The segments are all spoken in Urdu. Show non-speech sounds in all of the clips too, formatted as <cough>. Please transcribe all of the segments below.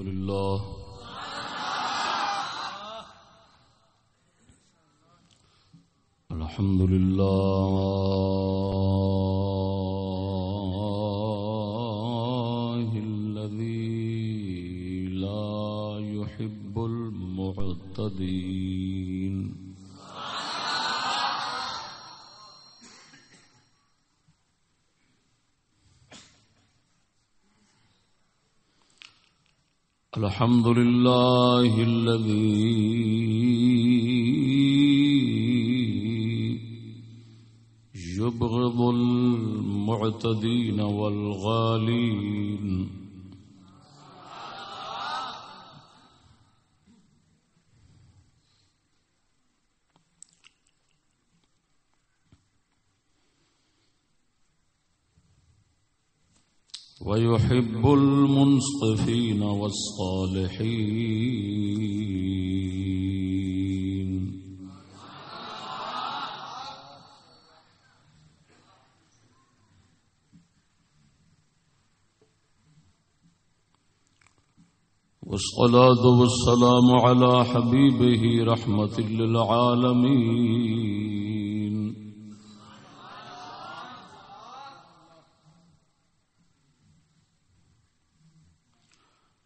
لله الحمد لله الحمد لله الذي يبغض المعتدين والغالين ويحب المنصفين والصالحين. والصلاة والسلام على حبيبه رحمة للعالمين.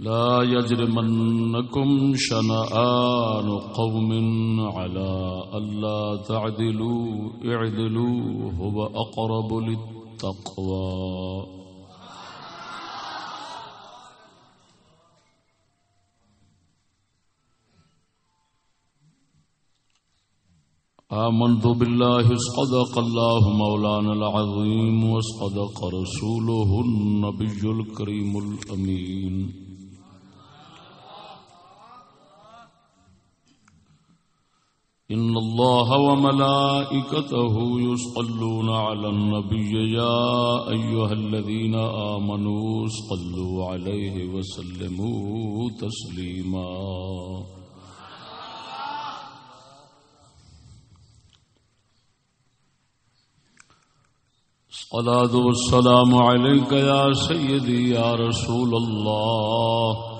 لا يجرمنكم شنآن قوم على ألا تعدلوا اعدلوا هو أقرب للتقوى. آمنت بالله صدق الله مولانا العظيم وصدق رسوله النبي الكريم الأمين. إن الله وملائكته يصلون على النبي يا أيها الذين آمنوا صلوا عليه وسلموا تسليما. الصلاة والسلام عليك يا سيدي يا رسول الله.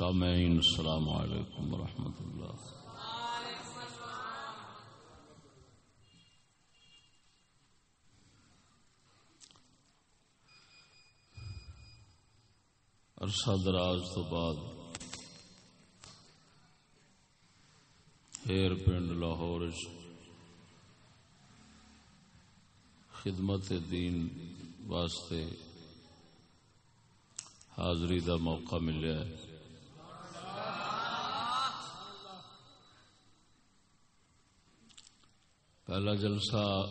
سامعین، السلام علیکم ورحمۃ اللہ۔ عرصہ دراز تو بعد ہیر پنڈ لاہور خدمت دین واسطے حاضری دا موقع ملیا ہے۔ پہلا جلسہ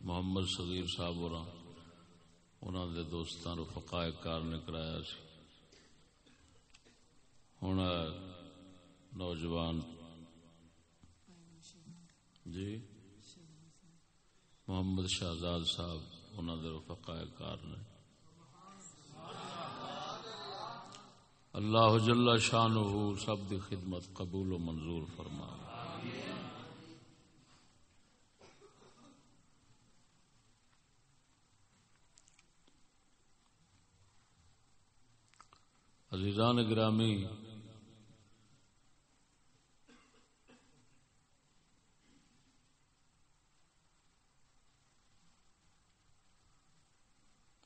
محمد صغیر صاحب اور انہوں دے دوستان رفقاء کار نے کرایا سی۔ ہوں نوجوان۔ جی؟ محمد شہزاد صاحب انہوں دے رفقاء کار نے۔ اللہ جل شان سب دی خدمت قبول و منظور فرما عزیزان گرامی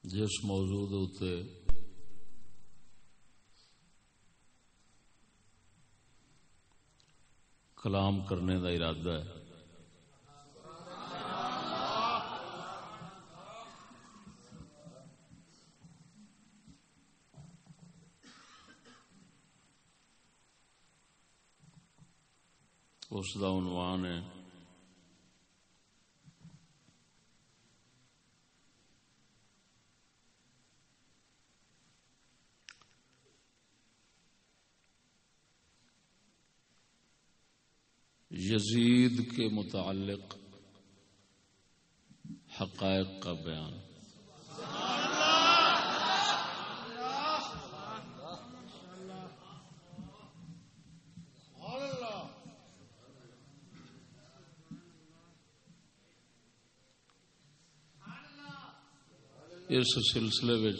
جس موضوع اتنے کلام کرنے کا ارادہ ہے اس کا عنوان ہے۔ یزید کے متعلق حقائق کا بیان۔ اس سلسلے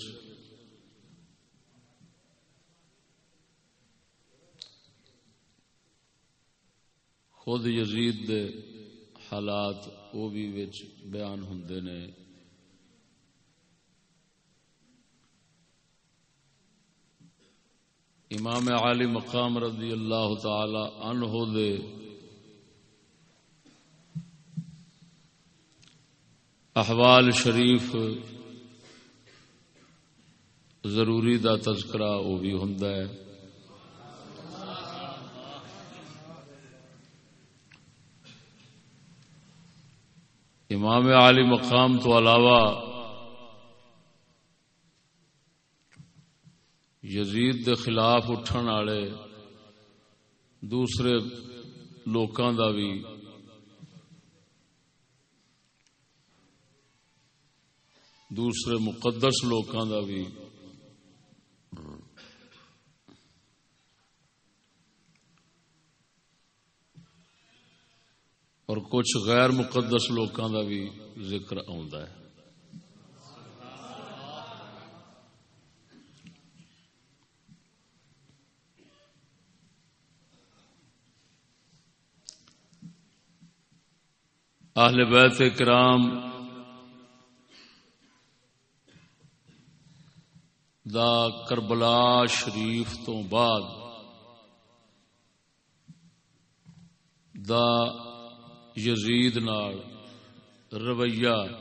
خود یزید دے حالات وہ بھی بیان ہوں نے۔ امام عالی مقام رضی اللہ تعالی عنہ دے احوال شریف ضروری دا تذکرہ وہ بھی ہوں امام عالی مقام تو علاوہ یزید دے خلاف اٹھن والے دوسرے لوکاں دا بھی دوسرے مقدس لوکاں دا بھی اور کچھ غیر مقدس لوکاں دا بھی ذکر آندا ہے۔ اہل بیت کرام دا کربلا شریف تو بعد دا یزید نال، رویہ۔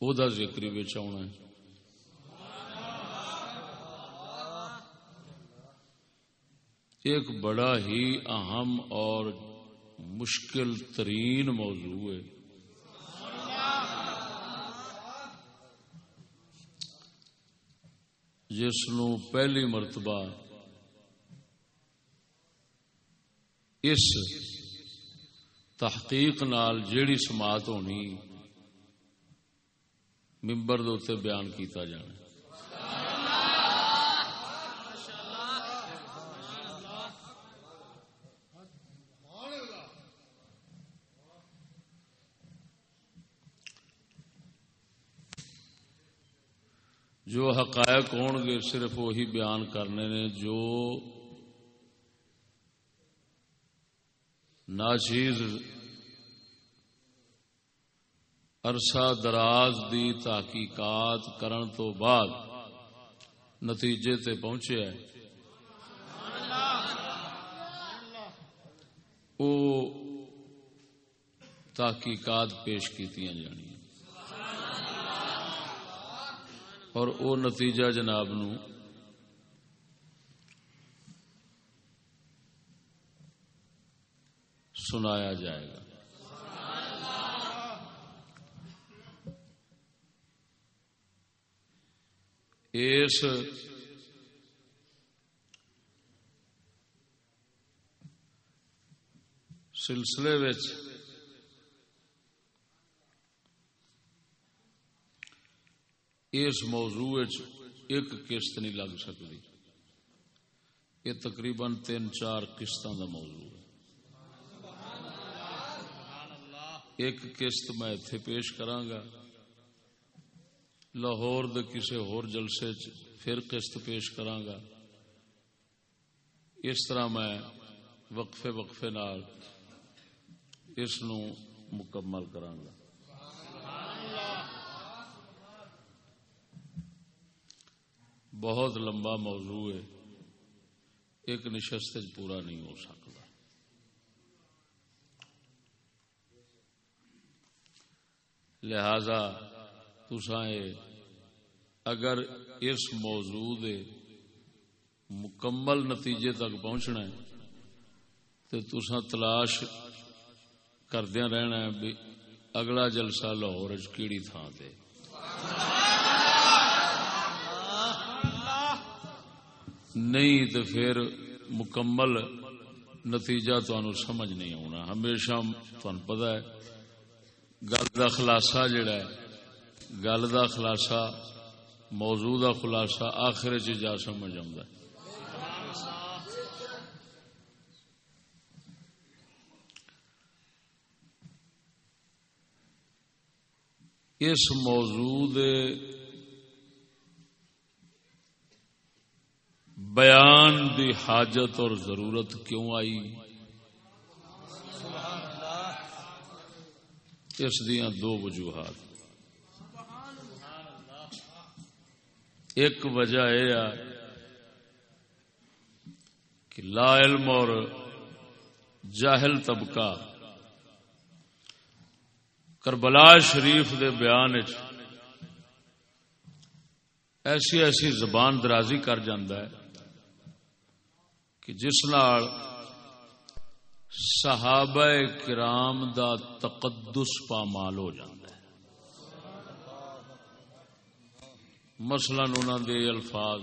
او دا ذکر بھی آنا ہے۔ ایک بڑا ہی اہم اور مشکل ترین موضوع ہے۔ جس نو پہلی مرتبہ اس تحقیق نال جیڑی سماعت ہونی ممبر دے بیان کیتا جانا۔ جو حقائق ہون گے صرف وہی بیان کرنے نے جو ناچیز عرصہ دراز دی تحقیقات کرن تو بعد نتیجے تے پہنچے ہے۔ او تحقیقات پیش کی جانی اور او نتیجہ جناب نو سنایا جائے گا۔ اس سلسلے اس موضوع ایک قسط نہیں لگ سکتی۔ یہ تقریباً تین چار قسطوں کا موضوع ہے۔ ایک قسط میں اتے پیش گا۔ لاہور دے کسی ہور جلسے پھر قسط پیش گا۔ اس طرح میں وقفے وقفے نال اس نو مکمل گا۔ بہت لمبا موضوع ہے۔ ایک نشست پورا نہیں ہو سکتا۔ لہذا تسا اگر اس موضوع دے مکمل نتیجے تک پہنچنا ہے تو تسا تلاش کردیا رہنا ہے بھی اگلا جلسہ لاہور کیڑی تھان سے نہیں تو پھر مکمل نتیجہ تمہیں سمجھ نہیں آنا ہمیشہ تمہیں پتا ہے۔ گل کا خلاصہ جڑا ہے، گل کا خلاصہ، موضوع کا خلاصہ آخر چ سمجھ آ اس موضوع بیان دی حاجت اور ضرورت کیوں آئی؟ اس دیا دو وجوہات۔ ایک وجہ یہ کہ لا علم اور جاہل طبقہ کربلا شریف دے بیان ایسی ایسی زبان درازی کر ہے کہ جس نال صحابہ کرام دا تقدس پامال ہو جاتا ہے۔ مثلا انہوں دے الفاظ،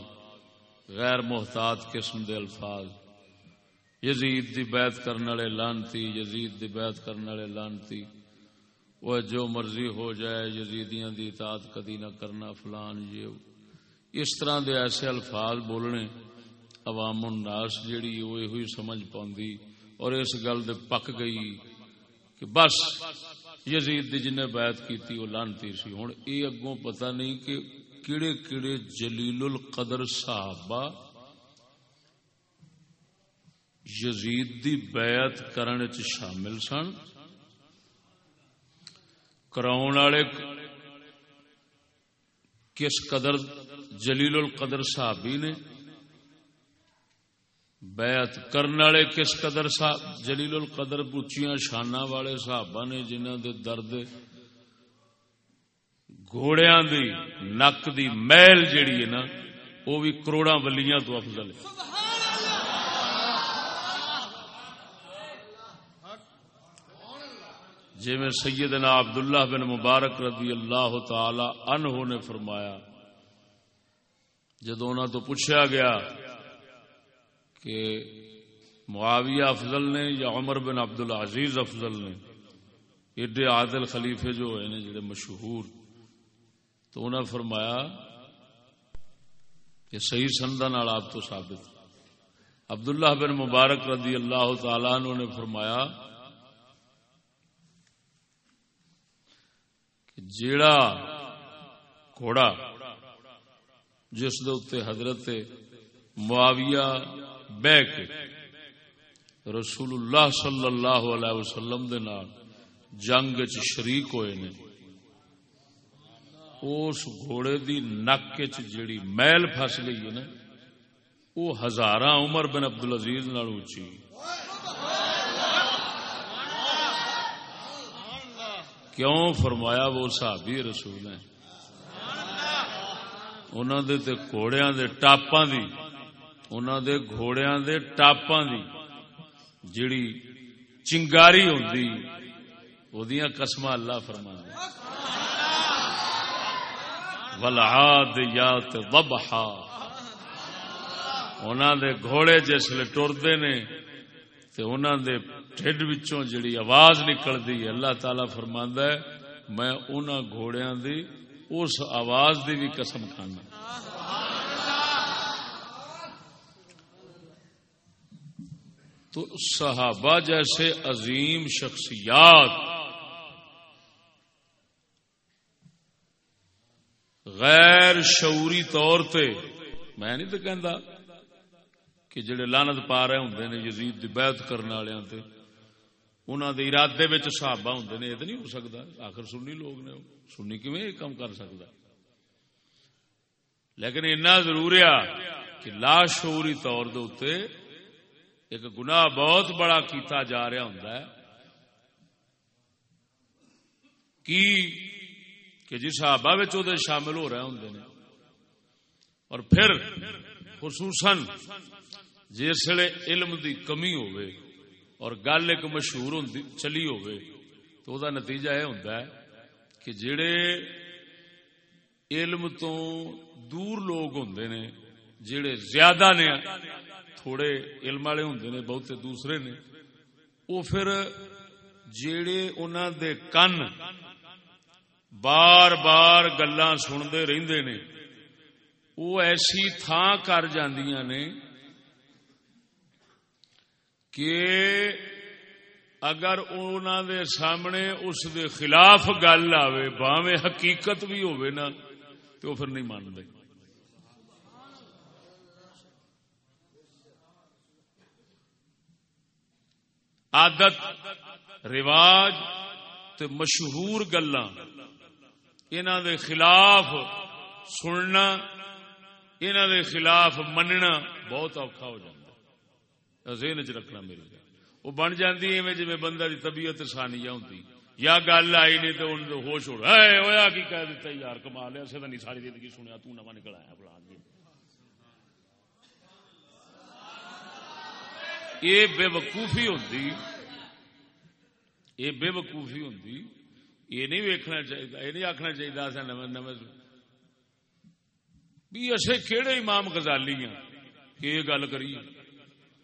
غیر محتاط قسم دے الفاظ۔ یزید دی بیعت کرنے والے لانتی یزید دی بیعت کرنے والے لانتی وہ جو مرضی ہو جائے، یزیدیاں دی اطاعت کدی نہ کرنا، فلان، یہ۔ اس طرح دے ایسے الفاظ بولنے عوام الناس جیڑی وہ ہوئی سمجھ پاندی۔ اور اس گل دے پک گئی کہ بس یزید دی جن بیعت کیتی وہ لانتی سی۔ ہن اے اگوں پتہ نہیں کہ کیڑے کیڑے جلیل القدر صحابہ یزید دی بیعت کرنے چ شامل سن۔ کراؤن والے کس قدر جلیل القدر صحابی نے بیعت کرنے والے کس قدر جلیل القدر پوچیاں شانہ والے صحابہ نے جنہ دے درد گھوڑیاں دی، نک دی محل جیڑی ہے نا وہ بھی کروڑا ولیاں تو افضل ہے۔ جی میں سیدنا عبداللہ بن مبارک رضی اللہ تعالی عنہ نے فرمایا جدو انہوں تو پوچھا گیا کہ معاویہ افضل نے یا عمر بن عبد العزیز افضل نے، ایڈے عادل خلیفے جو ہیں جڑے مشہور، تو انہوں نے فرمایا کہ صحیح سندن آپ تو ثابت۔ عبداللہ بن مبارک رضی اللہ تعالیٰ عنہ نے فرمایا جیڑا گھوڑا جس دے حضرت معاویہ بہ کے رسول اللہ صلی اللہ علیہ وسلم دے نال جنگ چ شریک ہوئے نے، اس گھوڑے دی نک جیڑی میل فس گئی ہے نا وہ ہزار عمر بن عبد العزیز نال اچھی کیوں فرمایا وہ صحابی رسول ہیں؟ انہوں دے تے گھوڑیاں دے ٹاپاں دی۔ انہوں دے گھوڑیاں دے ٹاپاں دی جڑی چنگاری ہوندی، اودیاں قسمہ اللہ فرما دے والعادیات ضبحا انہوں دے گھوڑے جس لے ٹردے نے، تے انہوں دے ٹھڈ وچوں جڑی آواز نکلتی ہے، اللہ تعالی فرماندا ہے، میں انہاں گھوڑیاں دی اس آواز دی بھی قسم کھانا۔ تو صحابہ جیسے عظیم شخصیات غیر شعوری طور تے، میں نہیں تو کہندا کہ جڑے لانت پا رہے ہوں نے یزید دی بیعت کرنے والے تے انہوں دے ارادے صحابہ ہوں نے، یہ تو نہیں ہو سکتا آخر سنی لوگ نے، سنی کیون کام کر سکتا لیکن ضرور ہے کہ لا شعوری طور دے ایک گناہ بہت بڑا کیتا جا رہا ہوں کی کہ جس آبا شامل ہو رہے ہوں اور پھر خصوصاً جسے علم دی کمی ہوئے اور گل ایک مشہور چلی ہوئے تو دا نتیجہ یہ ہوتا ہے کہ جڑے علم تو دور لوگ ہوں نے، جڑے زیادہ نے تھوڑے علم والے ہوں نے بہتے دوسرے نے وہ پھر جڑے انہوں دے کن بار بار گلا سنتے رہندے نے وہ ایسی تھان کر جاندیاں نے کہ اگر انہوں دے سامنے اس دے خلاف گل آوے باوے حقیقت بھی ہوئے نا تو پھر نہیں مانتے آدت رواج تے مشہور گلا دے خلاف سننا انہوں دے خلاف مننا بہت اوکھا ہو جاتا ذہن چ رکھنا میری وہ بن جاتی ایویں جی بندہ کی طبیعت سانیا ہوں یا گل آئی نہیں تو انہوں ہوش ہو ہوا کی کہہ دیتا یار کما لیا اسے تو نہیں ساری زندگی سنیا، تو نواں نکل آیا فلان جی یہ بے وقوفی ہوتی یہ بے وقوفی ہوتی یہ نہیں ویکنا چاہیے یہ نہیں آخنا چاہیے اصا نو نو بھی اصے کہڑے امام گزالی ہاں کہ یہ گل کریے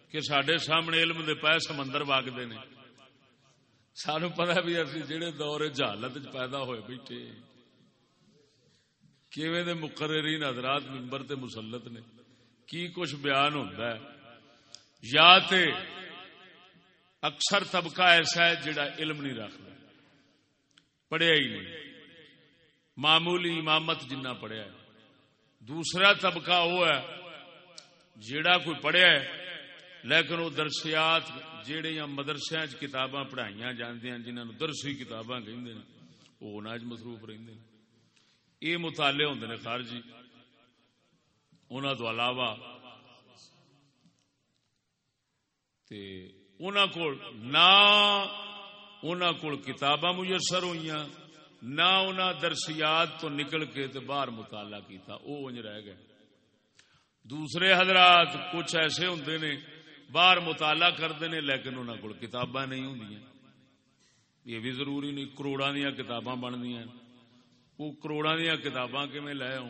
کہ سڈے سامنے علم دے پائے سمندر واگتے نے۔ سانو پتا بھی اسی جہے دور جہالت پیدا ہوئے بیٹھے۔ کیویں دے مقررین حضرات ممبر تے مسلط نے؟ کی کچھ بیان ہوتا ہے؟ یا تے اکثر طبقہ ایسا ہے جڑا علم نہیں رکھتا۔ پڑھیا ہی نہیں۔ معمولی امامت جنہ پڑھیا ہے۔ دوسرا طبقہ وہ ہے جڑا کوئی پڑھیا ہے، لیکن وہ درسیات جہیا مدرسیا کتاباں پڑھائی جاندیاں جنہوں نے درسی کتاباں کہ وہ مصروف رہتے یہ مطالعے ہوں نے خارجی۔ انہوں تو علاوہ نہ کو کتاباں میسر ہوئی نہ انہوں درسیات تو نکل کے باہر مطالعہ کیتا وہ انج رہ گئے۔ دوسرے حضرات کچھ ایسے ہوں نے، باہر مطالعہ کرتے ہیں لیکن انہوں کو کتاباں نہیں ہوں یہ بھی ضروری نہیں کروڑا دیا کتاباں بن دیا وہ کروڑا دیا کتاباں لے آؤ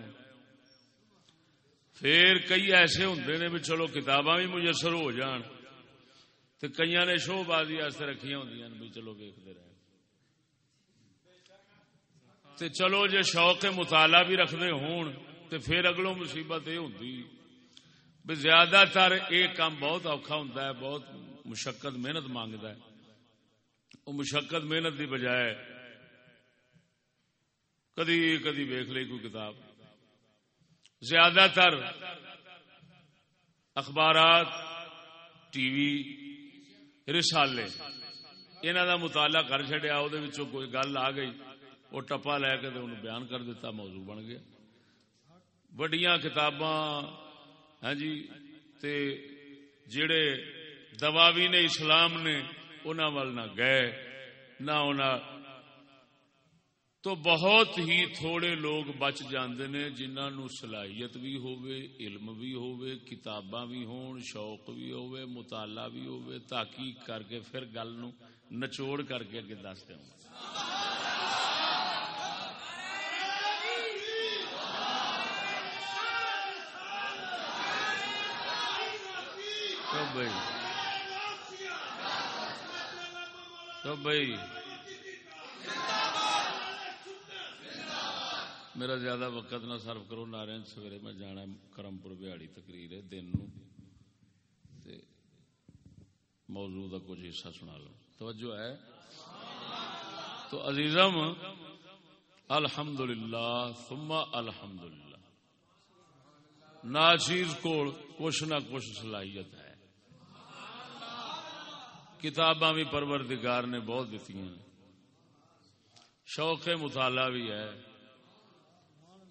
پھر کئی ایسے ہوں نے بھی چلو کتاباں بھی مجسر ہو جان۔ تو کئی نے شو بازی رکھیا ہوں بھی چلو ویکتے رہے تے چلو جے شوق مطالعہ بھی رکھتے ہون تے پھر اگلوں مصیبت یہ ہوتی زیادہ تر یہ کام بہت اوکھا ہوں بہت مشقت محنت مانگتا ہے۔ وہ مشقت محنت کی بجائے کدی کدی ویخ لی کوئی کتاب۔ زیادہ تر اخبارات، ٹی وی رسالے۔ انہوں کا مطالعہ کر چڑیا وہ کوئی گل آ گئی وہ ٹپا لے کے بیان کر دیتا موضوع بن گیا۔ وڈیاں کتاباں ہاں جی تے جڑے دواوی نے اسلام نے انہوں وال نہ گئے، نہ تو بہت ہی تھوڑے لوگ بچ جاندے نے جنہوں صلاحیت بھی ہووے، علم بھی ہووے، کتاباں بھی ہون، شوق بھی ہووے، مطالعہ بھی ہووے تحقیق کر کے پھر گل نو نچوڑ کر کے اگے دستے ہوں۔ بھائی بھائی میرا زیادہ وقت نہ سرو کرو نارائن سویرے میں جانا کرم پور بہاڑی تقریر ہے، دن موضوع کا کچھ حصہ سنا لو۔ توجہ ہے؟ تو عزیزم الحمد للہ سما الحمد للہ ناچیز کو کچھ نہ کچھ صلاحیت ہے۔ کتاباں بھی پروردگار نے بہت دیتی ہیں شوق مطالعہ بھی ہے۔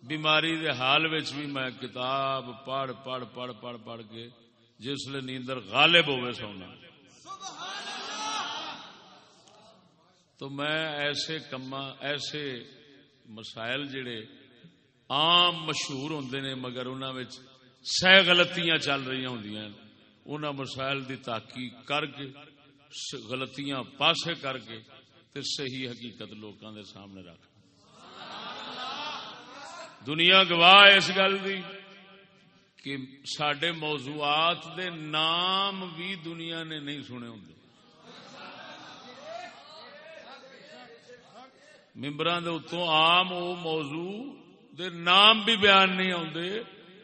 بیماری دے حال بھی میں کتاب پڑھ پڑھ پڑھ پڑھ پڑھ کے جس لیے نیندر غالب ہوئے سونا۔ تو میں ایسے کما ایسے مسائل جڑے عام مشہور ہوں نے مگر انہوں سہ غلطیاں چل رہی ہوں ان مسائل دی تحقیق کر کے، غلطیاں پاسے کر کے تے صحیح حقیقت لوگوں دے سامنے رکھ۔ دنیا گواہ اس گل دی کہ سڈے موضوعات دے نام بھی دنیا نے نہیں سنے ہوں ممبران دے اتوں عام وہ موضوع دے نام بھی بیان نہیں آتے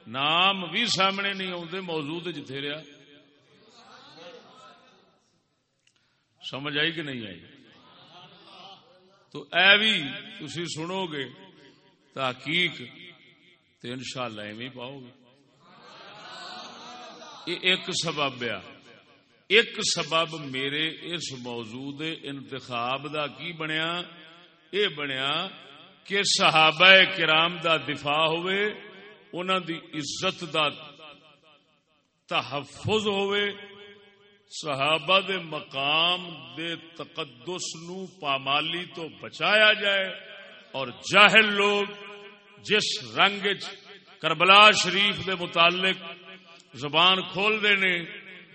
نام بھی سامنے نہیں آتے موضوع جتھے رہا سمجھ آئی کہ نہیں آئی؟ تو اے بھی تھی سنو گے تحقیق تو ان شاء اللہ ایویں پاؤ گے۔ یہ ایک سبب آ ایک سبب میرے اس موضوع انتخاب دا کی بنیا؟ یہ بنیا کہ صحابہ کرام دا دفاع ہوئے انہوں دی عزت دا تحفظ ہوئے، صحابہ دے مقام دے تقدس نو پامالی تو بچایا جائے اور جاہل لوگ جس رنگ کربلا شریف دے متعلق زبان کھول دینے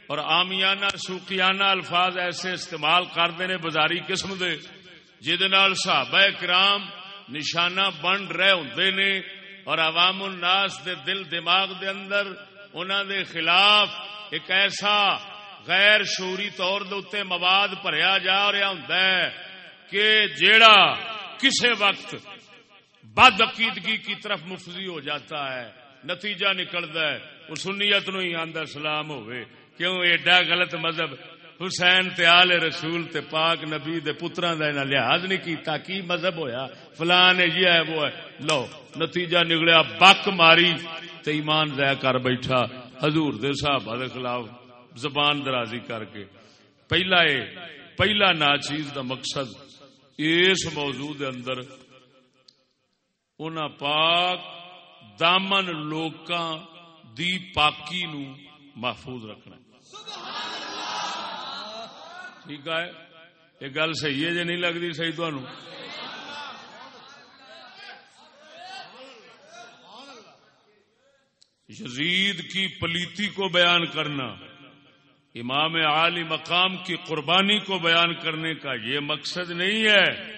اور آمیانہ سوکیانہ الفاظ ایسے استعمال کرتے ہیں بازاری قسم دے صحابہ کرام نشانہ بن رہے ہوں نے اور عوام الناس دے دل دماغ دے اندر انہوں دے خلاف ایک ایسا غیر شوری طور دے مواد بھریا جا رہا ہوں کہ جیڑا کسے وقت بد عقیدگی کی طرف مفضی ہو جاتا ہے، نتیجہ نکلتا ہے۔ وہ سنیت نو ہی آدھا سلام ہوئے۔ کیوں؟ ایڈا غلط مذہب۔ حسین تے آل رسول تے پاک نبی دے پترا دا لحاظ نہیں کیتا کی مذہب ہویا۔ فلان ہے، یہ ہے، وہ ہے۔ لو، نتیجہ نکلیا، بک ماری تے ایمان ضائع کر بیٹھا۔ حضور دے صحابہ دے خلاف زبان درازی کر کے۔ پہلا اے، پہلا ناچیز دا مقصد اس موضوع دے اندر انہاں پاک دامن لوکاں دی پاکی نو محفوظ رکھنا ٹھیک ہے یہ گل صحیح ہے جی نہیں لگتی صحیح تو یزید کی پلیتی کو بیان کرنا امام عالی مقام کی قربانی کو بیان کرنے کا یہ مقصد نہیں ہے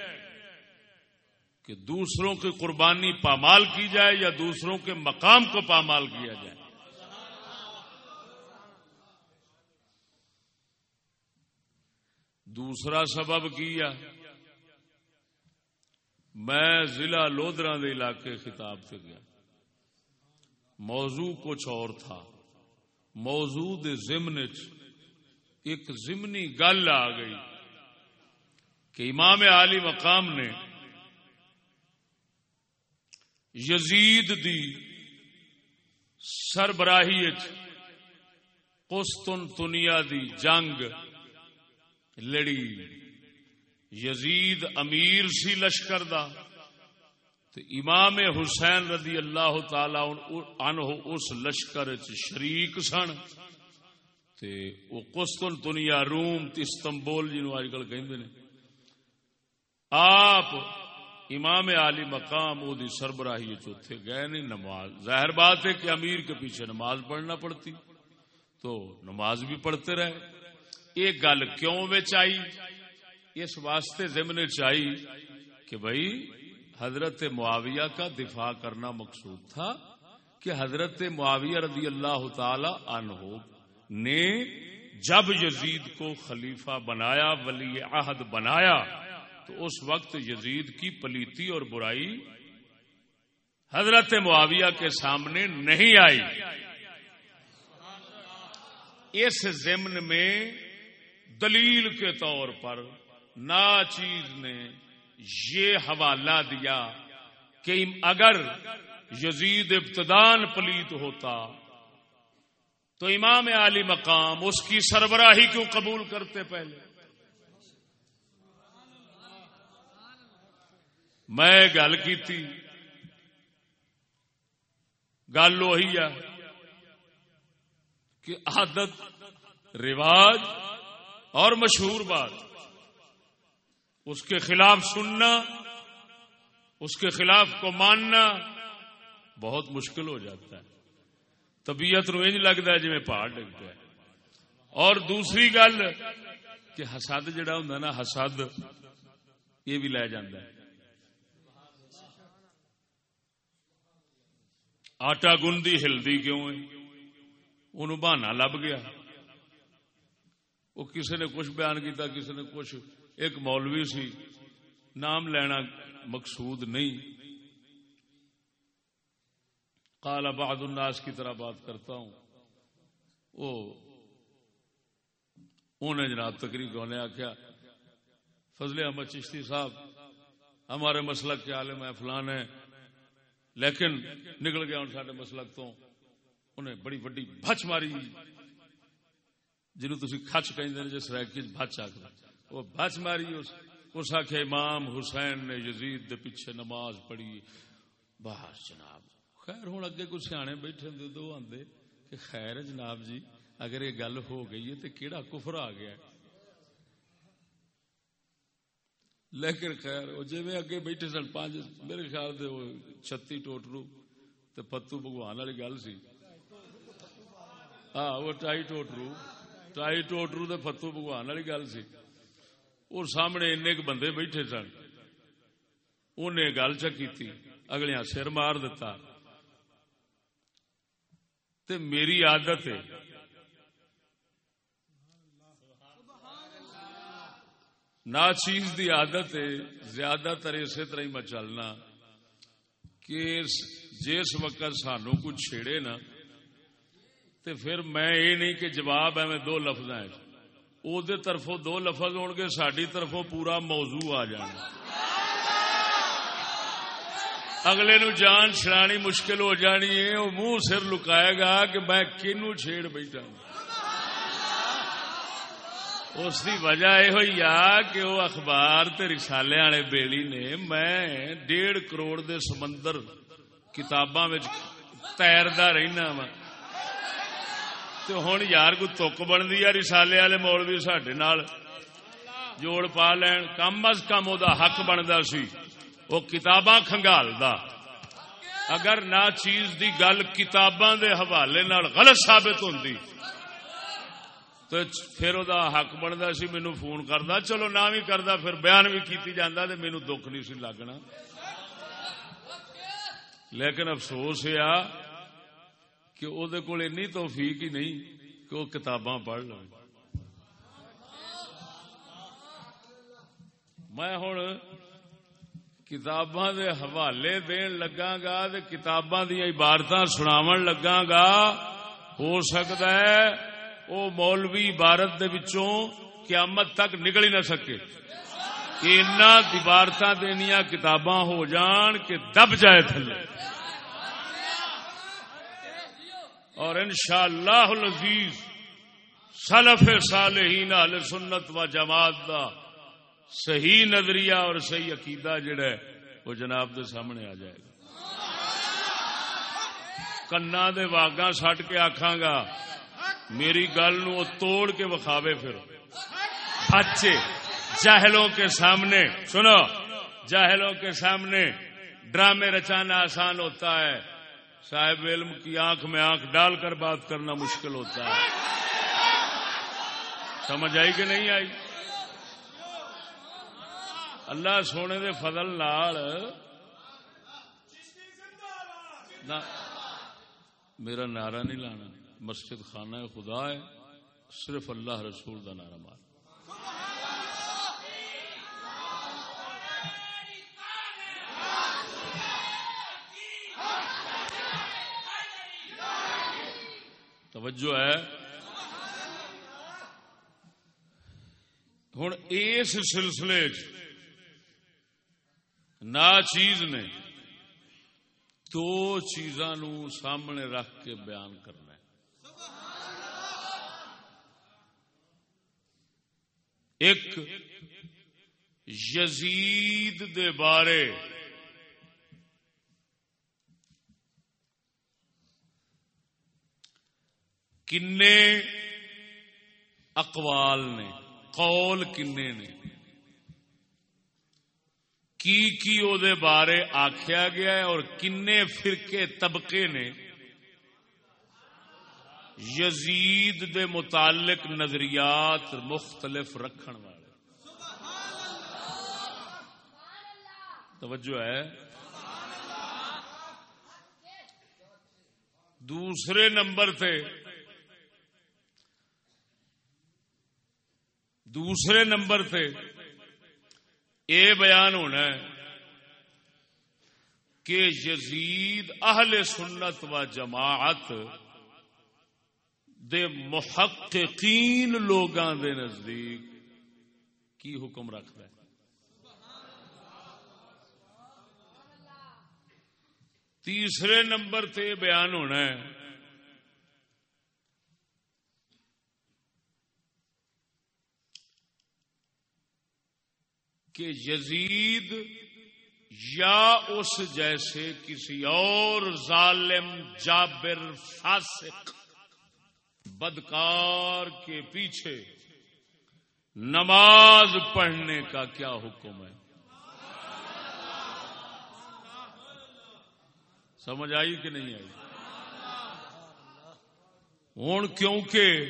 کہ دوسروں کی قربانی پامال کی جائے یا دوسروں کے مقام کو پامال کیا جائے۔ دوسرا سبب کیا؟ میں ضلع لودرا کے علاقے خطاب سے گیا۔ موضوع کچھ اور تھا۔ موضوع ضمن ایک ضمنی گل آ گئی کہ امام علی مقام نے یزید دی سربراہی قسطن تنیا دی جنگ لڑی۔ یزید امیر سی لشکر دا۔ تو امام حسین رضی اللہ تعالی عنہ اس لشکر شریک سن۔ تے وہ قسطن دنیا روم استنبول جنو اج کل کہ آپ امام علی مقام وہ سربراہی چوتھے گئے نہیں نماز۔ ظاہر بات ہے کہ امیر کے پیچھے نماز پڑھنا پڑتی، تو نماز بھی پڑھتے رہے۔ یہ گل کیوں آئی؟ اس واسطے ضمن چائی کہ بھائی حضرت معاویہ کا دفاع کرنا مقصود تھا کہ حضرت معاویہ رضی اللہ تعالی عنہ نے جب یزید کو خلیفہ بنایا، ولی عہد بنایا تو اس وقت یزید کی پلیتی اور برائی حضرت معاویہ کے سامنے نہیں آئی۔ اس ضمن میں دلیل کے طور پر ناچیز نے یہ حوالہ دیا کہ اگر یزید ابتدان پلیت ہوتا تو امام علی مقام اس کی سربراہی کیوں قبول کرتے پہلے؟ میں گل کی گل وہی ہے کہ عادت، رواج اور مشہور بات، اس کے خلاف سننا، اس کے خلاف کو ماننا بہت مشکل ہو جاتا ہے۔ طبیعت نو انج لگتا ہے جی میں پہاڑ ڈگ پیا اور دوسری گل کہ حسد جڑا ہوں نا، حسد یہ بھی لے جاندہ ہے۔ آٹا گندی ہلدی کیوں ہے انہوں بہانا لب گیا وہ کسی نے کچھ بیان کیتا کسی نے کچھ ایک مولوی سی نام لینا مقصود نہیں قال بعض الناس کی طرح بات کرتا ہوں وہ انہیں جناب تقریب کو نے آخیا فضل احمد چشتی صاحب ہمارے مسلک کے عالم ہے فلان ہے لیکن نکل گیا سارے مسلک تو۔ انہیں بڑی بڑی بچ ماری۔ جنہوں تھی کچ کہ جس ریک بچ آ وہ بچ ماری، اس آخیا امام حسین نے یزید دے پیچھے نماز پڑھی۔ باہر جناب، خیر ہوں اگے کچھ سیانے بیٹھے دو آدھے کہ خیر جناب جی اگر یہ گل ہو گئی ہے تو کہڑا کفر آ گیا لیکن خیر، وہ جی میں اگے بیٹھے سن، پانچ، میرے خیال سے وہ چھتی ٹوٹرو تو پتو بگوان والی گل سی۔ ہاں وہ ٹائی ٹوٹرو ٹائی ٹوٹرو تو فتو بگوان والی گل سی۔ اور سامنے این بندے بیٹھے سن۔ انہیں گل چکی اگلیاں سر مار دتا۔ تے میری عادت ہے نہ چیز دی عادت ہے، زیادہ تر اسی طرح ہی میں چلنا کہ جس وقت سانو کچھ چھیڑے نا، تے پھر میں یہ نہیں کہ جواب ہے میں دو لفظ طرفوں دو لفظ ہو گے ساری طرفوں پورا موضوع آ جانا۔ اگلے نو جان چھڑانی مشکل ہو جانی ہے وہ منہ سر لکائے گا کہ میں کنو چھیڑ بیٹھا اس کی وجہ یہ ہوئی آ کہ وہ اخبار تے رسالے والے بیلی نے میں ڈیڑھ کروڑ دے سمندر کتاباں تیردا رہنا وا۔ تو ہوں یار کو تک بنتی ہے رسالے والے مولوی سڈے جوڑ پا لین، کم از کم وہ حق بنتا سی۔ وہ کتاباں کنگالدا اگر نہ چیز دی گل کتاباں دے حوالے غلط ثابت ہوندی تو پھر وہ حق بنتا سی، مینو فون کردا۔ چلو نہ بھی کردا، پھر بیان بھی کیتی جاندہ تے مینو دکھ نہیں سی لگنا۔ لیکن افسوس یہ کہ وہ توفیق ہی نہیں کہ وہ کتاباں پڑھ لو میں ہوں کتاباں دے حوالے دین لگا گا کتاباں دیا عبارت سناو لگا گا ہو سکتا ہے وہ مولوی عبارت دے وچوں قیامت تک نکل ہی نہ سکے۔ عبارت دنیا کتاباں ہو جان کہ دب جائے تھلے۔ اور انشاءاللہ العزیز، سلف صالحین اہل سنت و جماعت دا صحیح نظریہ اور صحیح عقیدہ جڑا ہے، وہ جناب دے سامنے آ جائے گا۔ کنا دے واگا سٹ کے آکھاں گا میری گل نو توڑ کے وکھاوے پھر۔ بچے جاہلوں کے سامنے۔ سنو۔ جاہلوں کے سامنے ڈرامے رچانا آسان ہوتا ہے۔ صاحب علم کی آنکھ میں آنکھ ڈال کر بات کرنا مشکل ہوتا ہے۔ سمجھ آئی کہ نہیں آئی؟ اللہ سونے دے فضل نال۔ میرا نعرہ نہیں لانا۔ مسجد خانہ خدا ہے، صرف اللہ رسول کا نعرہ مار۔ توجہ ہے۔ ہوں اس سلسلے نا چیز نے دو چیزاں سامنے رکھ کے بیان کرنا ہے ایک یزید دے بارے۔ کنے اقوال نے، قول کنے نے، کی کی او دے بارے آخیا گیا ہے اور کنے فرقے طبقے نے یزید دے متعلق نظریات مختلف رکھن والے۔ توجہ ہے۔ دوسرے نمبر تھے دوسرے نمبر تھے یہ بیان ہونا ہے کہ یزید اہل سنت و جماعت دے محققین لوگاں دے نزدیک کی حکم رکھتا ہے؟ تیسرے نمبر تے بیان ہونا ہے۔ کہ یزید یا اس جیسے کسی اور ظالم جابر فاسق بدکار کے پیچھے نماز پڑھنے کا کیا حکم ہے؟ سمجھ آئی کہ نہیں آئی؟ ہوں کیونکہ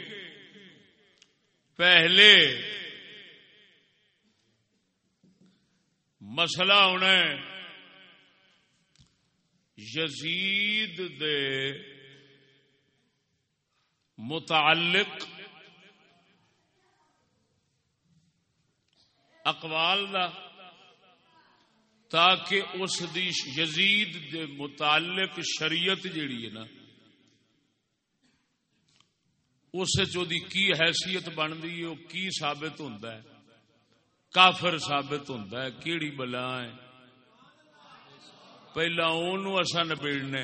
پہلے مسئلہ ہونا یزید دے متعلق اقوال دا، تاکہ اس دی یزید دے متعلق شریعت جیڑی ہے نا، اس دی کی حیثیت بنتی ہے، وہ کی ثابت ہوتا ہے، کافر ثابت ہوتا ہے، کیڑی بلا ہے۔ پہلا اصا نبیڑنا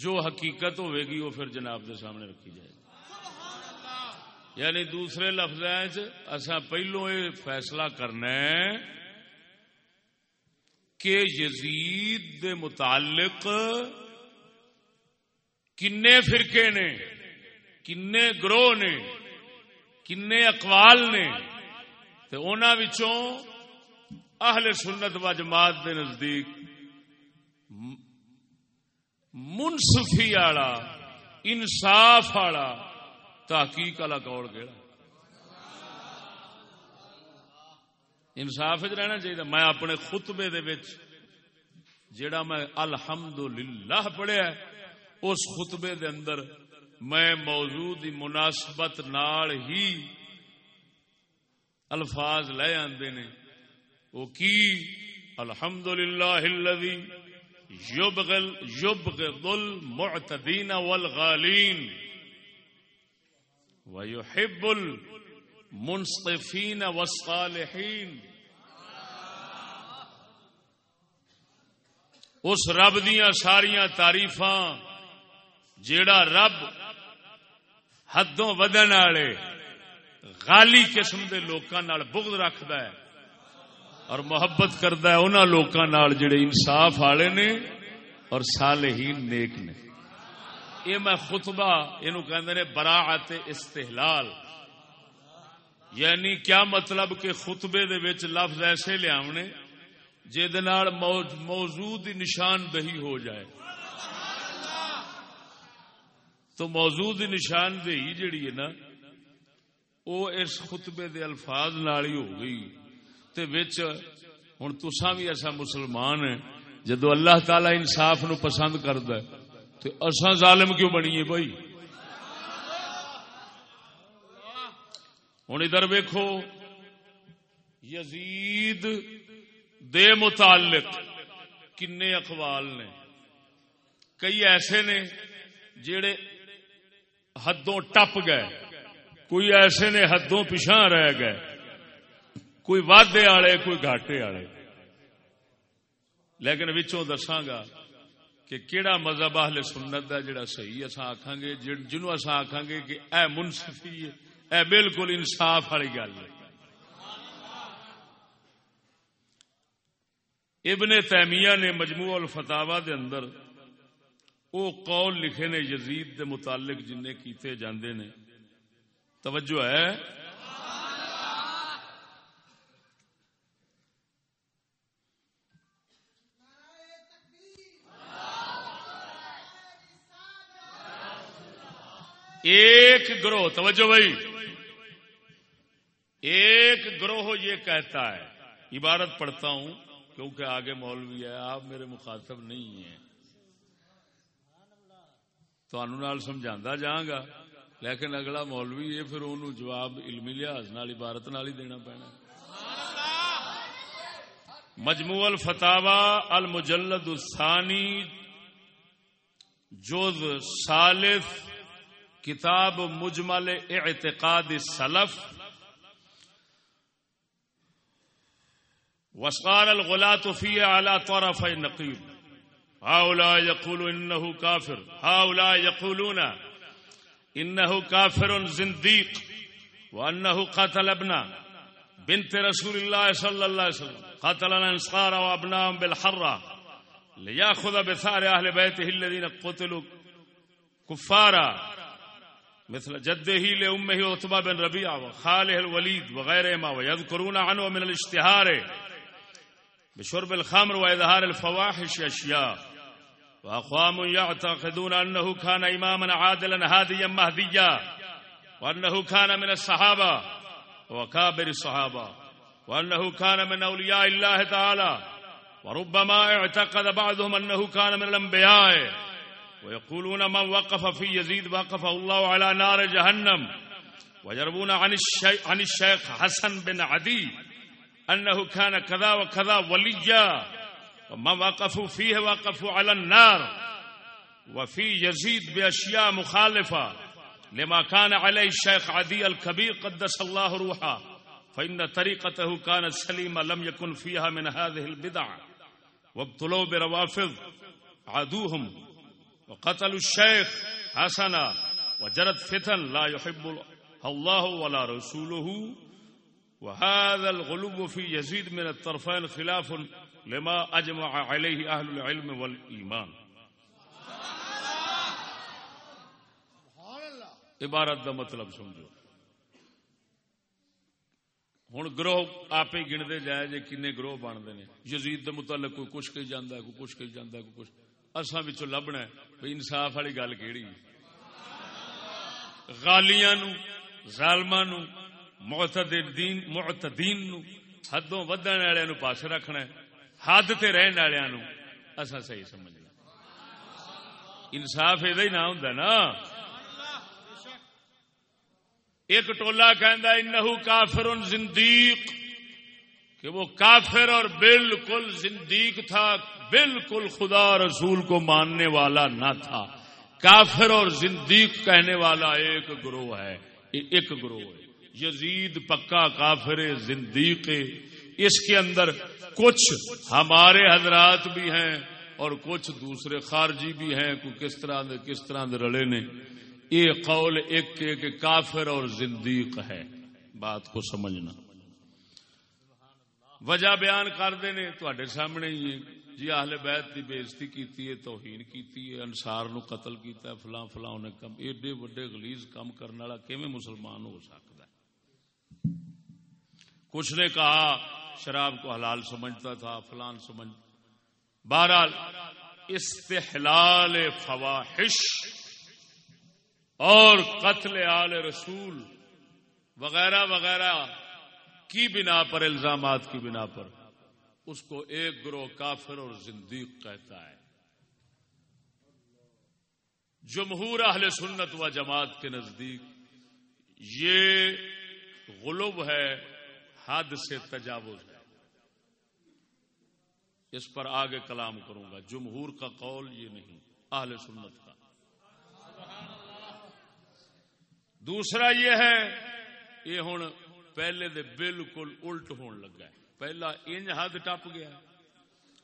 جو حقیقت ہوے گی وہ پھر جناب دے سامنے رکھی جائے گی۔ یعنی دوسرے لفظ اصا پہلو یہ فیصلہ کرنا ہے کہ یزید دے متعلق کنے فرقے نے، کنے گروہ نے، کنے اقوال نے وچوں اہل سنت و جماعت دے نزدیک منصفی آڑا انصاف آڑا تحقیق والا کول کہڑا؟ انصاف رہنا چاہیے، میں اپنے خطبے دے وچ جڑا میں الحمد للہ پڑھیا اس خطبے دے اندر میں موجود مناسبت نال ہی الفاظ لے آندے نے، وہ کی؟ الحمد للہ یبغض المعتدین والغالین. ويحب المنصفين والصالحين اس رب دیا ساریا تاریف جیڑا رب حدوں ودن والے غالی قسم کے لوگوں بغض رکھد ہے۔ اور محبت کرد ہے انہوں لوگوں جڑے انصاف والے نے اور صالحین نیک نے۔ یہ میں خطبہ یہ کہ براعت استحلال۔ یعنی کیا مطلب کہ خطبے دے وچ لفظ ایسے لیا موجود نشان دہی ہو جائے۔ تو موجود نشان دہی جڑی ہے نا وہ اس خطبے دے الفاظ نال ہی ہو گئی۔ تے وچ ہوں تسا بھی ایسا مسلمان ہے جدو اللہ تعالی انصاف نو پسند کرد تو اصا ظالم کیوں بنیے بھائی؟ ہوں ادھر ویکو یزید دے متعلق کنے اخبال نے۔ کئی ایسے نے جڑے حدوں ٹپ گئے، کوئی ایسے نے حدوں پچھا رہ گئے۔ کوئی وعدے والے کوئی گھاٹے والے لیکن وچوں دساگا کہ کیڑا مذہب اہل سنت دا جڑا صحیح اسا آکھاں گے جنوں اسا آکھاں گے کہ اے منصفی ہے، اے بالکل انصاف والی گل ہے۔ ابن تیمیہ نے مجموع الفتاوا دے اندر وہ قول لکھے نے یزید دے متعلق جن کیتے جاندے نے۔ توجہ ہے۔ ایک گروہ، توجہ بھائی۔ ایک گروہ یہ کہتا ہے، عبارت پڑھتا ہوں، کیونکہ آگے مولوی ہے، آپ میرے مخاطب نہیں ہیں۔ تو سمجھا جاؤں گا، لیکن اگلا مولوی ہے، پھر انہوں جواب علمی لحاظ نال، عبارت نال ہی دینا پینا۔ مجموع الفتاوا المجلد الثانی جز سالف کتاب مجمل اعتقاد السلف وسقال الغلاة فيه على طرفي النقيب هؤلاء يقول إنه كافر هؤلاء يقولون إنه كافر زنديق وأنه قتل ابن بنت رسول الله صلى الله عليه وسلم قتل الأنصار وأبناهم بالحرة ليأخذ بثار أهل بيته الذين قتلوا كفارا مثل جده لأمه عتبة بن ربيعة وخاله الوليد وغيرهما ويذكرون عنه من الاشتهار بشرب الخمر وإظهار الفواحش أشياء وأقوام يعتقدون أنه كان إماما عادلا هاديا مهديا وأنه كان من الصحابة وكابر الصحابة وأنه كان من أولياء الله تعالى وربما اعتقد بعضهم أنه كان من الأنبياء ويقولون من وقف في يزيد وقفه الله على نار جهنم ويربون عن الشيخ حسن بن عدي أنه كان كذا وكذا وليا. وما وقفوا فيه وقفوا على النار. وفي يزيد بأشياء مخالفة لما كان عليه الشيخ عدي الكبير قدس الله روحه. فإن طريقته كانت سليمة لم يكن فيها من هذه البدع. وابتلوا بروافض عدوهم. وقتلوا الشيخ حسنا وجرت فتن لا يحب الله ولا رسوله وهذا الغلو في يزيد من الطرفين خلاف لما أجمع عليه أهل العلم والإيمان. عبارت دا مطلب سمجھو۔ ہوں گروہ آپ ہی گنتے جائے جی کن گروہ بنتے ہیں۔ یزید دے متعلق کوئی کچھ کہی جانا کوئی کچھ کہی جانا کوئی کچھ۔ اصا بچوں لبنا بھائی انصاف والی گل کہڑی غالیاں ظالما معتدین معتدین نو، حدوں ودن والے نو پاس رکھنا حد تے رہن والے نو اسا صحیح سمجھنا انصاف یہ نہ ہوں نا۔ ایک ٹولا کہندا انہو کافر زندیق۔ کہ وہ کافر اور بالکل زندیق تھا، بالکل خدا رسول کو ماننے والا نہ تھا۔ کافر اور زندیق کہنے والا ایک گروہ ہے ایک گروہ ہے۔ یزید پکا کافر زندیق اس کے اندر کچھ ہمارے حضرات بھی ہیں اور کچھ دوسرے خارجی بھی ہیں کو کس طرح دے، کس طرح دے رلے نے۔ یہ قول ایک کہ کافر اور زندیق ہے۔ بات کو سمجھنا۔ وجہ بیان کرتے نے تے سامنے ہی جی اہل بیت کی بےزتی کی توہین کی انسار نو قتل کیتا ہے، فلاں فلاں انہیں ایڈے وڈے گلیز کام کرنے والا کیون مسلمان ہو سکتا ہے؟ کچھ نے کہا، شراب کو حلال سمجھتا تھا، فلان سمجھ۔ بہرحال، استحلال فواہش اور قتل آل رسول وغیرہ وغیرہ کی بنا پر، الزامات کی بنا پر، اس کو ایک گروہ کافر اور زندیق کہتا ہے۔ جمہور اہل سنت و جماعت کے نزدیک یہ غلب ہے حد سے تجاوز ہے۔ اس پر آگے کلام کروں گا۔ جمہور کا قول یہ نہیں، اہل سنت کا۔ دوسرا یہ ہے، یہ ہوں پہلے دے بالکل الٹ ہون لگا ہے۔ پہلا انج حد ٹپ گیا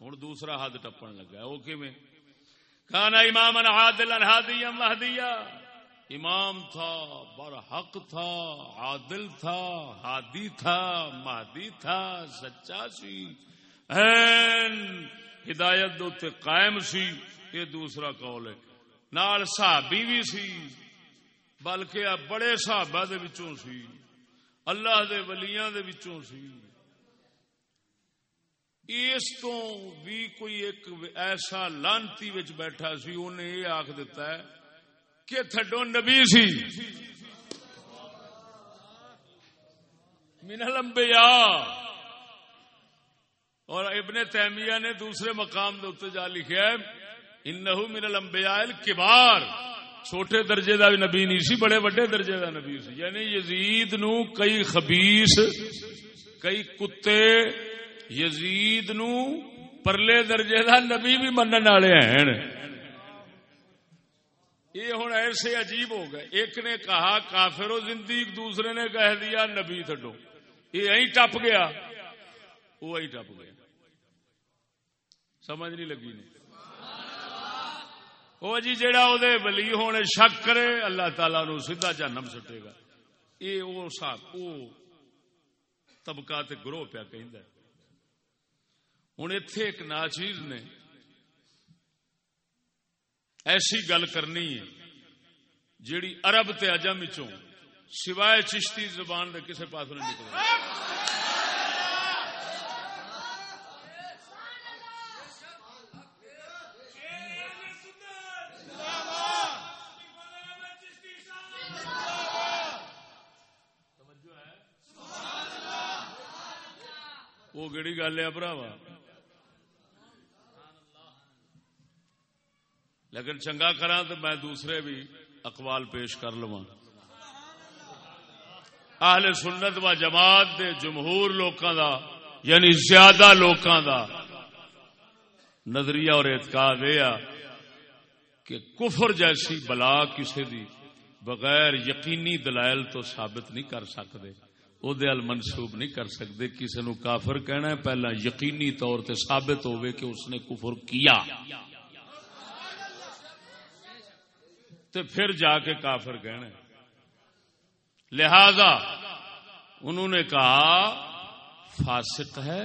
ہوں دوسرا حد ٹپن لگا ہے۔ وہ کیون کانا امام عادل ہادیا مہدیا۔ امام تھا، برحق تھا، عادل تھا ہادی تھا، مہدی تھا، سچا سی۔ ہدایت قائم سی، یہ دوسرا قول ہے۔ نال صحابی بھی سی، بلکہ بڑے صحابہ دے وچوں سی۔ اللہ دے ولیاں دے وچوں سی۔ اس تو بھی کوئی ایک ایسا لانتی وچ بیٹھا سی انہیں یہ آخ دیتا ہے کہ تھڈو نبی سی۔ من الانبیاء۔ اور ابن تیمیہ نے دوسرے مقام دے اتنے جا لکھا ہے، انہو من الانبیاء الکبار۔ چھوٹے درجے دا بھی نبی نہیں سی، بڑے بڑے درجے دا نبی سی۔ یعنی یزید نو کئی خبیس کئی کتے، یزید نو پرلے درجے دا نبی بھی منن والے ہیں۔ یہ ہوں ایسے عجیب ہو گئے۔ ایک نے کہا، کافر و زندگی دوسرے نے کہہ دیا، نبی تھڈو۔ یہ اہ ٹپ گیا۔ وہ اہ ٹپ گیا۔ سمجھ نہیں لگی۔ نہیں وہ جی جہاں وہ ولی ہونے شک کرے، اللہ تعالی نو سیدا جانم سٹے گا۔ یہ وہ طبقہ تے گروہ پیا کہ ہوں اتے ایک ناچیز نے ایسی گل کرنی ہے، جیڑی عرب تے اجم چوں سوائے چشتی زبان دے کسے پاس نہیں نکل وہ کہڑی گل ہے براوا لیکن چنگا کرا تو میں دوسرے بھی اقوال پیش کر لوا اہل سنت و جماعت دے جمہور لوکاں دا یعنی زیادہ لوکاں دا نظریہ اور اعتقاد یہ کہ کفر جیسی بلا کسی دی بغیر یقینی دلائل تو ثابت نہیں کر سکتے۔ وہ منسوب نہیں کر سکتے کسی نو کافر کہنا ہے پہلا یقینی طور تے ثابت ہوئے کہ اس نے کفر کیا تو پھر جا کے کافر کہنا ہے لہذا انہوں نے کہا فاسق ہے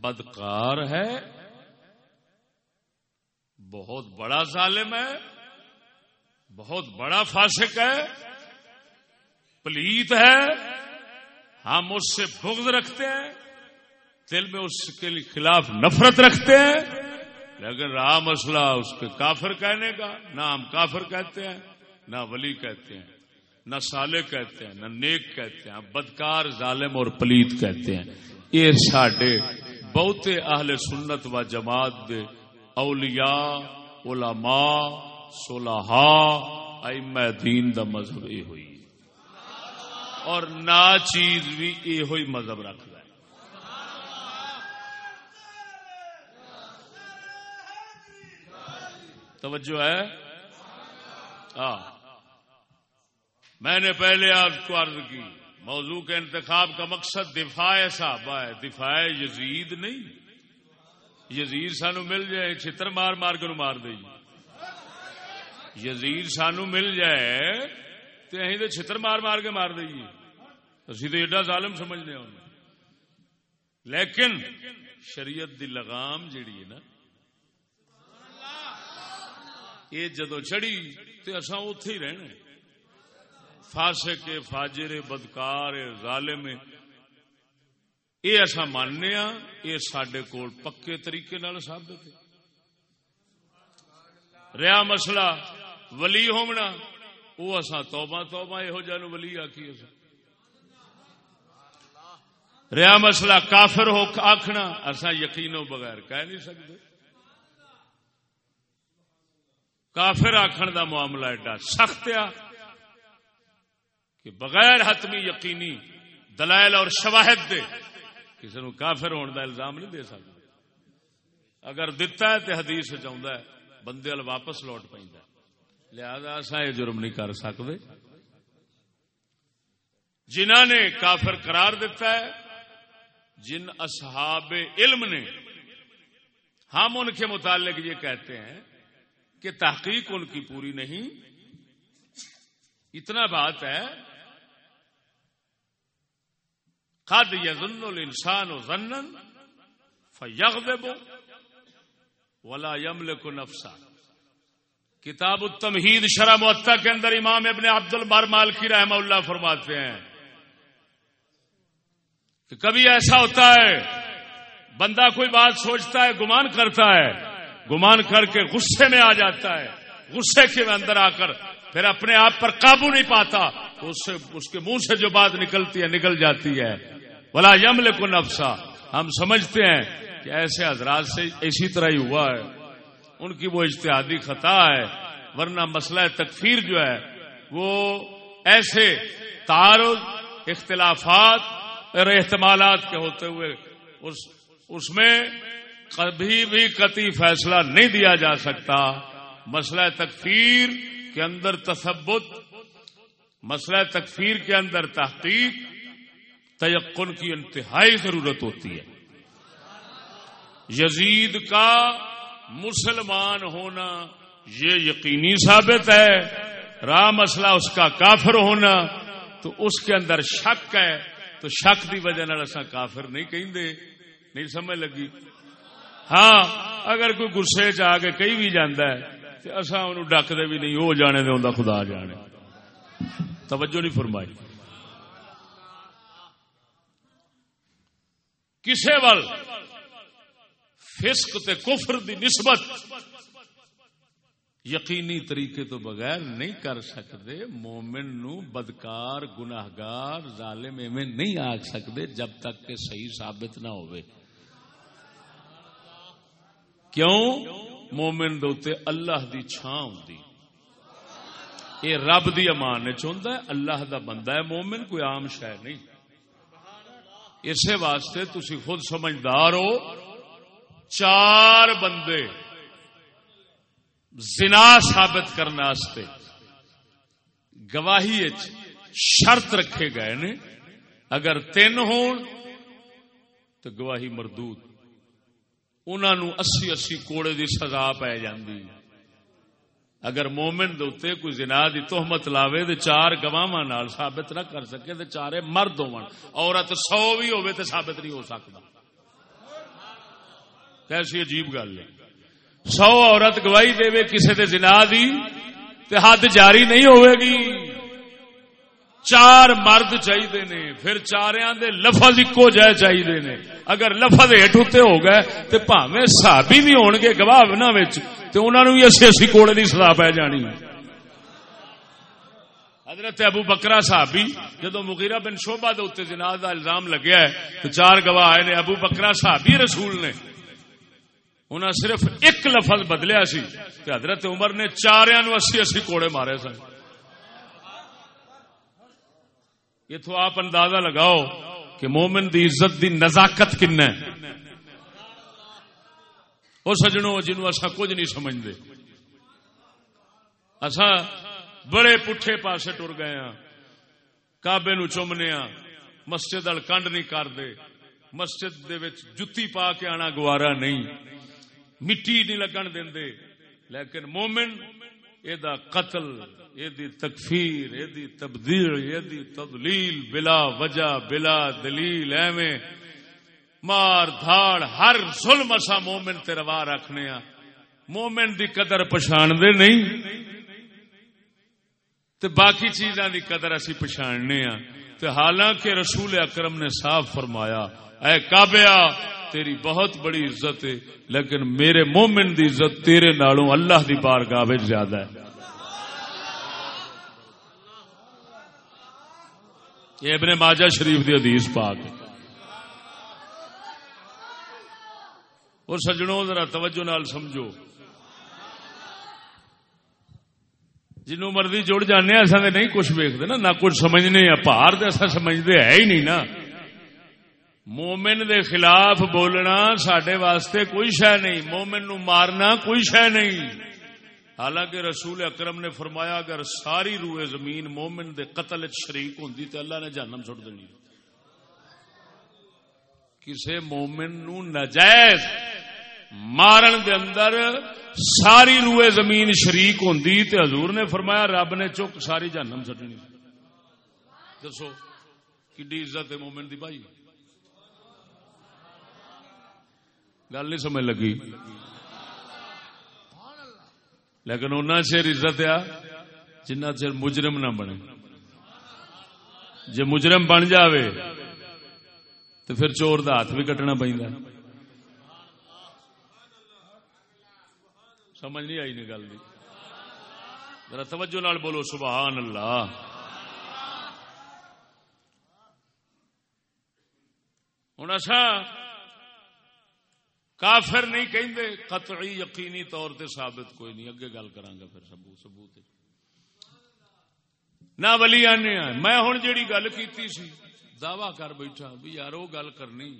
بدکار ہے بہت بڑا ظالم ہے بہت بڑا فاسق ہے پلیت ہے ہم اس سے بغض رکھتے ہیں، دل میں اس کے خلاف نفرت رکھتے ہیں، لیکن رہا مسئلہ اس کے کافر کہنے کا، نہ ہم کافر کہتے ہیں، نہ ولی کہتے ہیں، نہ سالے کہتے ہیں، نہ نیک کہتے ہیں بدکار، ظالم اور پلیت کہتے ہیں۔ یہ ساڈے بہتے اہل سنت و جماعت دے اولیاء، علماء صلحاء ائمہ دین دا مذہب یہ ہوئی۔ اور نا چیز بھی یہ مذہب رکھ ہے۔ توجہ ہے؟ ہاں۔ میں نے پہلے آپ کو عرض کی، موضوع کے انتخاب کا مقصد دفاع صحابہ ہے، دفاع یزید نہیں۔ یزید سانو مل جائے چتر مار مار کر مار دے جی۔ یزید سانو مل جائے تو تو چھتر مار مار کے مار دئیے اسی تو ایڈا ظالم سمجھنے ہوں لیکن شریعت دی لگام جیڑی ہے نا یہ جدو چڑی تو اصا اتے ہی رہنا فاسے کے فاجر، بدکار، ظالم یہ اصا ماننے ہاں یہ سڈے کول پکے طریقے ثابت ہے۔ رہا مسئلہ ولی ہونا وہ اصا توبہ توبہ یہو جہ ولی آخی اصا مسئلہ کافر ہو آخنا اصا یقینوں بغیر کہہ نہیں سکتے کافر آخر دا معاملہ ایڈا سخت آ کہ بغیر حتمی یقینی دلائل اور شواہد دے کسی نو کافر ہونے دا الزام نہیں دے سکتے اگر دتا ہے تو حدیث چاہتا ہے بندے وال واپس لوٹ پہ لہذا اصا یہ جرم نہیں کر سکتے۔ جنہ نے کافر قرار دیتا ہے، جن اصحاب علم نے، ہم ان کے متعلق یہ کہتے ہیں کہ تحقیق ان کی پوری نہیں۔ اتنا بات ہے، قد یزن الانسان و ضنن فیغ ولا یمل کو نفسا۔ کتاب التمہید شرح معطا کے اندر امام ابن عبد البار مالکی رحمہ اللہ فرماتے ہیں کہ کبھی ایسا ہوتا ہے، بندہ کوئی بات سوچتا ہے، گمان کرتا ہے، گمان کر کے غصے میں آ جاتا ہے، غصے کے اندر آ کر پھر اپنے آپ پر قابو نہیں پاتا، تو اس سے، اس کے منہ سے جو بات نکلتی ہے، نکل جاتی ہے۔ بلا یمل کو نفسا ہم سمجھتے ہیں کہ ایسے حضرات سے اسی طرح ہی ہوا ہے۔ ان کی وہ اجتہادی خطا ہے، ورنہ مسئلہ تکفیر جو ہے، وہ ایسے تعارض، اختلافات اور احتمالات کے ہوتے ہوئے اس اس میں کبھی بھی قطعی فیصلہ نہیں دیا جا سکتا۔ مسئلہ تکفیر کے اندر تثبت، مسئلہ تکفیر کے اندر تحقیق، تیقن کی انتہائی ضرورت ہوتی ہے۔ یزید کا مسلمان ہونا یہ یقینی ثابت ہے۔ راہ مسئلہ اس کا کافر ہونا تو اس کے اندر شک ہے۔ تو شک کی وجہ اصا کافر نہیں کہیں نہیں سمجھ لگی؟ ہاں اگر کوئی گسے چ آ کے کہیں بھی جانا ہے اصا ان ڈکتے بھی نہیں، وہ جانے دے خدا جانے۔ توجہ نہیں فرمائی۔ کسے وال فسق تے کفر دی نسبت یقینی طریقے تو بغیر نہیں کر سکتے، مومن نو بدکار، گناہگار، ظالم ایویں نہیں آ سکتے جب تک کہ صحیح ثابت نہ ہوئے۔ کیوں؟ مومن دے اللہ دی چھان ہوں یہ رب دی امان چاہتا ہے، اللہ دا بندہ ہے، مومن کوئی عام شہ نہیں۔ اسی واسطے تسی خود سمجھدار ہو۔ چار بندے زنا ثابت کرنے گواہی شرط رکھے گئے نے۔ اگر تین ہون تو گواہی مردود۔ انہوں اسی اسی کوڑے دی سزا پی جاندی۔ اگر مومن دے کوئی زنا دی تہمت لاوے تو چار گواہ نال ثابت نہ کر سکے تو چارے مرد ہون، عورت سو بھی ہوئے تو ثابت نہیں ہو سکتا۔ کیسی عجیب گل ہے۔ سو عورت گواہی دے کسی دے زنا دی تے حد جاری نہیں ہوئے گی۔ چار مرد چاہیے نے، پھر چاریا دے لفظ ایکو جہ چاہیے نے۔ اگر لفظ ہٹ اتنے ہو گئے تو پاوے سابی بھی ہون گے گواہ تو انہوں نے بھی اسی اسی کوڑے کی سلاح پی جانی۔ حضرت ابو بکرا صحابی جدو مغیرہ بن شوبا دے جناز کا الزام لگیا ہے تو چار گواہ آئے نے۔ ابو بکرا صحابی رسول نے۔ انہیں صرف ایک لفظ بدلیا سی کہ حضرت عمر نے چاریا نو اسی اسی کوڑے مارے سن۔ اتو آپ اندازہ لگاؤ کہ مومن دی عزت دی نزاکت کن وہ سجنوں جنوں اصا کچھ نہیں سمجھتے اصا بڑے پٹھے پاسے ٹر گئے ہاں۔ کابے نو چومنے ہاں۔ مسجد ال کنڈ نہیں کرتے مسجد دے وچ جتی پا کے آنا گوارا نہیں۔ مٹی نہیں لگن دے لیکن مومن یہ قتل یہ تکفیر یہ تبدیل یہ تبلیل بلا وجہ، بلا دلیل، ایویں مار دھاڑ، ہر ظلم اسا مومن تے روا رکھنے ہاں مومن دی قدر پچھان دے نہیں، تے باقی چیزاں دی قدر اسی پچھاننے ہاں تے حالانکہ رسول اکرم نے صاف فرمایا، اے کابیا تیری بہت بڑی عزت ہے، لیکن میرے مومن دی عزت تیرے نالوں اللہ دی بارگاہ زیادہ ہے۔ یہ ابن ماجہ شریف دی حدیث پاک اور سجنوں، ذرا توجہ نال سمجھو۔ جنوں مرضی جڑ جانے ایسا نہیں کچھ ویکتے نا، نہ کچھ سمجھنے یا پہاڑ دے ایسا سمجھتے ہے ہی نہیں نا۔ مومن دے خلاف بولنا سڈے واسطے کوئی شہ نہیں، مومن نو مارنا کوئی شہ نہیں۔ حالانکہ رسول اکرم نے فرمایا، اگر ساری روئے زمین مومن دے قتل شریک ہوں تو اللہ نے جانم سٹ دینی۔ کسے مومن نو نجائز مارن دے اندر ساری روئے زمین شریک ہوں تو حضور نے فرمایا، رب نے چک ساری جانم سٹنی دسو کی عزت ہے مومن دی بھائی؟ گل نہیں سمجھ لگی۔ لیکن ان چر عزت آ جنہ چر مجرم نہ بنے۔ جی مجرم بن جاوے، تو پھر چور دا ہاتھ بھی کٹنا پہ سمجھ نہیں آئی گل ذرا توجہ نال بولو، سبحان اللہ۔ ہوں اصا کافر نہیں کہیں قطعی یقینی طور تے ثابت کوئی نہیں۔ اگے گل کرا پھر سبوت سبوت نہ ولی آنے میں ہوں جیڑی گل کی دعوی کر بیٹھا بھی یار وہ گل کرنی۔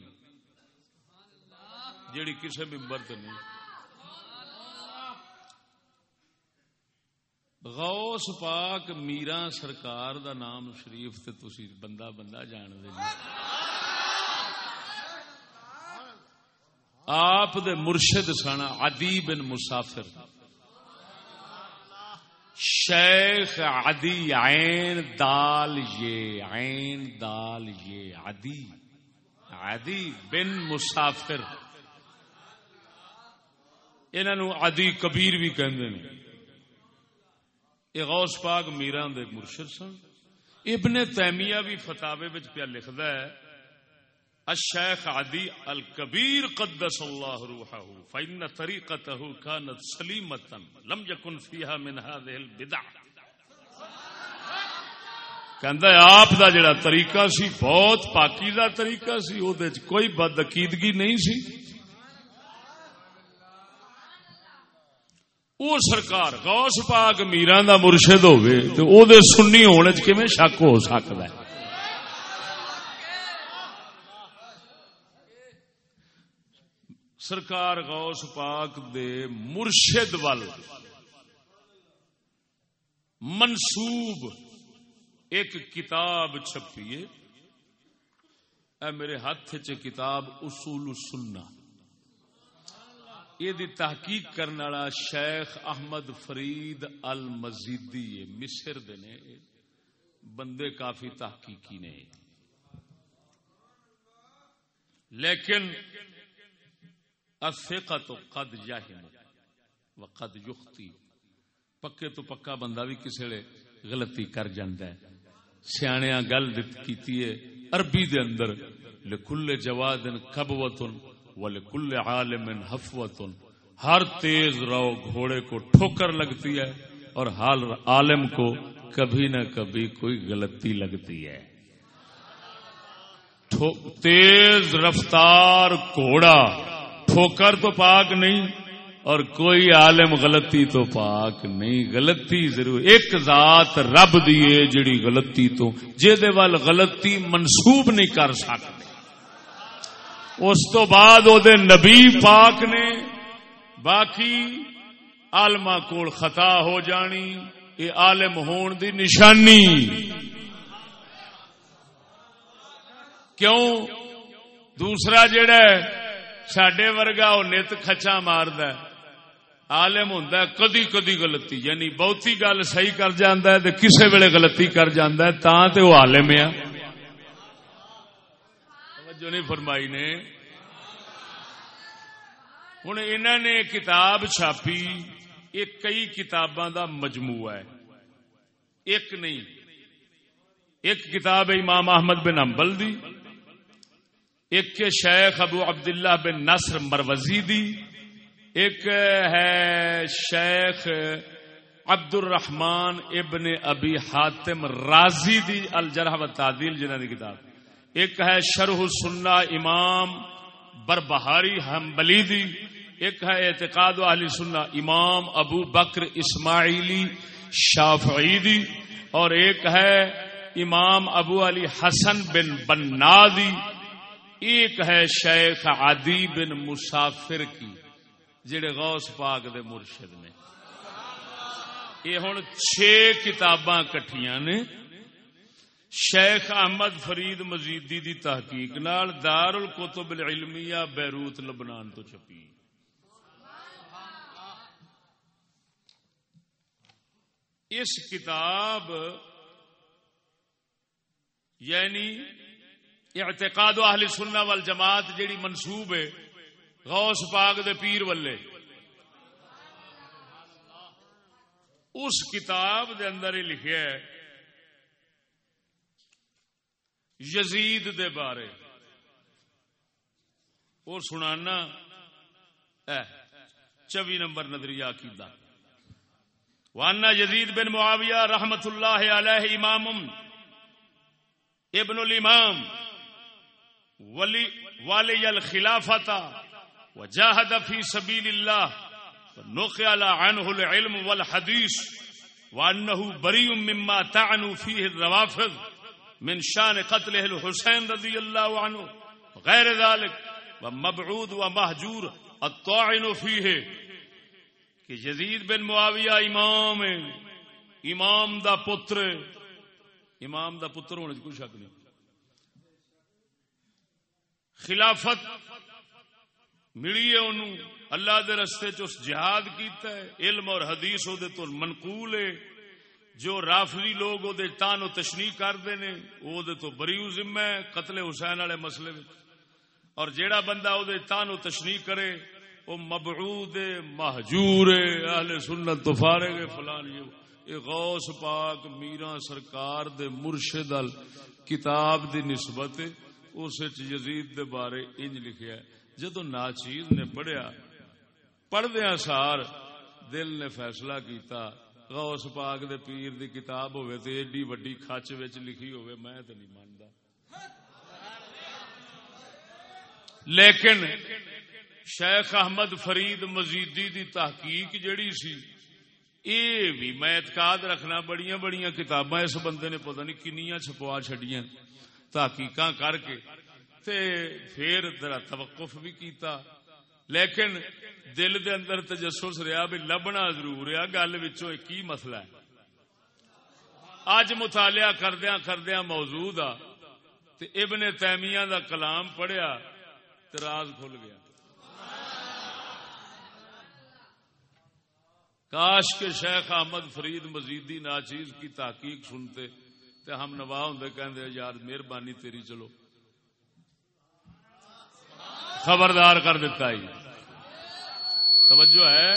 جیڑی کسی ممبر تو نہیں۔ غوث پاک میرا سرکار دا نام شریف تے تسی بندہ بندہ جان دے آپ دے مرشد سن عدی بن مسافر۔ شیخ عدی عین دال یہ، عین دال یہ، عدی عدی بن مسافر۔ انہوں عدی کبیر بھی کہندے ہیں یہ غوث پاک میران دے مرشد سن۔ ابن تیمیہ بھی فتاوے بچ پیا لکھدا ہے۔ الشیخ عدی الکبیر قدس اللہ روحہ فإن طریقته كانت سلیمتا لم يكن فيها من هذه البدع. کہندا ہے، آپ دا جڑا طریقہ سی، بہت پاکیزہ طریقہ سی او دے کوئی بد عقیدگی نہیں سی۔ او سرکار غوث پاک میران دا مرشد ہوئے تو او دے سنی ہونے چ کیویں شک ہو سکدا ہے؟ سرکار غوث پاک دے مرشد وال منسوب ایک کتاب چھپیے۔ اے میرے ہاتھ چ کتاب اصول سننا یہ تحقیق کرنے والا شیخ احمد فرید المزیدی مصر دے نے۔ بندے کافی تحقیقی نے۔ لیکن افقت قد جاہم و قد یختی پکے تو پکا بندہ بھی کسی ویلے غلطی کر جاندا ہے. سیاںیاں گل دت کیتی ہے. عربی دے اندر لکل جواد کبوت و لکل عالم حفوت ہر تیز رو گھوڑے کو ٹھوکر لگتی ہے اور حال عالم کو کبھی نہ کبھی کوئی غلطی لگتی ہے. تیز رفتار گھوڑا ٹھوکر تو پاک نہیں اور کوئی عالم غلطی تو پاک نہیں۔ غلطی ضرور۔ ایک ذات رب دیے جڑی غلطی تو وال غلطی منسوب نہیں کر سکتے اس تو بعد او دے نبی پاک نے باقی آلما کول خطا ہو جانی یہ عالم ہون دی نشانی۔ کیوں؟ دوسرا جڑا ہے سڈے ورگا وہ نت کچا مارد آلم ہوں کدی کدی گلتی یعنی بہتی گل صحیح کر جانا ہے کسی ویلے گلتی کر جانا ہے تا تے وہ آلم ہے نہیں فرمائی نے ہوں انہوں نے کتاب چھاپی یہ کئی کتاباں دا مجموعہ ہے ایک نہیں ایک کتاب ہے امام احمد بن امبل دی ایک شیخ ابو عبداللہ بن نصر مروزی دی، ایک ہے شیخ عبد الرحمان ابن ابی حاتم رازی دی، الجرح و تعدیل جنہ دی کتاب۔ ایک ہے شرح سننا امام بربہاری حنبلی دی، ایک ہے اعتقاد و اہلی سننا امام ابو بکر اسماعیلی شافعی دی، اور ایک ہے امام ابو علی حسن بن بنادی ایک ہے شیخ عدی بن مسافر کی، جڑے غوث پاک دے مرشد نے۔ یہ ہوں چھ کتاباں کٹیاں نے۔ شیخ احمد فرید مزیدی دی تحقیق نال دار القتب العلمیہ بیروت لبنان تو چھپی۔ اس کتاب یعنی اعتقاد و اہل سننا وال جماعت جیڑی منسوب ہے، غوث پاک دے پیر ولے اس کتاب دے اندر ہی لکھیا ہے، یزید دے بارے۔ وہ سنانا چوی نمبر نظریہ عقیدہ۔ وانا یزید بن معاویہ رحمت اللہ علیہ امام، ابن الامام۔ ولی والی الخلافت وجاہد فی سبیل اللہ نقل عنه العلم والحدیث وانه بریء مما تعنو فیہ الروافض من شان قتله الحسین رضی اللہ عنہ غیر ذلك ومبعود ومحجور الطاعن فیہ کہ یزید بن معاویہ امام ہے امام دا پتر امام دا پتر ہونے کوئی شک نہیں۔ خلافت ملی ہے انہوں، اللہ دے رستے چ جہاد کیتا ہے، علم اور حدیث او دے تو منقول ہے۔ جو رافضی لوگ او دے تان و تشنیح کرتے ہیں او دے تو بریو ذمہ ہے، قتل حسین والے مسئلے میں اور جیڑا بندہ او دے تان و تشنیح کرے، وہ مبعود محجور اہل سنت تو فارغ فلان یہ۔ غوث پاک، میرا سرکار دے مرشد ال کتاب دی نسبت ہے۔ اس یزید دے بارے انج لکھیا ہے۔ جدو ناچیز نے پڑھیا پڑھدیا سار دل نے فیصلہ کیتا، غوث پاک دے پیر دی کتاب ہوئے تے ایڈی وڈی کھچ وچ لکھی ہوئے میں تے نہیں ماندا۔ لیکن شیخ احمد فرید مزیدی دی تحقیق جڑی سی، اے بھی میں اعتقاد رکھنا، بڑیاں بڑیاں کتاباں اس بندے نے پتہ نہیں کنیاں چھپوا چھڈیاں۔ تحقیق کر کے تے پھر ذرا توقف بھی کیتا۔ لیکن دل دے اندر تجسس رہا بھی لبنا ضرور رہا گل وچوں کی مسئلہ ہے؟ اج مطالعہ کردیا کردیا موجود آ۔ ابن تیمیہ دا کلام پڑھیا تو راز کھل گیا۔ کاش کے شیخ احمد فرید مزیدی ناچیز کی تحقیق سنتے۔ تے ہم نواہ ہوں کہندے یار مہربانی تیری چلو۔ خبردار کر دیتا ہی توجہ ہے۔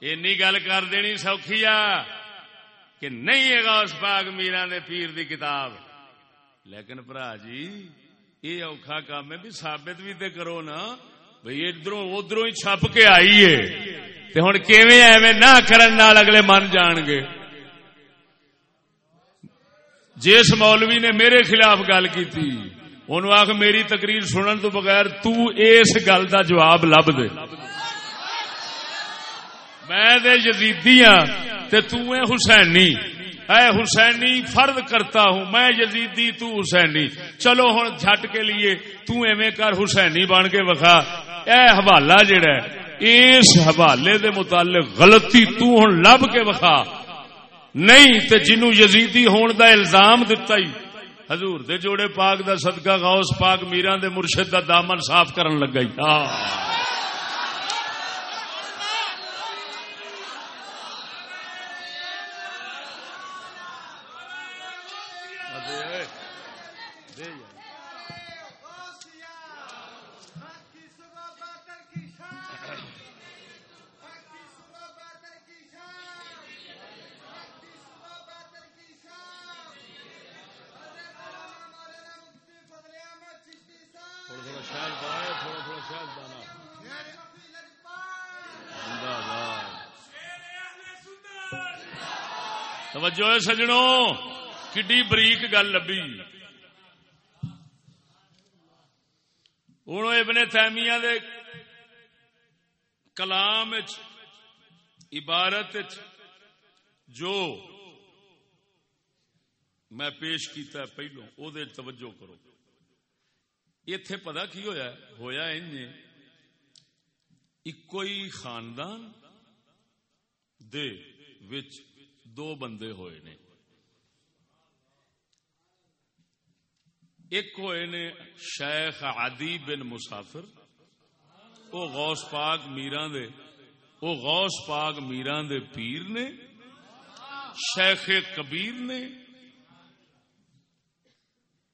اینی گل کر دینی سوکھی آ کہ نہیں ہے گا اس پاک میرا نے پیر دی کتاب۔ لیکن برا جی یہ اوکھا کام ہے بھی ثابت بھی تے کرو نا۔ بھئی ادھر ادھر ہی چھپ کے آئی ہے ہوں ایویں نہ کرن نال اگلے من جان گے۔ جس مولوی نے میرے خلاف گل کی تھی انہوں آخ میری تقریر سنن تو بغیر تو اس گل دا جواب لب دے۔ میں دے یزیدی ہاں تے تو اے حسینی۔ اے حسینی فرد کرتا ہوں، میں یزیدی، تو حسینی۔ چلو ہن جھٹ کے لیے تو ایویں کر حسینی بن کے وکھا۔ اے حوالہ جڑا ہے، اس حوالے دے متعلق غلطی تو ہن لب کے وکھا۔ نہیں تے جنو یزیدی ہون دا الزام دتا ہی۔ حضور دے جوڑے پاک دا صدقہ غوث پاک میران دے مرشد دا دامن صاف کرن لگ گئی ہاں توجہ سجنوں؟ کڈی بریک گل لبی ہوں ابن تیمیہ دے کلام عبارت جو میں پیش کیتا ہے پہلو او دے توجہ کرو۔ اتے پتا کی ہویا ہویا ان ایک خاندان دے وچ دو بندے ہوئے نے۔ ایک ہوئے نے شیخ عدی بن مسافر وہ غوث پاک میران دے وہ غوث پاک میران دے پیر نے، شیخ کبیر نے۔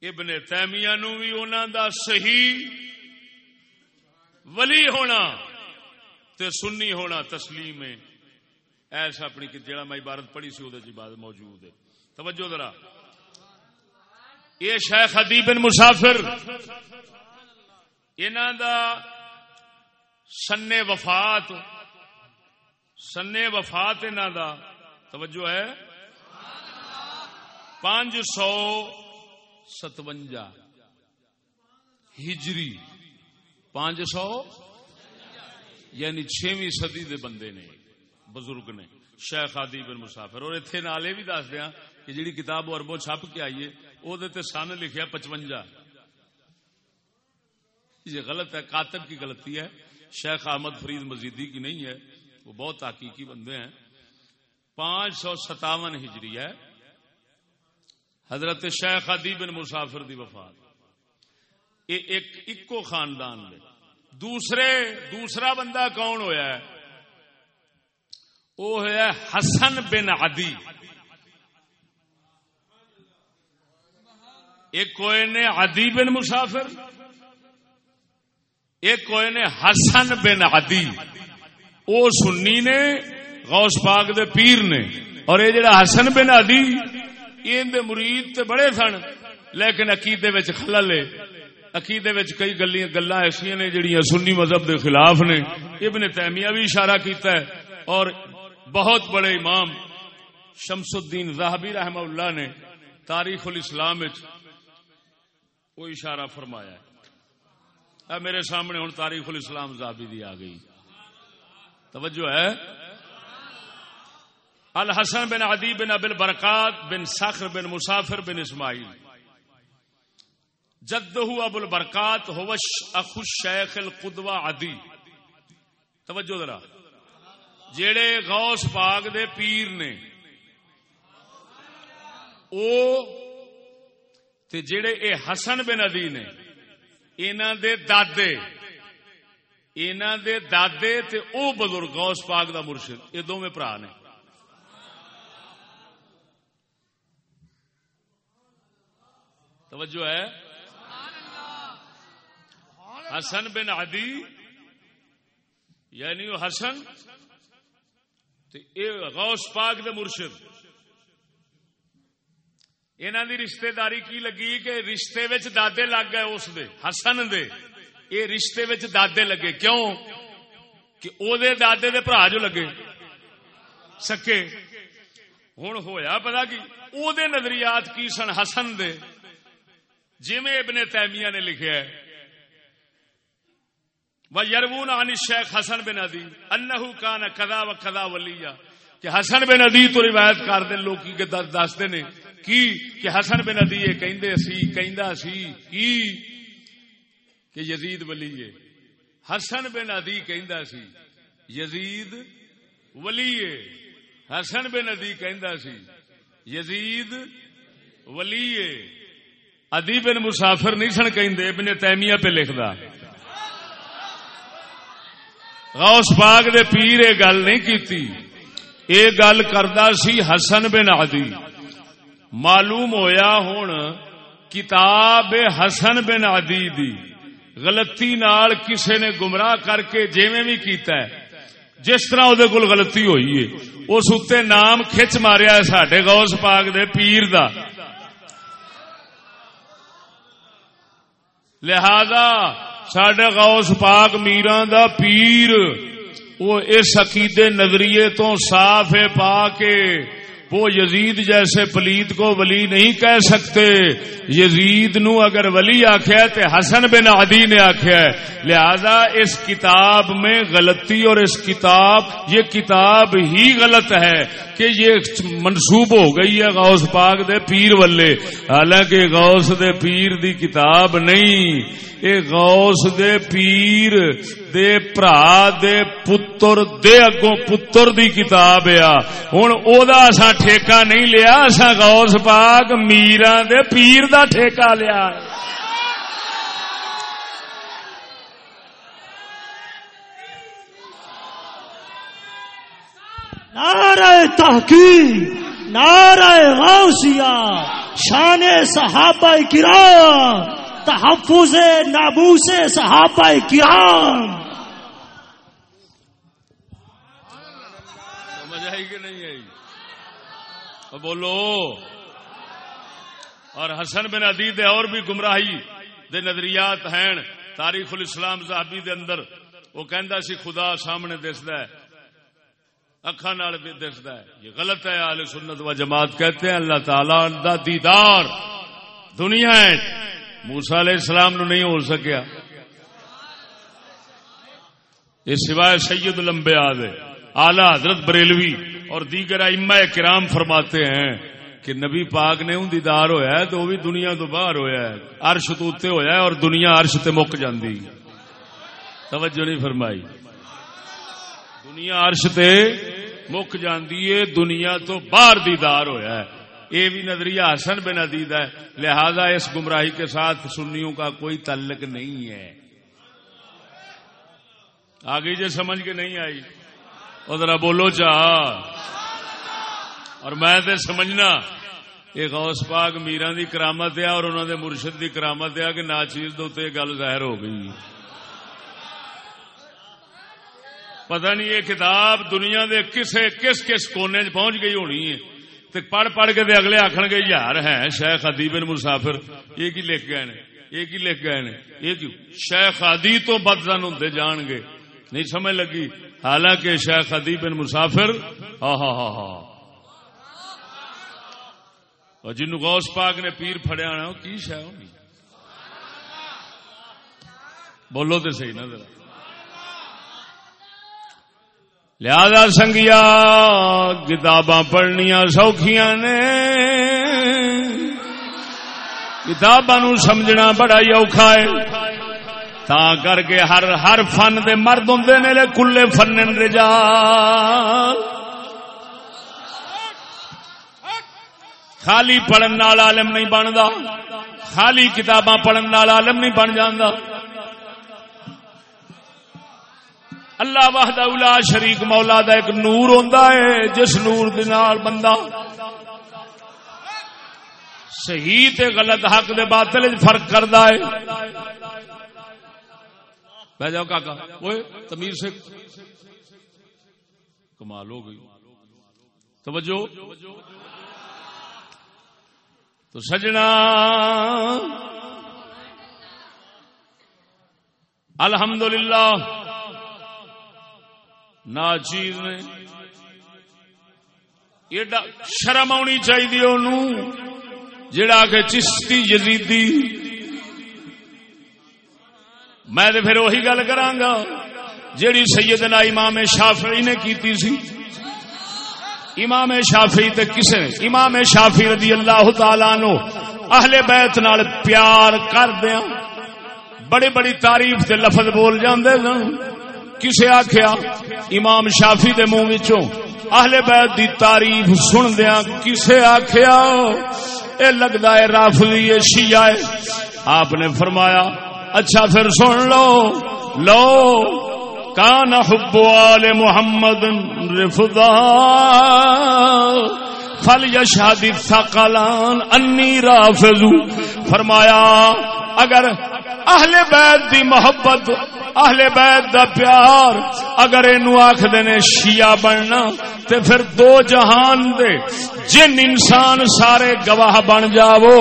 ابن تیمیہ نو بھی انہوں دا صحیح ولی ہونا تے سنی ہونا تسلیم ہے۔ ایسا اپنی جڑا میں عبارت پڑھی سی وہ جی موجود ہے۔ توجہ ذرا۔ یہ شیخ ادیب بن مسافر انہوں دا سن وفات سن وفات انہوں دا، توجہ ہے۔ پانچ سو ستوجا ہجری۔ پانچ سو یعنی چھویں صدی دے بندے نے۔ بزرگ نے، شیخ آدی بن مسافر اور اتنے نالے بھی دس دیا کہ جیڑی کتاب اربوں چھپ کے آئیے وہ سن لکھیا پچوجا یہ غلط ہے، کاتب کی غلطی ہے۔ شیخ احمد فرید مزیدی کی نہیں ہے، وہ بہت حقیقی بندے ہیں۔ پانچ سو ستاون ہجری ہے، حضرت شیخ ادی بن مسافر دی وفات۔ یہ ایک اکو خاندان لے دوسرے، دوسرا بندہ کون ہویا ہے؟ وہ ہے حسن بن عدی۔ ایک کوئی نے عدی بن مسافر، ایک کوئی نے حسن بن عدی۔ او سنی نے، غوث پاک دے پیر نے۔ اور یہ جڑا حسن بن عدی، ان دے مرید تے بڑے سن۔ لیکن عقیدے وچ خلل ہے۔ عقیدے وچ کئی گلیاں گلاں ایسیاں نے جڑیاں سنی مذہب دے خلاف نے۔ ابن تیمیہ بھی اشارہ کیتا ہے۔ اور بہت بڑے امام شمس الدین زاہبی رحمہ اللہ نے تاریخ الاسلام وہ اشارہ فرمایا ہے۔ میرے سامنے ہوں تاریخ الاسلام زاہبی دی آ گئی۔ توجہ ہے۔ الحسن بن عدی بن ابل برکات بن سخر بن مسافر بن اسماعیل۔ جد ابو البرکات ہوش اخو شیخ القدوہ عدی۔ توجہ ذرا۔ جیڑے غوث پاک دے پیر نے، او تے جیڑے اے حسن بن عدی نے، اینا دے دادے، اینا دے دادے تے او بزرگ غوث پاک دا مرشد یہ دو میں پرا نے۔ توجہ ہے؟ حسن بن عدی یعنی حسن؟ وہ غوث پاک دے مرشد۔ انہوں دی رشتہ داری کی لگی کہ رشتے وچ دادے لگ گئے اس دے، حسن دے۔ اے رشتے وچ دادے لگے۔ کیوں؟ کہ او دے دادے دے برا جو لگے۔ سکے۔ ہوں ہویا پتا کہ او دے نظریات کی سن حسن دے۔ جی ابن تیمیہ نے لکھا ہے۔ وہ یرمون عن شیخ حسن بن ادی انہو کان کدا و کدا ولیا کہ حسن بن ادی تو روایت کر دیں لوگ کے دستے نے۔ کی؟ کہ حسن بن ادی یہ کہندے سی کہندا سی کی؟ کہ یزید ولی ہے۔ حسن بن ادی کہندا سی یزید ولی ہے۔ حسن بن ادی کہندا سی یزید ولی ہے۔ ادی بن مسافر نہیں سن کہ ابن تیمیہ پہ لکھدا۔ غوث پاک دے پیر یہ گل نہیں کیتی۔ اے گل کردا سی حسن بن عدی۔ معلوم ہویا ہوں کتاب حسن بن عدی دی۔ غلطی نال کسے نے گمراہ کر کے جیویں بھی کیتا ہے۔ جس طرح وہ کول غلطی ہوئی ہے، اس اتنے نام کھچ ماریا ہے سڈے غوث پاک دے پیر دا۔ لہذا سڈے غوث پاک میران دا پیر، وہ اس عقیدے نظریے تو صاف ہے پا کے وہ یزید جیسے پلیت کو ولی نہیں کہہ سکتے۔ یزید نو اگر ولی آخیا تو حسن بن عدی نے آخیا ہے۔ لہذا اس کتاب میں غلطی اور اس کتاب، یہ کتاب ہی غلط ہے کہ یہ منسوب ہو گئی ہے غوث پاک دے پیر والے۔ حالانکہ غوث دے پیر دی کتاب نہیں، اے غوث دے پیر دے پرا دے پتر دے اگوں پتر دی کتاب آ ہوں او دا اسا ٹھیکہ نہیں لیا اسا غوث پاک میرا دے پیر دا ٹھیکہ لیا نعرہ تحقیق نعرہ غوثیہ شان صحابہ کرام تحفظ نابوس صحابہ کرام سمجھ آئی کہ نہیں آئی؟ بولو، اور حسن بن عدید اور بھی گمراہی دے نظریات ہیں۔ تاریخ الاسلام صحابی دے اندر، وہ کہندا سی خدا سامنے دسدا ہے اکھا نال بھی دسدا ہے۔ یہ غلط ہے، اہل سنت و جماعت کہتے ہیں، اللہ تعالی دا دیدار دنیا ہے۔ موسی علیہ السلام نو نہیں ہو سکیا۔ یہ سوائے سید لمبے آدھے اعلی حضرت بریلوی اور دیگر اما کرام فرماتے ہیں کہ نبی پاک نے ان دیدار ہویا ہے تو وہ بھی دنیا تو باہر ہویا ہے۔ عرش تو اتنے ہویا ہے اور دنیا عرش تے مک جاندی۔ توجہ نہیں فرمائی۔ دنیا عرش تے مک جاندی ہے، دنیا تو باہر دیدار ہویا ہے۔ یہ بھی نظریہ حسن بن عدید ہے۔ لہذا اس گمراہی کے ساتھ سنیوں کا کوئی تعلق نہیں ہے۔ آگے جو سمجھ کے نہیں آئی۔ وہ ذرا بولو چاہ اور میں تے سمجھنا، یہ غوث پاک میران دی کرامت ہے اور انہوں دے مرشد دی کرامت ہے کہ ناچیز دے گل ظاہر ہو گئی۔ پتہ نہیں یہ کتاب دنیا دے کسے کس کس کونے چ پہنچ گئی ہونی ہے۔ تے پڑھ پڑھ کے دے اگلے آخر گے، یار ہے شیخ ادیب مسافر، یہ کی لکھ گئے نے؟ یہ کی لکھ گئے نے؟ یہ کیوں؟ شیخ ادی تو بدزن ہوں جان گے۔ نہیں سمجھ لگی؟ حالانکہ شیخ ادیب بن مسافر ہاں ہاں ہاں ہاں اور جنو غوث پاک نے پیر پھڑیا ہونا کی شہ ہونی؟ بولو تو صحیح نا ذرا۔ لہذا سنگیا، کتاباں پڑھنیا سوکھیاں نے۔ کتاباں سمجھنا بڑا ہی اوکھا ہے۔ تا کر کے ہر ہر فن دے مرد ہوں نے کلے فن رجال خالی پڑھن نال عالم نہیں بنتا خالی کتاباں پڑھن نال عالم نہیں بن جانا اللہ واہد الا شریک مولا دا ایک نور ہوندا ہے، جس نور دے نال بندہ صحیح تے غلط حق دے باطل فرق کردا ہے۔ بہ جاؤ کاکا وہ تمیر سے کمال ہو گئی۔ توجہ۔ تو سجنا۔ الحمد للہ نا چیز نے۔ شرم آنی چاہیے جڑا کہ چشتی یزیدی میں تو پھر وہی گل کرا جیڑی سیدنا امام شافعی نے کیتی سی۔ امام شافعی تے کسے امام شافعی رضی اللہ تعالی نو اہل بیت نال پیار کر دیا بڑی بڑی تعریف تے لفظ بول جاندے سن۔ کسے آخیا امام شافی دے منہ وچوں اہل بیت دی تعریف سن دیا کسے آخیا اے لگدا ہے رافضی شیعہ آپ نے فرمایا اچھا پھر سن لو لو، کان حب آل محمد رفدا فل یشادی ثقلان انی رافضو۔ فرمایا، اگر اہل بیت دی محبت، اہل بیت دا پیار، اگر اینو آکھ دینے شیعہ بننا، تے پھر دو جہان دے جن انسان سارے گواہ بن جاو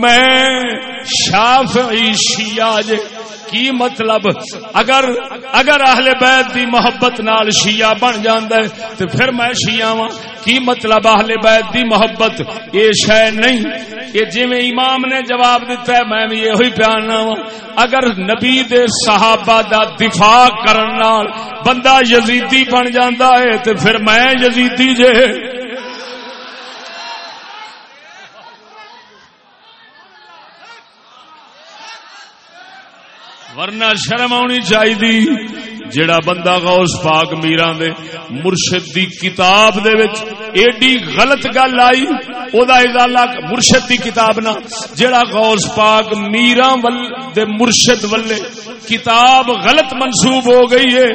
میں شافعی شیعہ جے کی مطلب؟ اگر اگر اہل بیت دی محبت نال شیعہ بن جاندا ہے تے پھر میں شیعہ ہاں۔ کی مطلب اہل بیت دی محبت؟ اے شے نہیں۔ کہ جویں امام نے جواب دیتا ہے، میں بھی یہی پیاننا ہوں اگر نبی دے صحابہ دا دفاع کرن نال بندہ یزیدی بن جاندا ہے تے پھر میں یزیدی جے ورنہ شرم آنی چاہیے جڑا بندہ غوث پاک میران دے مرشد دی کتاب دے وچ ایڈی غلط گل آئی او دا ازالہ مرشد دی کتاب نا جڑا غوث پاک میران ول، دے مرشد ولے کتاب غلط منسوب ہو گئی ہے۔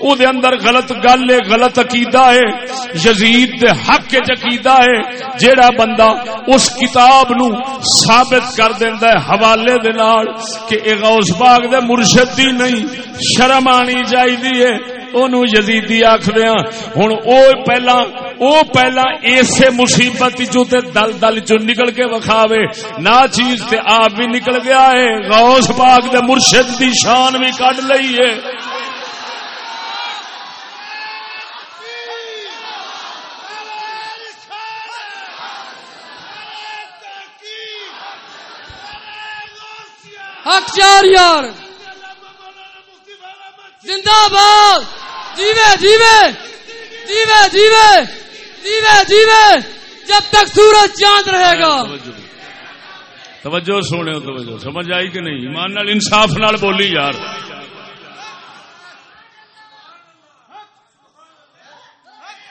او دے اندر غلط گل ہے، غلط عقیدہ ہے۔ یزید دے حق وچ عقیدہ ہے۔ جیڑا بندہ اس کتاب نو ثابت کر دیندا ہے، حوالے دے نال کہ اے غوث پاک دے مرشد دی نہیں، شرم آنی چاہیے۔ اونوں یزیدی آکھدے ہاں۔ ہن او پہلا او پہلا ایسے مصیبت جو تے دل دل چ نکل کے وکھاوے۔ نا چیز تے آپ بھی نکل گیا ہے۔ غوث پاک دے مرشد دی شان بھی کڈ لئی ہے۔ حق چار یار۔ زندہ باد جیوے جیوے! جیوے جیوے! جیوے جیوے! جب تک سورج چاند رہے گا۔ توجہ سونے، توجہ۔ سمجھ آئی کہ نہیں؟ ایمان نال، انصاف نال بولی یار۔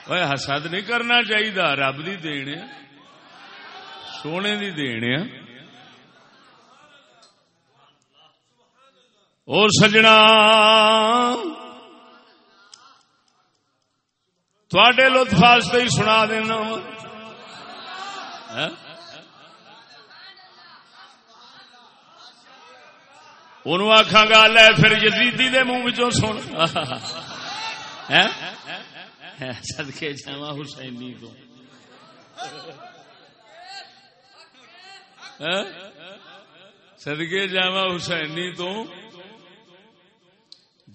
اوے حسد نہیں کرنا چاہیے رب دی دین سونے دی دین ہے۔ اور سجنا۔ تھوڑے لطف واسطے ہی سنا دینا ہاں؟ انہوں آخا گا، لے پھر یزیدی دے منہ بچوں سن۔ ہاں؟ ہاں، سدکے جاوا ہاں؟ حسینی تو سدکے جاوا حسینی تو۔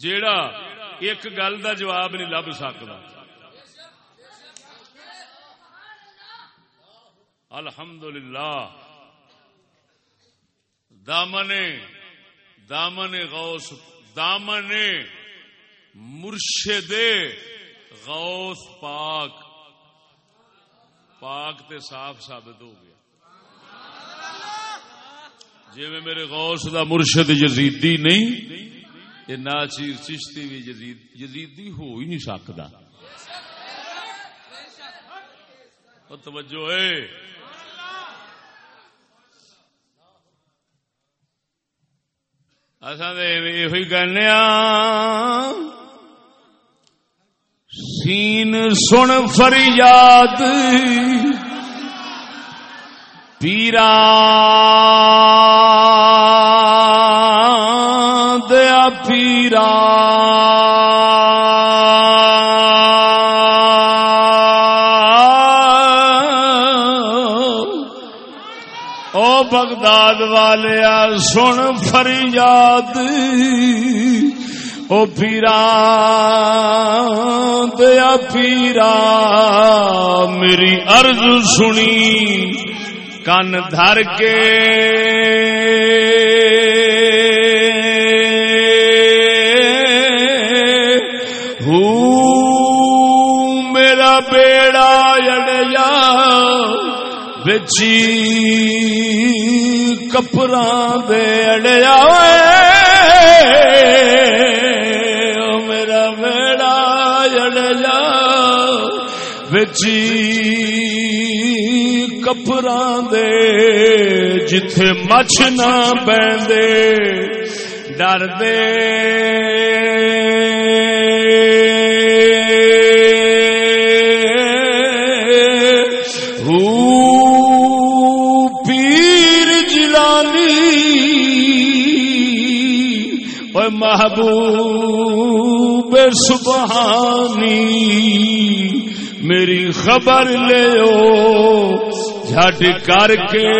جیڑا ایک گل دا جواب نہیں لب سکتا۔ الحمدللہ۔ دامن دامن غوث، دامن مرشد غوث پاک۔ پاک تے صاف ثابت ہو گیا۔ جی میں میرے غوث دا مرشد یزیدی نہیں یہ نا چیز چشتی بھی یزید یزیدی ہو ہی نہیں سکتا۔ توجہ ہے۔ اصل یہ کہنے سین سن فریاد۔ پیرا او والیا، سن فریاد، او پیرا دیا پیرا میری عرض سنی، کن دھر کے۔ میرا بیڑا اڑیا بچی کپرا دے اڑیا ہوئے میرا بیڑا اڑیا بچی کپرا دے جتھے مچھ نہ بہندے ڈر دے۔ محبوب سبحانی میری خبر لے جھٹ کر کے۔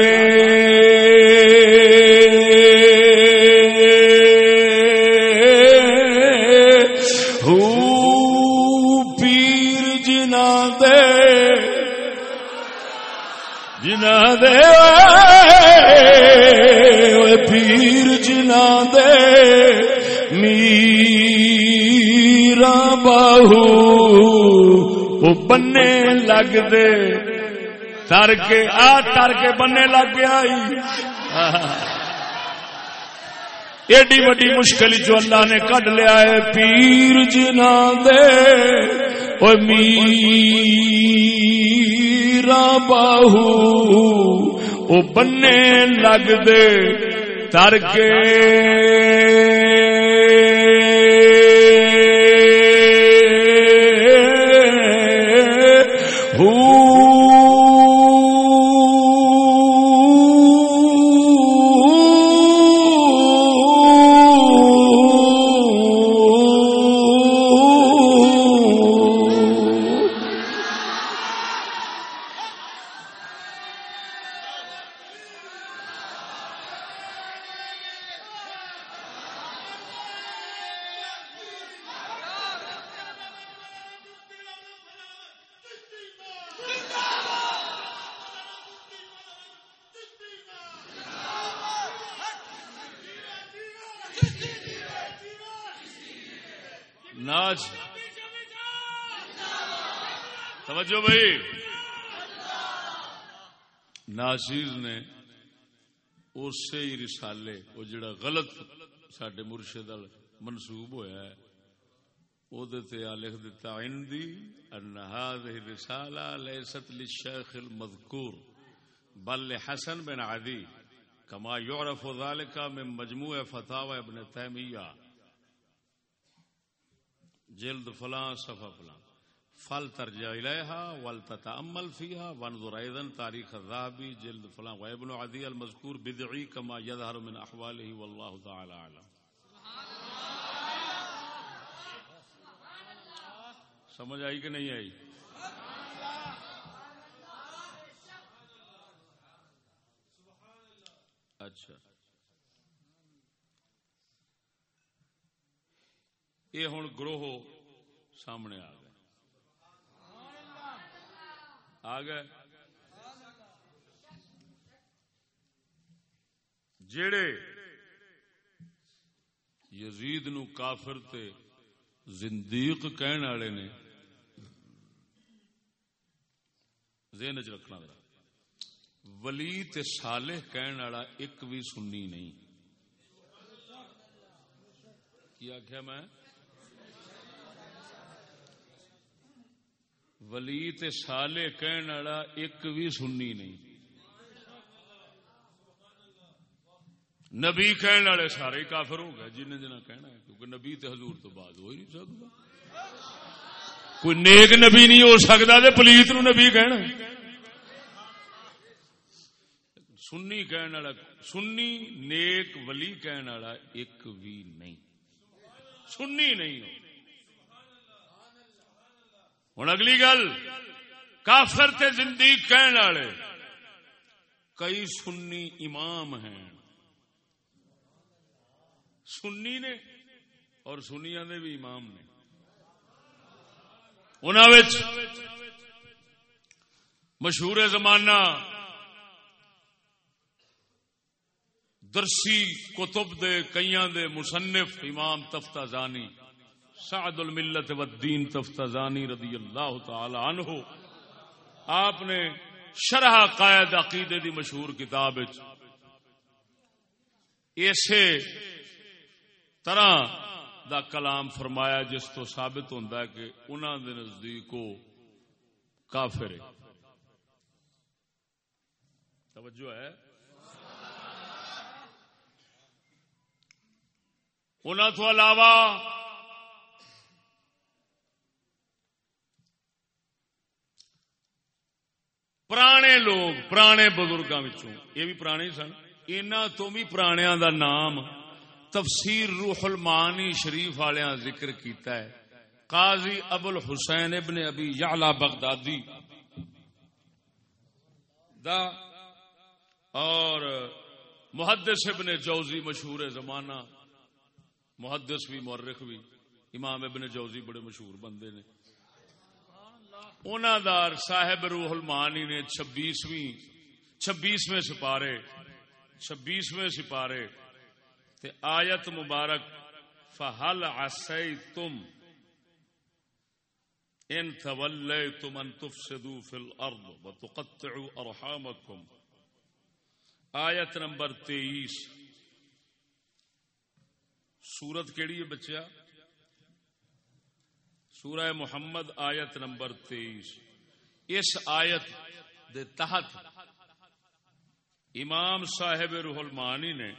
پیر جنا دے جنا دے۔ پیر جنا دے میرا باہو وہ بننے لگ دے۔ تر کے آ تر کے بننے لگ گیا ایڈی وڈی مشکل جو اللہ نے کڈ لیا ہے پیر جنا دے۔ او میرا باہو او بننے لگ دے۔ تر کے ناچیز نے اسی ہی رسالے، وہ جڑا غلط سڈے مرشد منسوب ہویا ہے وہ لکھ دیتا عندی ان هذه الرسالة ليست للشيخ المذكور بل لحسن بن عدي كما يعرف ذلك من مجموع فتاوى ابن تيمية جلد فلان صفحة فلان فل ترجا ترجع إليها ولتتأمل فيها. وانظر أيضا تاريخ الذهبي، جلد فلان وابن عدي المذكور، بدعي كما يظهر من أحواله والله تعالى أعلم. سمجھ آئی کہ نہیں آئی؟ اچھا۔ یہ ہوں گروہ سامنے آ گئے۔ آ گئے۔ جڑے یزید نو کافر تے زندیق کہن والے نے، ذہن چ رکھنا ذرا۔ ولی تے صالح کہن والا ایک بھی سنی نہیں۔ کی آخیا میں؟ ولی تے صالح کہن والا ایک بھی سنی نہیں۔ نبی کہن والے سارے کافر ہو گئے، جنہیں جنہیں کہنا ہے، کیونکہ نبی تے حضور تو بعد ہو ہی نہیں سکتا۔ کوئی نیک نبی نہیں ہو سکتا تے پلیت نو نبی کہنا سنی کہن والا، سنی نیک ولی کہن والا ایک بھی نہیں۔ سنی نہیں ہو۔ ہوں اگلی گل، کافر تے زندگی کہن والے، کئی سنی امام ہیں۔ سنی نے اور سنیا دے بھی امام نے۔ انہوں مشہور زمانہ درسی کتب دے، کئیاں دے مصنف امام تفتہ زانی۔ سعد الملت والدین تفتہ زانی رضی اللہ تعالی عنہ۔ آپ نے شرح قائد عقیدے دی مشہور کتاب ایسے طرح دا کلام فرمایا جس تو ثابت ہوتا ہے کہ انہوں دے نزدیک کافر ہے۔ توجہ ہے۔ انہوں تو علاوہ پرانے لوگ پرانے بزرگوں یہ بھی پرانے سن ان تو بھی پرانیا دا نام تفسیر روح المعانی شریف والے ذکر کیتا ہے قاضی ابو الحسین ابن ابی یعلا بغدادی دا اور محدث ابن جوزی مشہور زمانہ محدث بھی مورخ بھی امام ابن جوزی بڑے مشہور بندے نے انہوں دار صاحب روح المانی نے چھبیسویں چھبیسویں سپارے چھبیسویں سپارے۔ تے آیت مبارک، فہل عسی تم ان تولیتم ان تفسدوا فی الارض وتقطعوا ارحامکم۔ آیت نمبر تیئیس۔ سورت کیڑی ہے بچیا سورہ محمد آیت نمبر تیئیس۔ اس آیت دے تحت امام صاحب روح المانی نے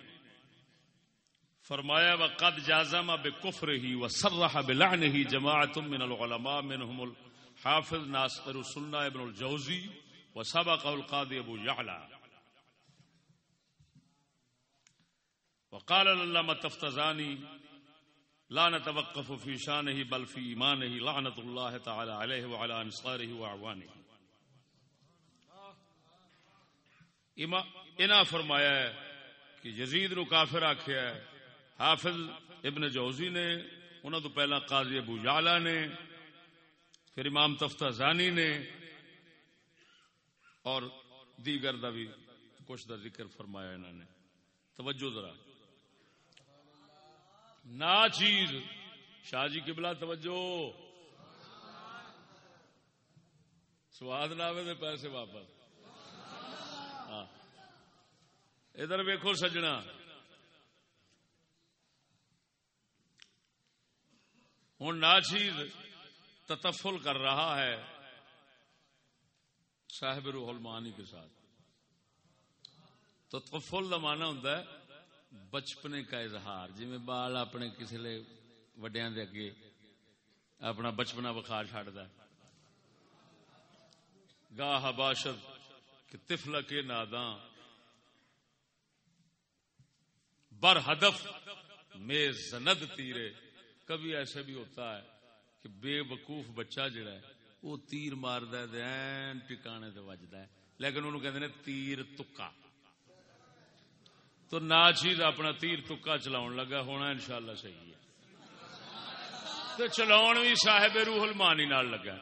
فرمایا و قد جازم بے کفر ہی و سرح بلعن ہی جماعت من العلماء، منهم الحافظ ناصر السنہ ابن الجوزی و سبق القاضی ابو یعلا۔ وقال العلامة تفتزاني لا نتوقف في شانه بل في إيمانه لعنة الله تعالى عليه وعلى أنصاره وأعوانه انا فرمایا ہے کہ یزید نو کافر آخیا ہے۔ حافظ ابن جوزی نے انہوں تو پہلا قاضی ابو یعلا نے، پھر امام تفتہ زانی نے، اور دیگر دا بھی کچھ دا ذکر فرمایا انہوں نے۔ توجہ ذرا۔ ناچیز شاہ جی قبلہ توجہ سواد نہ آئے تو پیسے واپس۔ ہاں۔ ادھر ویکو سجنا۔ ہوں ناچیز تتفل کر رہا ہے صاحب روح المانی کے ساتھ۔ تتفل کا مانا ہوں بچپنے کا اظہار جی میں بال اپنے کسی لے وڈیا دے اگے اپنا بچپنا بخار چڈ د گاہ باشد کہ تفل کے ناداں۔ بر ہدف میں زند تیرے۔ کبھی ایسے بھی ہوتا ہے کہ بے وقوف بچہ جڑا ہے، وہ تیر مارد ٹکانے سے وجد ہے۔ لیکن انہوں کہتے ہیں تیر تکا۔ تو نا چیز اپنا تیر تکا چلاؤ لگا، ہونا انشاءاللہ صحیح ہے۔ تو چلاؤ بھی صاحب روح المانی نال لگا۔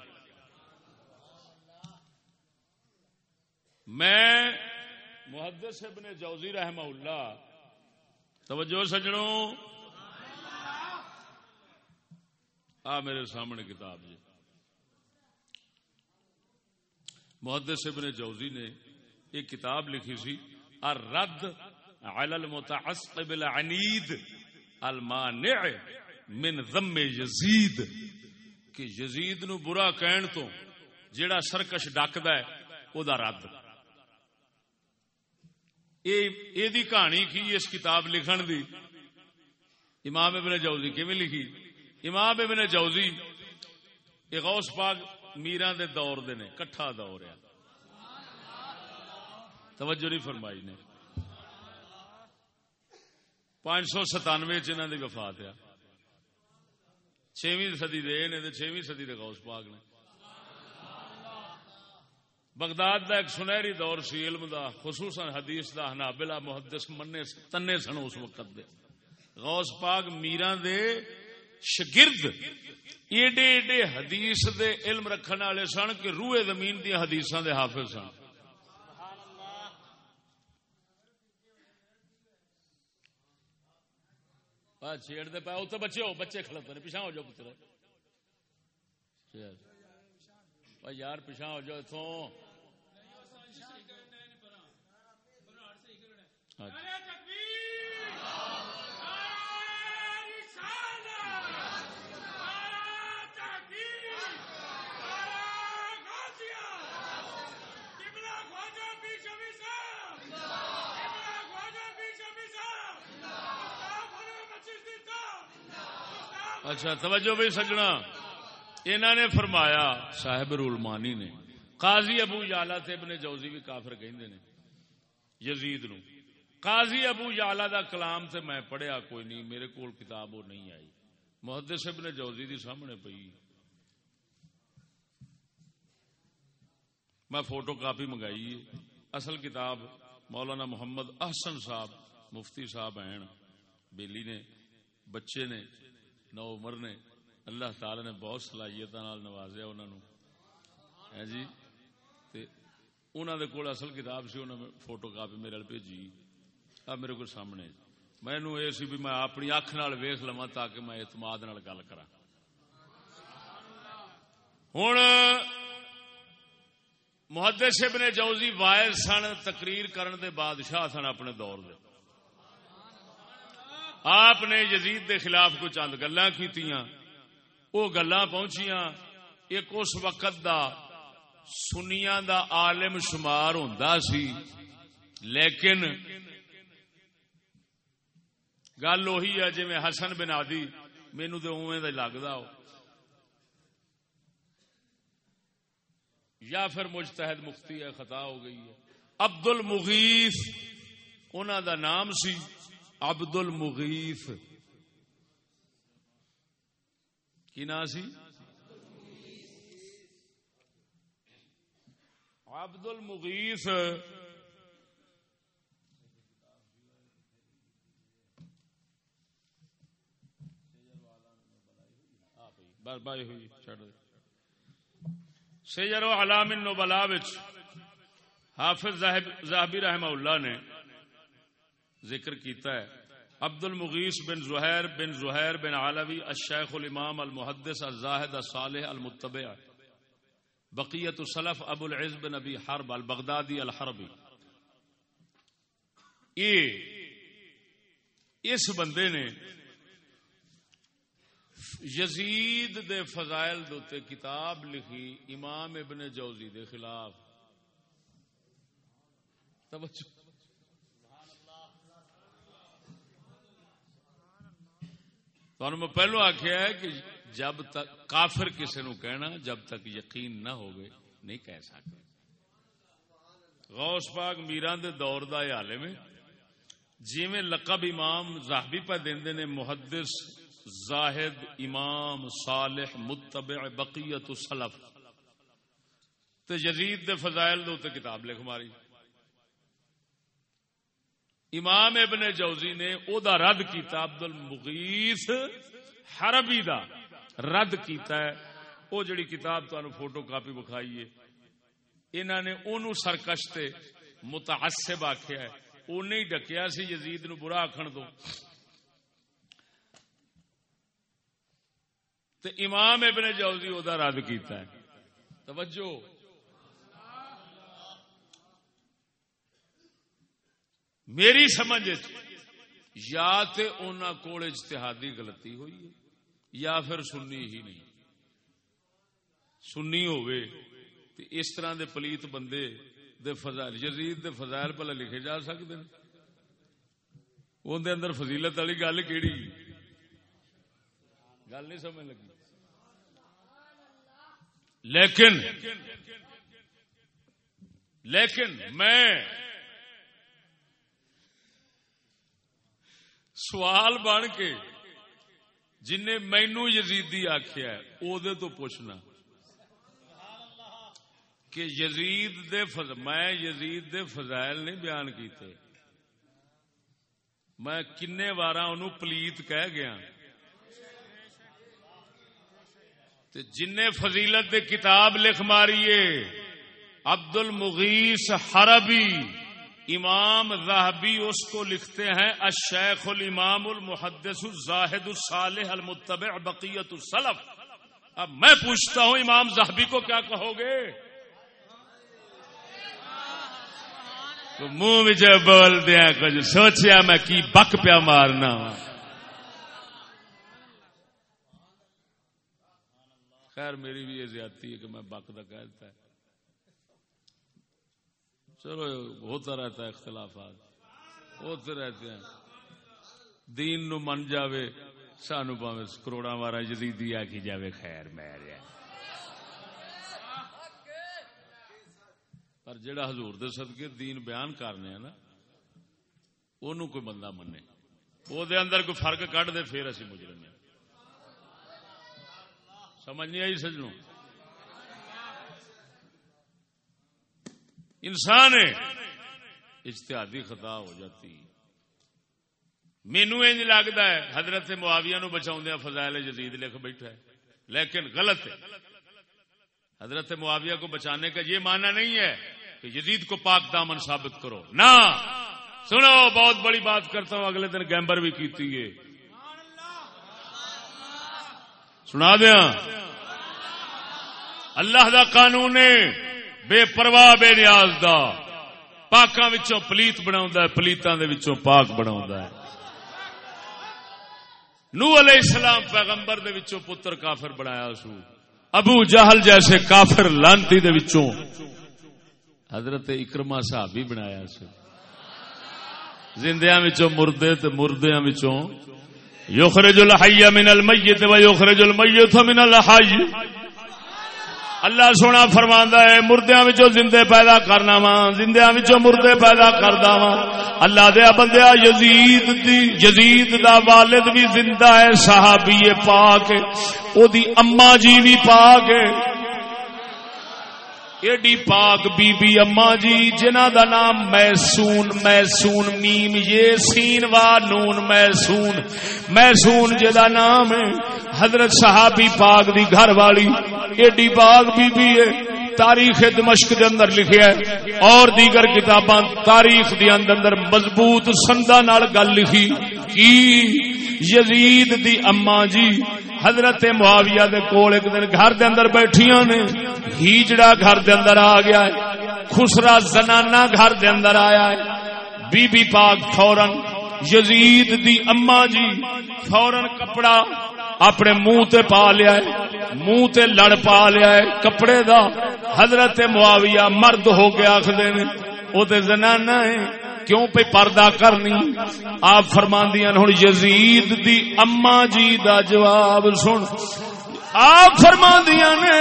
میں محدث ابن جوزی رحمہ اللہ، توجہ سجنوں۔ آ، میرے سامنے کتاب جی۔ محدث ابن جوزی نے ایک کتاب لکھی سی الرد علی المتعصب العنید المانع من ذم یزید، کہ یزید نو برا کہن تو جیڑا سرکش ڈکدا ہے، او دا رد۔ اے اے دی کہانی کی اس کتاب لکھن دی؟ امام ابن جوزی کیویں لکھی؟ امام ابن جوزی غوث پاک میرا دے دور دے نے، کٹھا دور ہے۔ توجہ نہیں فرمائی نے۔ پانچ سو ستانوے چنہ دی وفات ہے۔ چھویں صدی دے نے چھویں صدی دے غوث پاک نے۔ بغداد دا ایک سنہری دور سی، علم دا، خصوصاً حدیث دا، حنابلہ محدث مننے تنے سن اس وقت دے۔ غوث پاک میران دے شگرد ایڈے ایڈے حدیث دے علم رکھنے والے سن کہ روئے زمین دیا حدیث دے حافظ سن۔ چھیڑ دے پا اتنے بچے ہو بچے کھڑتے پیچھا ہو جاؤ پتر یار پیچھا ہو جاؤ اتوں اچھا توجہ بھائی سجنا۔ انہوں نے فرمایا، صاحب رولمانی نے، قاضی ابو یالا تے ابن جوزی بھی کافر کہندے نے، یزید نو۔ قاضی ابو یالا دا کلام تے میں پڑھیا، کوئی نہیں، میرے کول کتاب وہ نہیں آئی۔ محدث ابن جوزی دی سامنے پئی۔ میں فوٹو کاپی منگائی اصل کتاب مولانا محمد احسن صاحب، مفتی صاحب ہیں بیلی نے، بچے نے نو عمر نے اللہ تعالی نے بہت صلاحیت نوازیا انہوں نے جی؟ انہوں دے کول اصل کتاب سی انہوں نے فوٹو کاپی میرے بھیجی۔ اب میرے کو سامنے مینو یہ سی بھی میں اپنی اکھ نال ویخ لوا تاکہ میں اعتماد نال گل کرا ہوں محدث ابن جوزی وائر سن تقریر کرن دے بادشاہ سن اپنے دور دے۔ آپ نے یزید دے خلاف کو چند گلا وہ گلا پہنچیاں، ایک اس وقت دا سنیا دا عالم شمار ہوں سی، لیکن گل اہی ہے جی میں حسن بن آدی مینو تو اوے لگتا ہو۔ یا پھر مجتہد مفتی ہے، خطا ہو گئی ہے۔ عبد المغیث انہوں دا نام سی۔ عبد المغیث. کی نا سی؟ عبد المغیث. بائی ہوئی سیجر و علام نوبلا حافظ زاہبی رحمہ اللہ نے ذکر کیتا ہے۔ عبد المغیث بن زہیر بن زہیر بن علوی الشیخ الامام المحدث الزاہد الصالح المتبع۔ بقیت السلف ابو العز بن ابی حرب البغدادی الحربی۔ یہ اس بندے نے یزید دے فضائل دوتے کتاب لکھی امام ابن جوزی دے خلاف۔ توجہ۔ تو میں پہلو آخیا ہے کہ جب تک کافر کسی نو کہنا، جب تک یقین نہ ہوگے نہیں کہہ سکتے غوث پاک میران دے دور دا حالے میں جی میں لقب امام زاہبی پہ دے نے محدث زاہد امام صالح متبع بقیت سلف تے یزید دے فضائل دے کتاب لکھ ماری۔ امام ابن جوزی نے او دا رد کیتا عبد المغیث حربی دا رد کیتا ہے۔ او جڑی کتاب تو فوٹو کاپی بکھائی ہے نے اونوں سرکشتے متعصب آخیا ہے۔ انہیں ہی ڈکیا سی، یزید نو برا آخن دو۔ تے امام ابن جوزی او دا رد کیتا ہے۔ توجہ۔ میری سمجھ یا تے اونا کول اجتہادی غلطی ہوئی ہے یا پھر سنی ہی نہیں۔ سنی ہوئے تے اس طرح دے پلیت بندے دے فضائل، یزید دے فضائل پہلے لکھے جا سکتے ہیں۔ اندر اندر فضیلت والی گل کیڑی؟ گل نہیں سمجھ لگی۔ لیکن لیکن میں سوال بن کے جن مینو یزیدی آخیا تو پوچھنا کہ یزید دے فض... میں یزید دے فضائل نہیں بیان کیتے۔ میں کنے وار ان پلیت کہہ گیا۔ جن فضیلت دے کتاب لکھ ماری عبد المغیس حربی۔ امام زاہبی اس کو لکھتے ہیں، الشیخ الامام المحدث الزاہد الصالح المتبع بقیت السلف۔ اب میں پوچھتا ہوں، امام زاہبی کو کیا کہو گے؟ تو منہ مجھے بول دیا، کچھ سوچیا میں کی بک پیا مارنا۔ خیر، میری بھی یہ زیادتی ہے کہ میں بک دا کہتا ہے۔ چلو، ہوتا رہتا ہے اختلافات، ہوتے رہتے ہیں۔ دین نو من جاوے سانو پاوے کروڑا مارا جدیدی آکی جاوے، خیر میرے پر جڑا حضور دے صدقے دین بیان کرنے ہیں نا، اونوں کوئی بندہ منے او دے اندر کوئی فرق کٹ دے، پھر اسی مجرم ہیں۔ سمجھ نہیں آئی سجنوں؟ انسان اجتہادی خطا ہو جاتی۔ مینو انج لگتا ہے، حضرت معاویہ نو بچاؤ فضائل جدید لکھ بیٹھا ہے۔ لیکن غلط ہے۔ حضرت معاویہ کو بچانے کا یہ معنی نہیں ہے کہ جدید کو پاک دامن ثابت کرو۔ نہ۔ سنو، بہت بڑی بات کرتا ہوں، اگلے دن گیمبر بھی کی ہے۔ سنا دیا۔ اللہ دا قانون بے پرواہ بے نیاز دا۔ پاکاں وچوں پلیت بناوندا ہے، پلیتاں دے وچوں پاک بناوندا ہے۔ نو علیہ السلام پیغمبر دے وچوں پتر کافر بنایا سو۔ ابو جہل جیسے کافر لانتی دے وچوں۔ حضرت اکرما صحابی بنایا سو۔ زندیاں وچوں مردے تے مردیاں وچوں۔ یخرج الحی من المیت و یخرج المیت من الحی۔ اللہ سونا فرما ہے مردیا زندے پیدا کرنا وا زندیا مردے پیدا کردا وا اللہ دیا بندیا یزید دی، یزید دا والد بھی زندہ ہے، صحابی پاک او دی اما جی بھی پاک ایڈی پاک بی بی اما جی جنہ دا نام میسون میسون میم، یہ سین وا نون میسون۔ میسون جدا نام ہے، حضرت صحابی پاک دی گھر والی۔ ایڈی پاک بی بی ہے، تاریخ دمشق دے اندر لکھیا ہے۔ اور دیگر کتاباں تاریخ دی اندر مضبوط سندا نال گل لکھی۔ کی یزید دی اما جی حضرت معاویہ دے کول ایک دن گھر دے اندر بیٹھیاں نے، ہیجڑا گھر دے اندر آ گیا ہے۔ خسرا زنانہ گھر دے اندر آیا ہے۔ بی بی پاک فورن یزید دی اما جی فورن کپڑا اپنے منہ تے پا لیا ہے، منہ تے لڑ پا لیا ہے۔ کپڑے دا حضرت معاویہ مرد ہو گیا آخر نے، وہ تے زنانہ ہے کیوں پہ پردہ کرنی؟ آپ فرماندیاں ہوں یزید دی اما جی دا جواب سن۔ آپ فرماندیاں نے،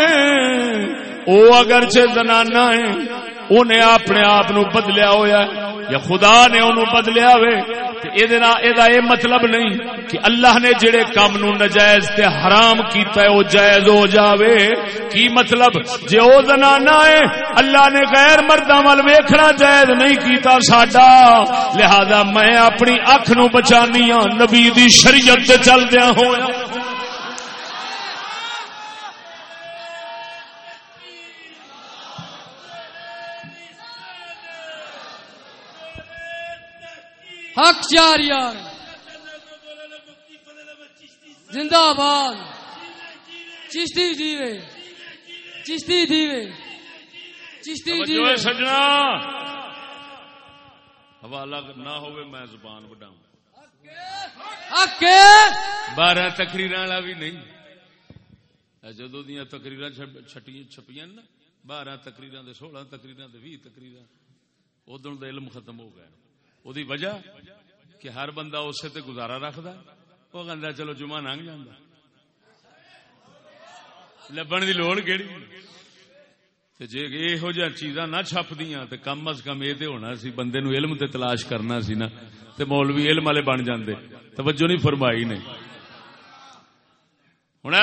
او اگرچہ زنانہ ہے انہیں اپنے آپ نو بدلیا ہویا ہے، یا خدا نے انہوں بدلیا ہوئے۔ یہ مطلب نہیں کہ اللہ نے جڑے کام نو نجائز تے حرام کیتا ہے وہ جائز ہو جاوے۔ کی مطلب؟ جے او زنانا ہے، اللہ نے غیر مرداں ول ویکھنا جائز نہیں کیتا ساڈا۔ لہذا میں اپنی اکھ نو بچانی ہاں نبی دی شریعت تے چل دیاں ہویا حق چار یار زندہ باد چشتی جیوے۔ چشتی جیوے۔ چشتی جیوے۔ سجنا۔ حوالہ نہ ہوئے میں زبان بڑھاؤں بارہ تقریر والا بھی نہیں۔ جدو دیا تقریر چھپیاں نا بارہ تقریر سولہ تقریر بھی تقریر ادھر علم ختم ہو گیا وہ وجہ کہ ہر بندہ اسے تے گزارا رکھد وہ کہ چلو جمعہ لنگ جانا لبن کی لوڑ کہڑی جی یہو چیزاں نہ چھپ دیا تو کم از کم یہ ہونا سی بندے نو علم تے تلاش کرنا سی نا تے مولوی علم والے بن جاندے توجہ نہیں فرمائی نے ہوں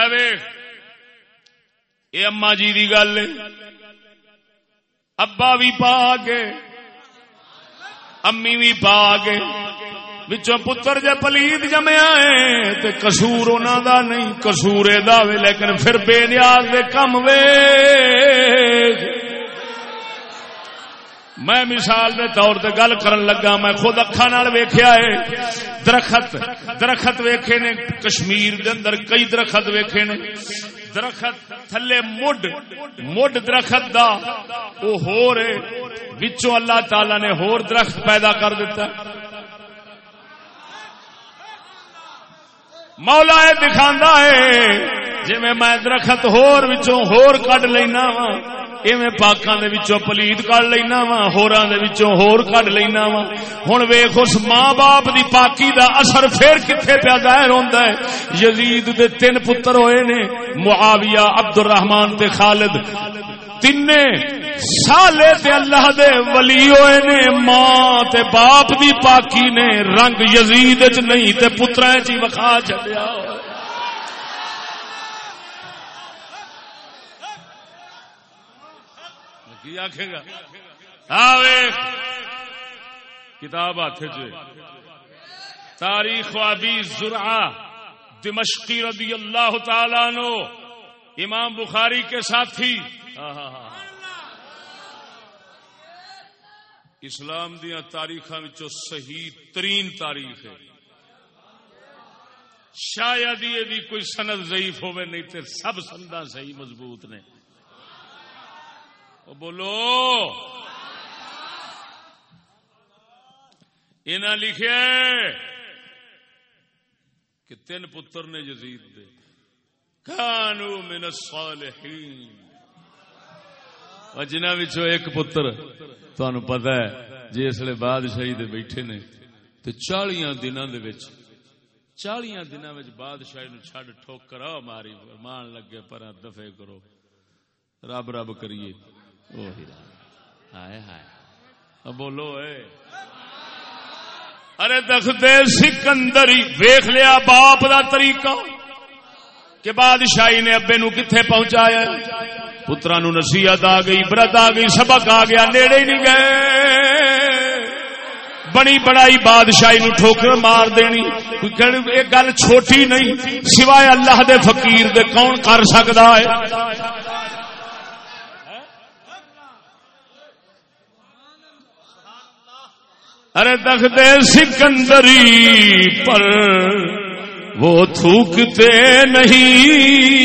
اما جی کی گل ابا بھی پا کے امی بھی پا کے پتر جے پلیت جمیا ہے تے قصور انہاں دا نہیں، قصور دا وے، لیکن پھر بے نیاز دے کم وے میں مثال دے طور تے گل کرن لگا، میں خود اکھاں نال ویکھیا ہے۔ درخت درخت ویکھے نے، کشمیر دے اندر کئی درخت ویکھے نے۔ درخت، تھلے مڈ مڈ درخت دا، او ہو رہے وچوں اللہ تعالی نے ہور درخت پیدا کر دیتا مولا یہ دکھا ہے جی میں درخت ہور وچوں ہور کڈ لینا وا ایویں پاکاں دے وچوں پلیت کڈ لینا وا ہوراں دے وچوں ہور کڈ لینا وا۔ ہن ویکھ اس ماں باپ دی پاکی دا اثر پھر کتھے پیا ظاہر ہوندا ہے؟ یزید دے تین پتر ہوئے نے، معاویہ عبد الرحمن تے خالد۔ تین سالے تے اللہ دے ولی ہوئے نے، ماں تے باپ دی پاکی نے رنگ یزید چ نہیں تے پترا چی وکھا چلیا آخے گا۔ کتاب ہاتھ تاریخ وابی زرعہ دمشقی رضی اللہ تعالی نو امام بخاری کے ساتھی۔ اسلام دیا تاریخ صحیح ترین تاریخ ہے۔ شاید یہ کوئی سند ضعیف ہوئے نہیں تو سب سندا صحیح مضبوط نے۔ بولو۔ یہ لکھے کہ تین پتر نے یزید دے۔ کانو من الصالحین۔ جنہ ایک پتر تہن پتا ہے جی اس بادشاہی دے بیٹھے نے تو چالیاں دنوں دے چالیاں دنوں بادشاہی نو چھڈ ٹھوکر ماری، مان لگے پر دفے کرو۔ رب رب کریے۔ ہائے ہائے۔ بولو، اے۔ ارے دکھتے سکندری ویخ لیا باپ دا طریقہ۔ کہ بادشاہی نے ابے نو کتنے پہنچایا۔ پترا نو نصیحت آ گئی، برت آ گئی، سبق آ گیا، نیڑے نہیں گئے۔ بڑی بڑائی بادشاہی نو ٹھوکر مار دینی۔ یہ گل چھوٹی نہیں، سوائے اللہ دے فقیر دے، کون کر سکتا ہے؟ ارے تخت سکندری پر، وہ تھوکتے نہیں۔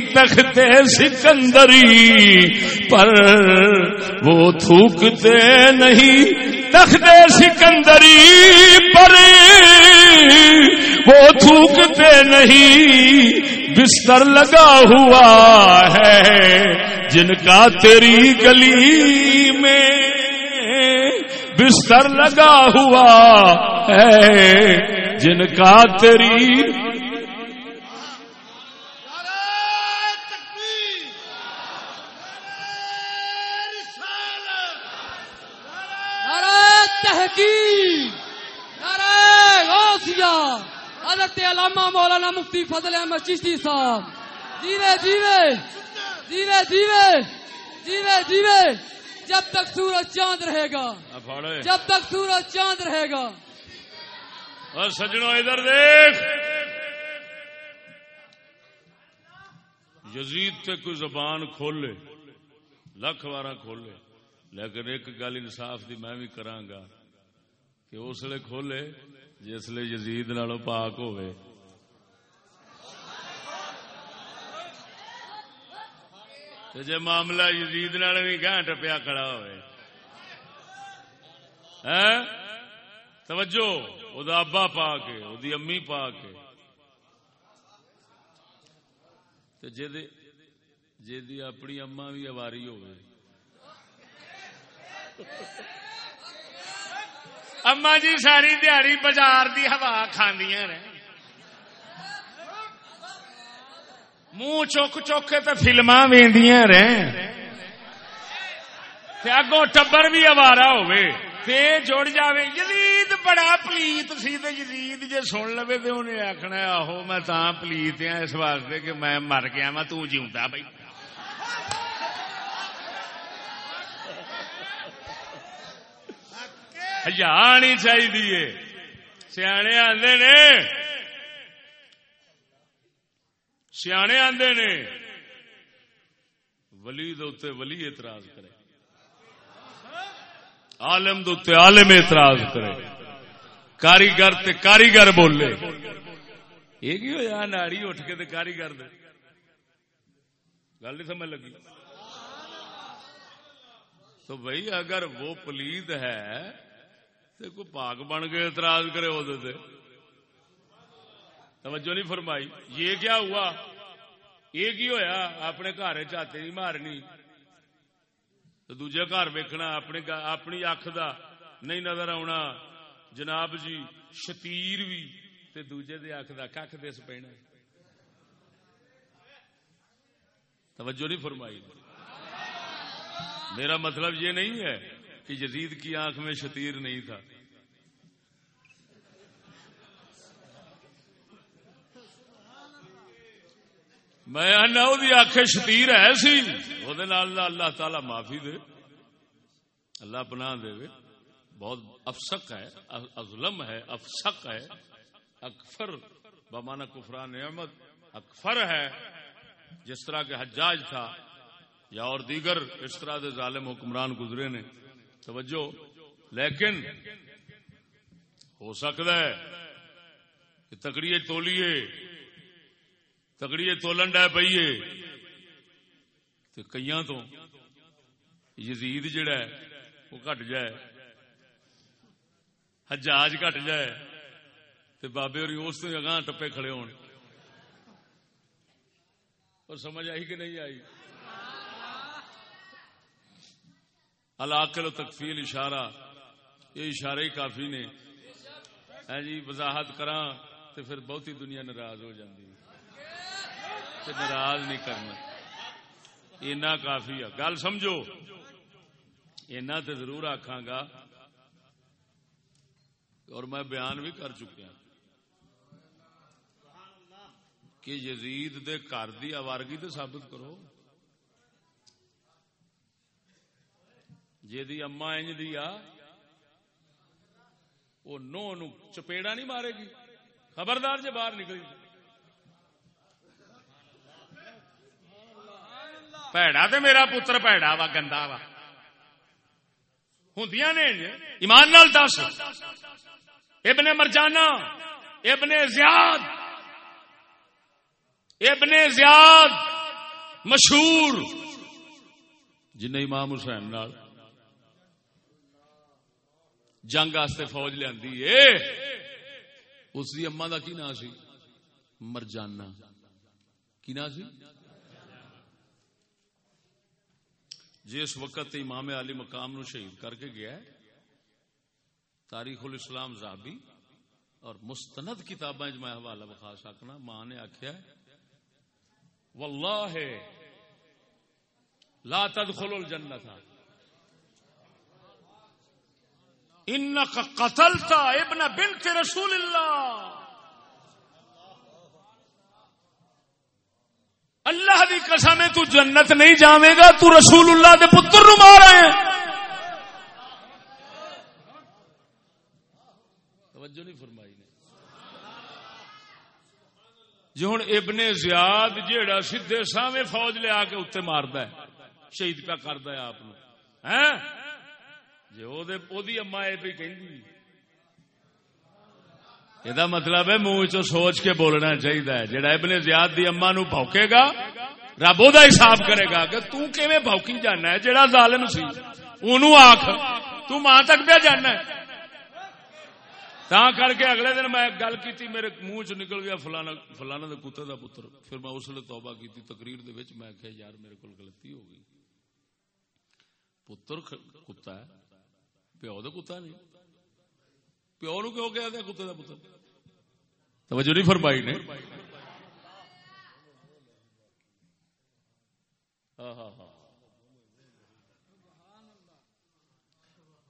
تخت سکندری پر، وہ تھوکتے نہیں۔ تخت سکندری پر، وہ تھوکتے نہیں۔ بستر لگا ہوا ہے جن کا تیری گلی میں۔ بستر لگا ہوا ہے۔ جن کا تیری تحقیق حضرت علامہ مولانا مفتی فضل احمد چشتی صاحب۔ جیوے جیوے جیوے جیوے جیوے جیوے۔ جب تک سورج چاند رہے گا جب تک سورج چاند رہے گا۔ اور سجنوں ادھر دیکھ۔ یزید تے کوئی زبان کھولے لکھ بارہ کھولے۔ لیکن ایک گل انصاف دی میں بھی کرانگا کہ اس لیے کھولے جس لیے یزید نالوں پاک ہوئے۔ تے جے معاملہ یزید نال بھی گاں ٹپیا کھڑا ہوئے۔ توجہ، او دا ابا پا کے او امی پا کے تے جے دے، جے دی اپنی اما بھی اواری ہوئے۔ اما جی ساری دیہڑی بازار دی ہوا کھاندیاں نے۔ منہ چک چک کے تے فلما ویندیاں رہیں اگوں ٹبر بھی اوارا ہوئے تے جڑ جاوے، یزید بڑا پلیت سی تے یزید جے سن لوے تے انہیں آکھنا آہو میں تاں پلیت ہاں اس واسطے کہ میں مر گیا، میں تو جیوندا بھائی ہجانی چاہیے سیانے آندے نے سیانے آندے نے، ولی دوتے ولی اعتراض کرے۔ عالم دوتے عالم اعتراض کرے۔ کاریگر تے کاریگر بولے۔ یہ کی ہوا ناڑی اٹھ کے تے کاریگر دے۔ گل نہیں سمجھ لگی؟ تو بھائی اگر وہ پلید ہے تو کوئی پاک بن کے اعتراض کرے وہ توجہ نہیں فرمائی۔ یہ کیا ہوا؟ یہ کی ہویا؟ اپنے گھر چاتے نہیں مارنی۔ تو دوجے گھر ویکنا اپنے اپنی اکھ دا نہیں نظر آنا جناب جی شتیر بھی تے دوجے دے اکھ دا کھ دس پینا۔ توجہ نہیں فرمائی۔ میرا مطلب یہ نہیں ہے کہ یزید کی آنکھ میں شتیر نہیں تھا۔ میں آنا وہ آخ شتیر ہے سی۔ وہ اللہ تعالی معافی دے۔ اللہ پناہ دے بہت افسق ہے، ازلم ہے افسق ہے۔ اکفر، بمانا کفران نعمت، اکفر ہے۔ جس طرح کے حجاج تھا یا اور دیگر اس طرح کے ظالم حکمران گزرے نے۔ توجہ۔ لیکن ہو سکتا ہے کہ تکڑیے تولیے تکڑیے تولن ڈے پیے تو کئی تو یزید جڑا ہے، وہ گٹ جائے۔ حجاج گٹ جائے۔ تو بابے اور اس تو اگاں ٹپے کھڑے ہون۔ اور سمجھ آئی کہ نہیں آئی؟ العقل و تکفیل اشارہ، یہ اشارے ہی کافی نے۔ ہاں جی وضاحت کرا تو پھر بہت ہی دنیا ناراض ہو جاتی تے ناراض نہیں کرنا۔ اینا کافی ہے۔ گل سمجھو۔ اینا تے ضرور آکھاں گا۔ اور میں بیان بھی کر چکیا ہاں۔ کہ یزید دے گھر دی آوارگی تے ثابت کرو۔ جی دی اما انج دی آ وہ نو نو چپیڑا نہیں مارے گی۔ خبردار جے باہر نکلی پیڑا تے میرا پتر پیڑا وا گندا وا ہوں نے ایمان نال دس ابن مرجانا ابن زیاد ابن زیاد مشہور جن امام حسین نال جنگ آستے فوج لیا اس کی اما کا کی نام سی مرجانا کی نام سی جی، جس وقت امام علی مقام نو شہید کر کے گیا ہے۔ تاریخ الاسلام زابی اور مستند کتابیں میں حوالہ بخا سکنا، ماں نے آخیا واللہ لا تدخل الجنت۔ انک قتلت ابن بنت رسول اللہ۔ اللہ دی قسم ہے، تو جنت نہیں جاوے گا، تو رسول اللہ دے پتر نو مار رہے ہیں۔ توجہ نہیں فرمائی نے۔ جی ہوں ابن زیاد جیڑا سیدے سامنے فوج لیا کے اتنے مارد شہید پیا کرد ہے آپ جی اما یہ پہ کہ یہ مطلب ہے منہ چ سوچ کے بولنا چاہیے جہاں ابن زیاد دی اما نو بوکے گا رب وہ حساب کرے گا کہ تیں بوکی جانا ہے جہاں ظالم سی ان آخ تاں تک پہ جانا ہے تا کر کے اگلے دن میں گل کی میرے منہ چ نکل گیا فلانا فلانا دے کتے دا پتر پھر میں اس لیے توبہ کی تقریر دے وچ میں کہ یار میرے کو غلطی ہو گئی پتر کتا ہے پیو دا کتا نہیں پیو نو کیوں کہہ دیا کتے کا پتر۔ توجہ نہیں فرمائی نے۔ ہاں ہاں ہاں۔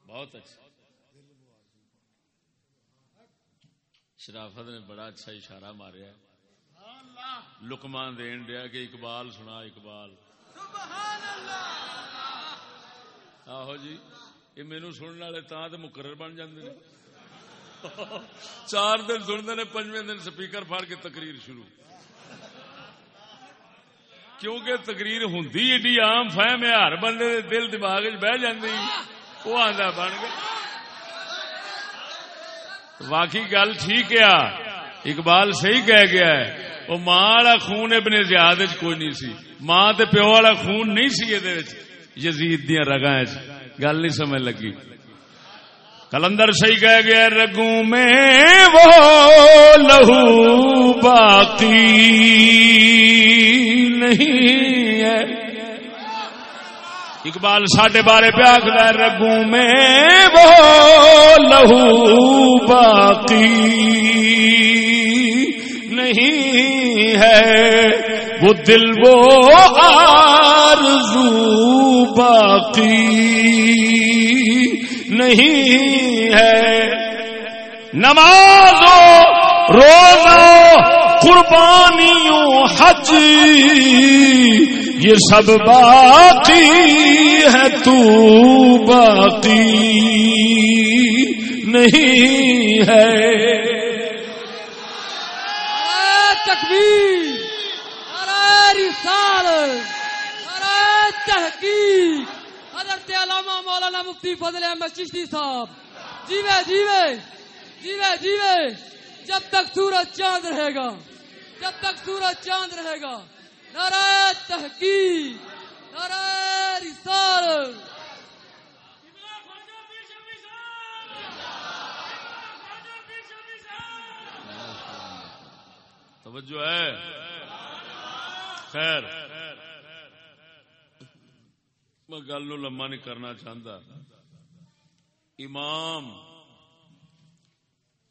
بہت اچھا۔ شرافت نے بڑا اچھا اشارہ ماریا۔ لکمان دین دیا کہ اقبال سنا اقبال۔ آہو جی یہ مینو سننے والے تا تو مقرر بن جاندے چار دن سنتے ہیں، پنجویں دن سپیکر پھاڑ کے تقریر شروع۔ کیونکہ تقریر ہوں ایڈی آم فہم ہے، ہر بندے دے دل دماغ بہ جاندی۔ وہ آدھا بن گیا۔ واقعی گل ٹھیک ہے اقبال صحیح کہہ گیا ہے۔ وہ ماں والا خون ابن زیاد کوئی نہیں سی۔ ماں تے پیو والا خون نہیں سی یہ یزید دیا رگا گل نہیں سمجھ لگی۔ کلندر صحیح کہہ گیا رگوں میں وہ لہو باقی نہیں ہے۔ اقبال ساڈے بارے پیا کر رگوں میں وہ لہو باقی نہیں ہے۔ وہ دل وہ آرزو باقی نہیں ہے۔ نماز روزہ قربانیوں، حج، یہ سب باقی ہے، تو باقی نہیں ہے۔ تکبیر ارے رسال ارے تحقیق۔ حضرت علامہ مولانا مفتی فضل احمد چشتی صاحب۔ جیوے جیوے جیوے جیوے جب تک سورج چاند رہے گا، جب تک سورج چاند رہے گا، نعرہ تحقیق، نعرہ رسال توجہ ہے۔ خیر۔ میں گل نو لما نہیں کرنا چاہتا امام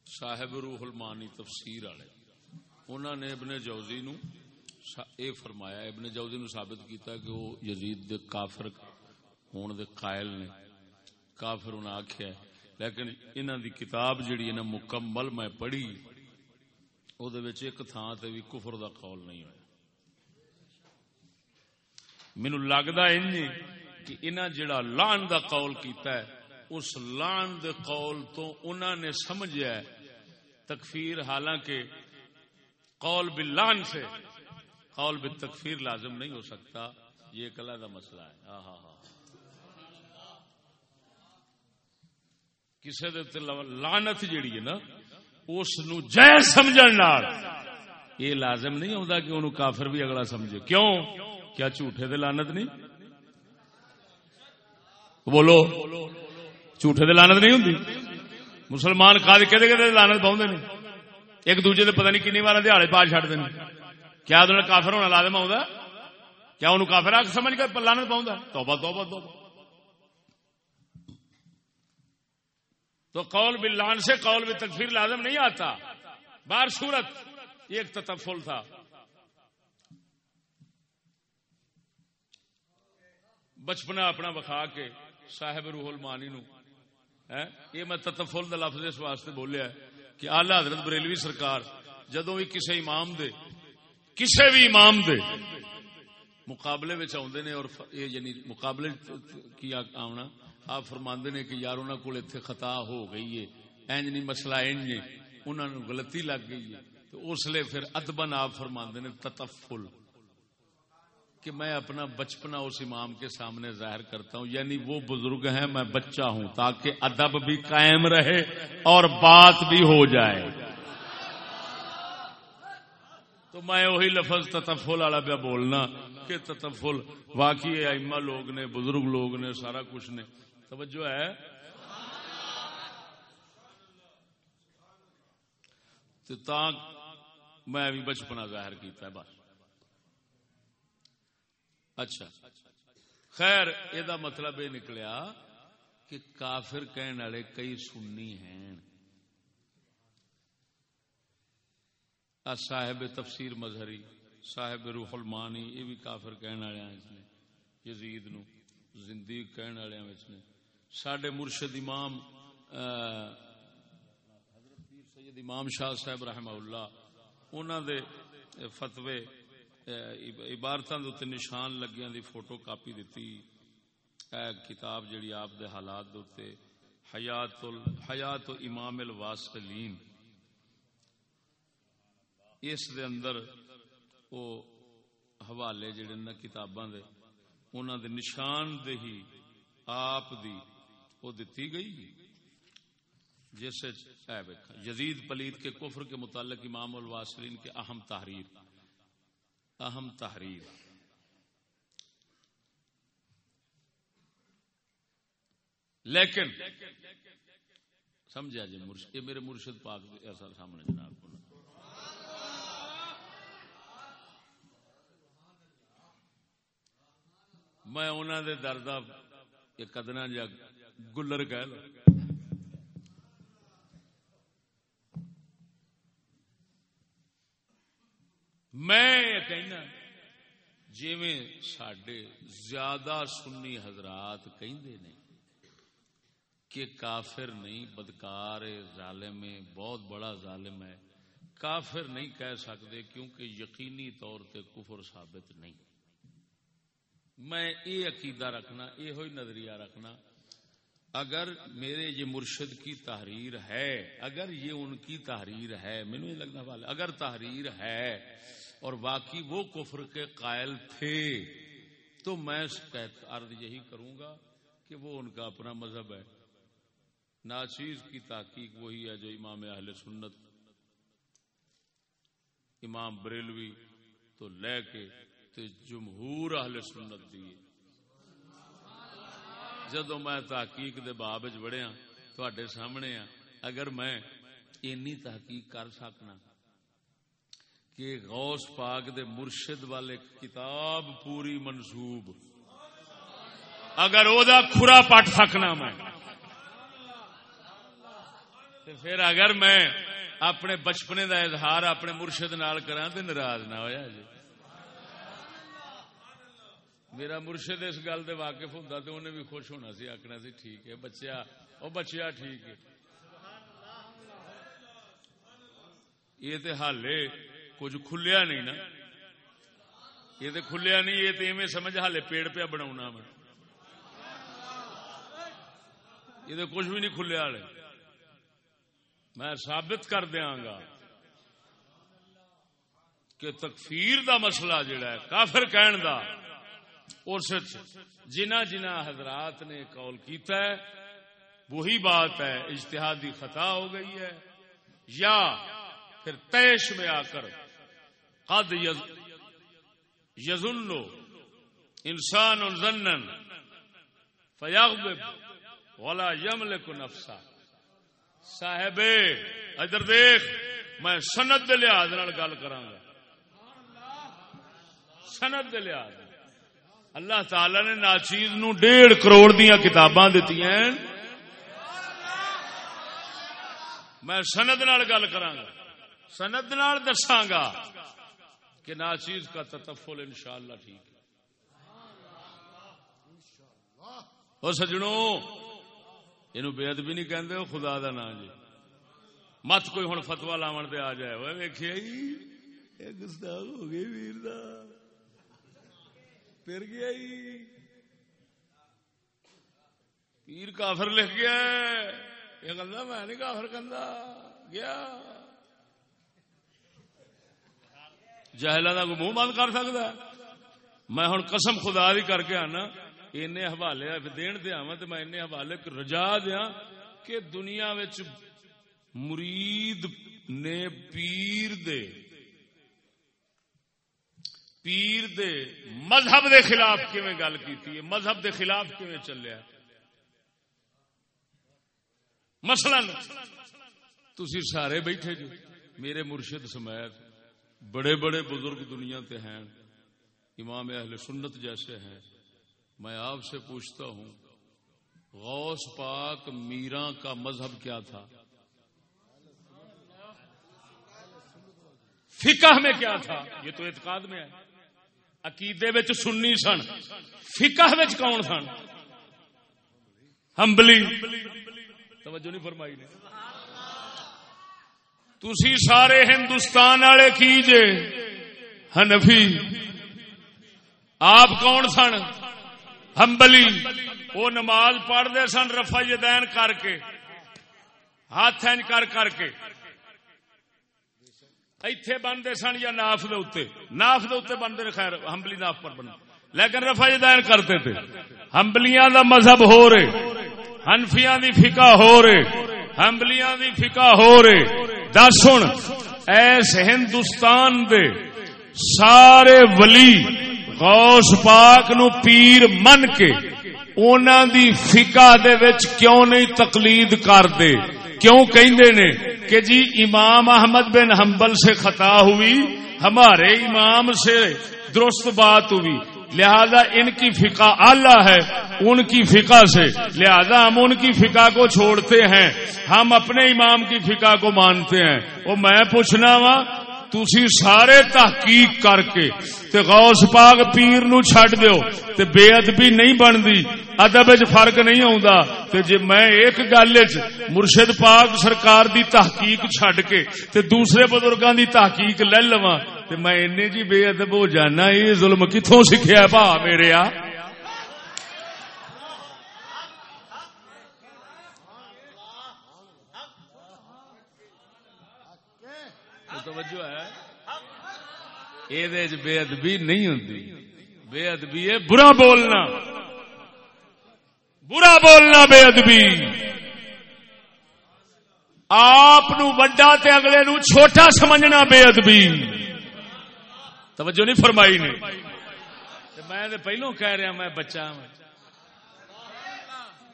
صاحب روح المانی تفسیر والے انہوں نے ابن جوزی نو اے فرمایا، ابن جوزی نو ثابت کیتا کہ وہ یزید دے کافر ہون دے قائل نے۔ کافر انہیں آخیا لیکن انہوں دی کتاب جڑی انہیں مکمل میں پڑھی وہ ایک تھان تے بھی کفر دا قول نہیں ہوا مینو لگتا کہ انہاں جڑا لان دا قول کیتا ہے، اس لان دے قول تو انہاں نے سمجھا ہے۔ تکفیر حالانکہ قول باللان سے، قول بالتکفیر لازم نہیں ہو سکتا۔ یہ ایک علیحدہ مسئلہ ہے۔ ہاں ہاں ہاں کسی لانت جیڑی ہے نا، اس جائز سمجھن نال یہ لازم نہیں آتا کہ انہوں کافر بھی اگلا سمجھے۔ کیوں؟ کیا جھوٹے دے لانت نہیں؟ بولو جھوٹے دے لانت نہیں ہوں مسلمان کد کہ لانت پاؤں نے ایک دوجے دے پتہ نہیں کنی بار دہڑے پا چڈتے ہیں کیا ادھر کافر ہونا لازم آؤں کیا انہوں کافر آ سمجھ کر لانت پاؤں توبہ توبہ توبہ تو قول باللان سے قول بھی تکفیر لازم نہیں آتا بار صورت ایک تتفل تھا بچپنا اپنا بخا کے صاحب روح المانی نو۔ یہ میں تتفل دا لفظ اس واسطے بولیا کہ آلہ حضرت بریلوی سرکار جدو بھی کسی امام دے کسی بھی امام دے مقابلے میں آدھے نے اور یعنی مقابلے کی آنا آپ فرماندے نے کہ یار انہوں کو اتنے خطا ہو گئی ہے، اینج نہیں مسئلہ اینج نے انہوں نے غلطی لگ گئی ہے۔ تو اس لیے پھر ادبن آپ فرماندے نے تتفل۔ کہ میں اپنا بچپنا اس امام کے سامنے ظاہر کرتا ہوں یعنی وہ بزرگ ہیں، میں بچہ ہوں، تاکہ ادب بھی قائم رہے اور بات بھی ہو جائے۔ تو میں وہی لفظ تتفل والا پہ بولنا کہ تتفل واقعی اما لوگ نے، بزرگ لوگ نے، سارا کچھ نے۔ توجہ ہے؟ میں بھی بچپنا ظاہر کیتا ہے، بس۔ اچھا۔ خیر یہ مطلب یہ نکلیا کہ کافر کہنے والے کئی سننی ہیں۔ صاحب تفسیر مظہری، صاحب روح المانی، یہ بھی کافر کہنے والے یزید نو زندگی کہنے والے نے۔ سڈے مرشد امام حضرت پیر سید امام شاہ صاحب رحم اللہ انہوں دے فتوے عبارتوں عبارت نشان لگیا دی فوٹو کاپی دیتی اے کتاب جڑی آپ دے حالات دے حیات حیات و امام الواسلین اس دے اندر او حوالے جڑے نا کتاباں دے، انہاں دے نشان دے ہی آپ دی وہ دتی گئی۔ جس جیسے یزید پلید کے کفر کے متعلق امام الواسرین کے اہم تحریر۔ اہم تحریر۔ لیکن سمجھا جی مرشد یہ میرے مرشد پاک ایسا سامنے جناب کو۔ میں انہوں دے دردہ کدنا جا گلر کہہ لو میں کہنا جی سڈے زیادہ سنی حضرات نے کہ کافر نہیں، بدکار ظالم ہے، بہت بڑا ظالم ہے، کافر نہیں کہہ سکتے کیونکہ یقینی طور پہ کفر ثابت نہیں۔ میں یہ عقیدہ رکھنا یہ ہوئی نظریہ رکھنا، اگر میرے یہ مرشد کی تحریر ہے، اگر یہ ان کی تحریر ہے مینو یہ لگنا والا اگر تحریر ہے اور باقی وہ کفر کے قائل تھے۔ تو میں عرض یہی کروں گا کہ وہ ان کا اپنا مذہب ہے۔ ناچیز کی تحقیق وہی ہے جو امام اہل سنت، امام بریلوی تو لے کے تے جمہور اہل سنت دی جدو میں تحقیق دے باب بڑھیا تھوڑے سامنے ہاں اگر میں اینی تحقیق کر سکنا کہ غوث پاک دے مرشد والے کتاب پوری منسوب۔ اگر او دا کھرا پٹ سکنا میں۔ پھر اگر میں اپنے بچپنے دا اظہار اپنے مرشد نال کرا تو ناراض نہ ہویا جی۔ میرا مرشد اس گل دے واقف ہوں تو انہیں بھی خوش ہونا سی آخنا سی، ٹھیک ہے، بچیا وہ بچیا ٹھیک ہے۔ یہ تو ہالے کچھ کھلیا نہیں نا۔ یہ تو کھلیا نہیں، یہ تو ایویں سمجھ ہالے پیڑ پیا بنا میں۔ یہ تو کچھ بھی نہیں کھلیا ہالے میں ثابت کر دیا گا کہ تکفیر دا مسئلہ جڑا ہے، کافر کہن دا، اس جنا جنا حضرات نے کال کیتا ہے، وہی بات ہے، اجتہادی خطا ہو گئی ہے۔ یا پھر تیش میں آ کر قد یزن انسان اور زنن فیاغ ولا یمل کو نفسا۔ صاحب، ادھر دیکھ، میں سند کے لحاظ گل کرا سند کے لحاظ اللہ تعالی نے ناچیز نو ڈیڑھ کروڑ دیا کتاباں دیتی ہیں۔ میں سند نال گل کرا سند نال دساگا کہ ناچیز کا تتفل انشاءاللہ ٹھیک ہے۔ وہ سجڑوں یہ بے ادبی نہیں کہتے وہ خدا دا نام جی۔ مت کوئی ہوں فتوا لاو تے آ جائے۔ وہ ویخیا گستاخ ہو گئی ویر دا۔ پھر گیا ہی پیر کافر لکھ گیا یہ کہا میں نہیں کافر کہہ گیا۔ جہلا کا منہ بند کر سکتا ہے؟ میں ہوں قسم خدا دی کر کے آنا این حوالے دین دیا تو میں این حوالے رجا دیا کہ دنیا مرید نے پیر دے پیر دے مذہب دے خلاف کیویں گل کی مذہب دے خلاف کیویں چلیا؟ مثلا تھی سارے بیٹھے جی میرے مرشد سمیت بڑے بڑے بزرگ دنیا تے ہیں، امام اہل سنت جیسے ہیں۔ میں آپ سے پوچھتا ہوں، غوث پاک میرا کا مذہب کیا تھا؟ فقہ میں کیا تھا؟ یہ تو اعتقاد میں ہے۔ عقیدے سننی سن، فقہ کون سن؟ ہمبلی توجہ نہیں فرمائی نے۔ تھی سارے ہندوستان والے کیجے ہنفی آپ کون سن؟ ہمبلی وہ نماز پڑھتے سن رفا جدین کر کے۔ ہاتھ کر کر کے۔ ایتھے بنتے سن یا ناف دے ناف دے بنتے خیر ہمبلی ناف پر بن لیکن رفا جدین کرتے تھے۔ ہمبلیاں دا مذہب ہو رہے۔ ہنفیاں دی فقہ ہو رہے۔ ہمبلیاں دی فقہ ہو رہے۔ دس ہوں ایس ہندوستان دے سارے ولی غوث پاک نو پیر من کے اونا دی فقہ دے وچ کیوں نہیں تقلید کر دے کیوں کہندے نے کہ جی امام احمد بن حنبل سے خطا ہوئی، ہمارے امام سے درست بات ہوئی۔ لہذا ان کی فقہ اعلی ہے، ان کی فقہ سے۔ لہذا ہم ان کی فقہ کو چھوڑتے ہیں۔ ہم اپنے امام کی فقہ کو مانتے ہیں۔ وہ میں پوچھنا وا، تسی سارے تحقیق کر کے تے غوث پاک پیر نو چھڈ دیو، تے بے ادبی نہیں بندی ادب وچ فرق نہیں آوندا تے جے میں ایک گل وچ مرشد پاک سرکار دی تحقیق چھڈ کے تے دوسرے بزرگاں دی تحقیق لے لواں تے میں اینے جی بے ادب ہو جانا، یہ ظلم کتھوں سکھیا بھا میرے آ؟ توجہ ہے۔ یہ بے ادبی نہیں ہوتی بے ادبی ہے برا بولنا۔ برا بولنا بے ادبی۔ آپ وڈا تے اگلے نو چھوٹا سمجھنا بے ادبی۔ توجہ نہیں فرمائی نے۔ میں پہلو کہہ رہا میں بچہ ہاں۔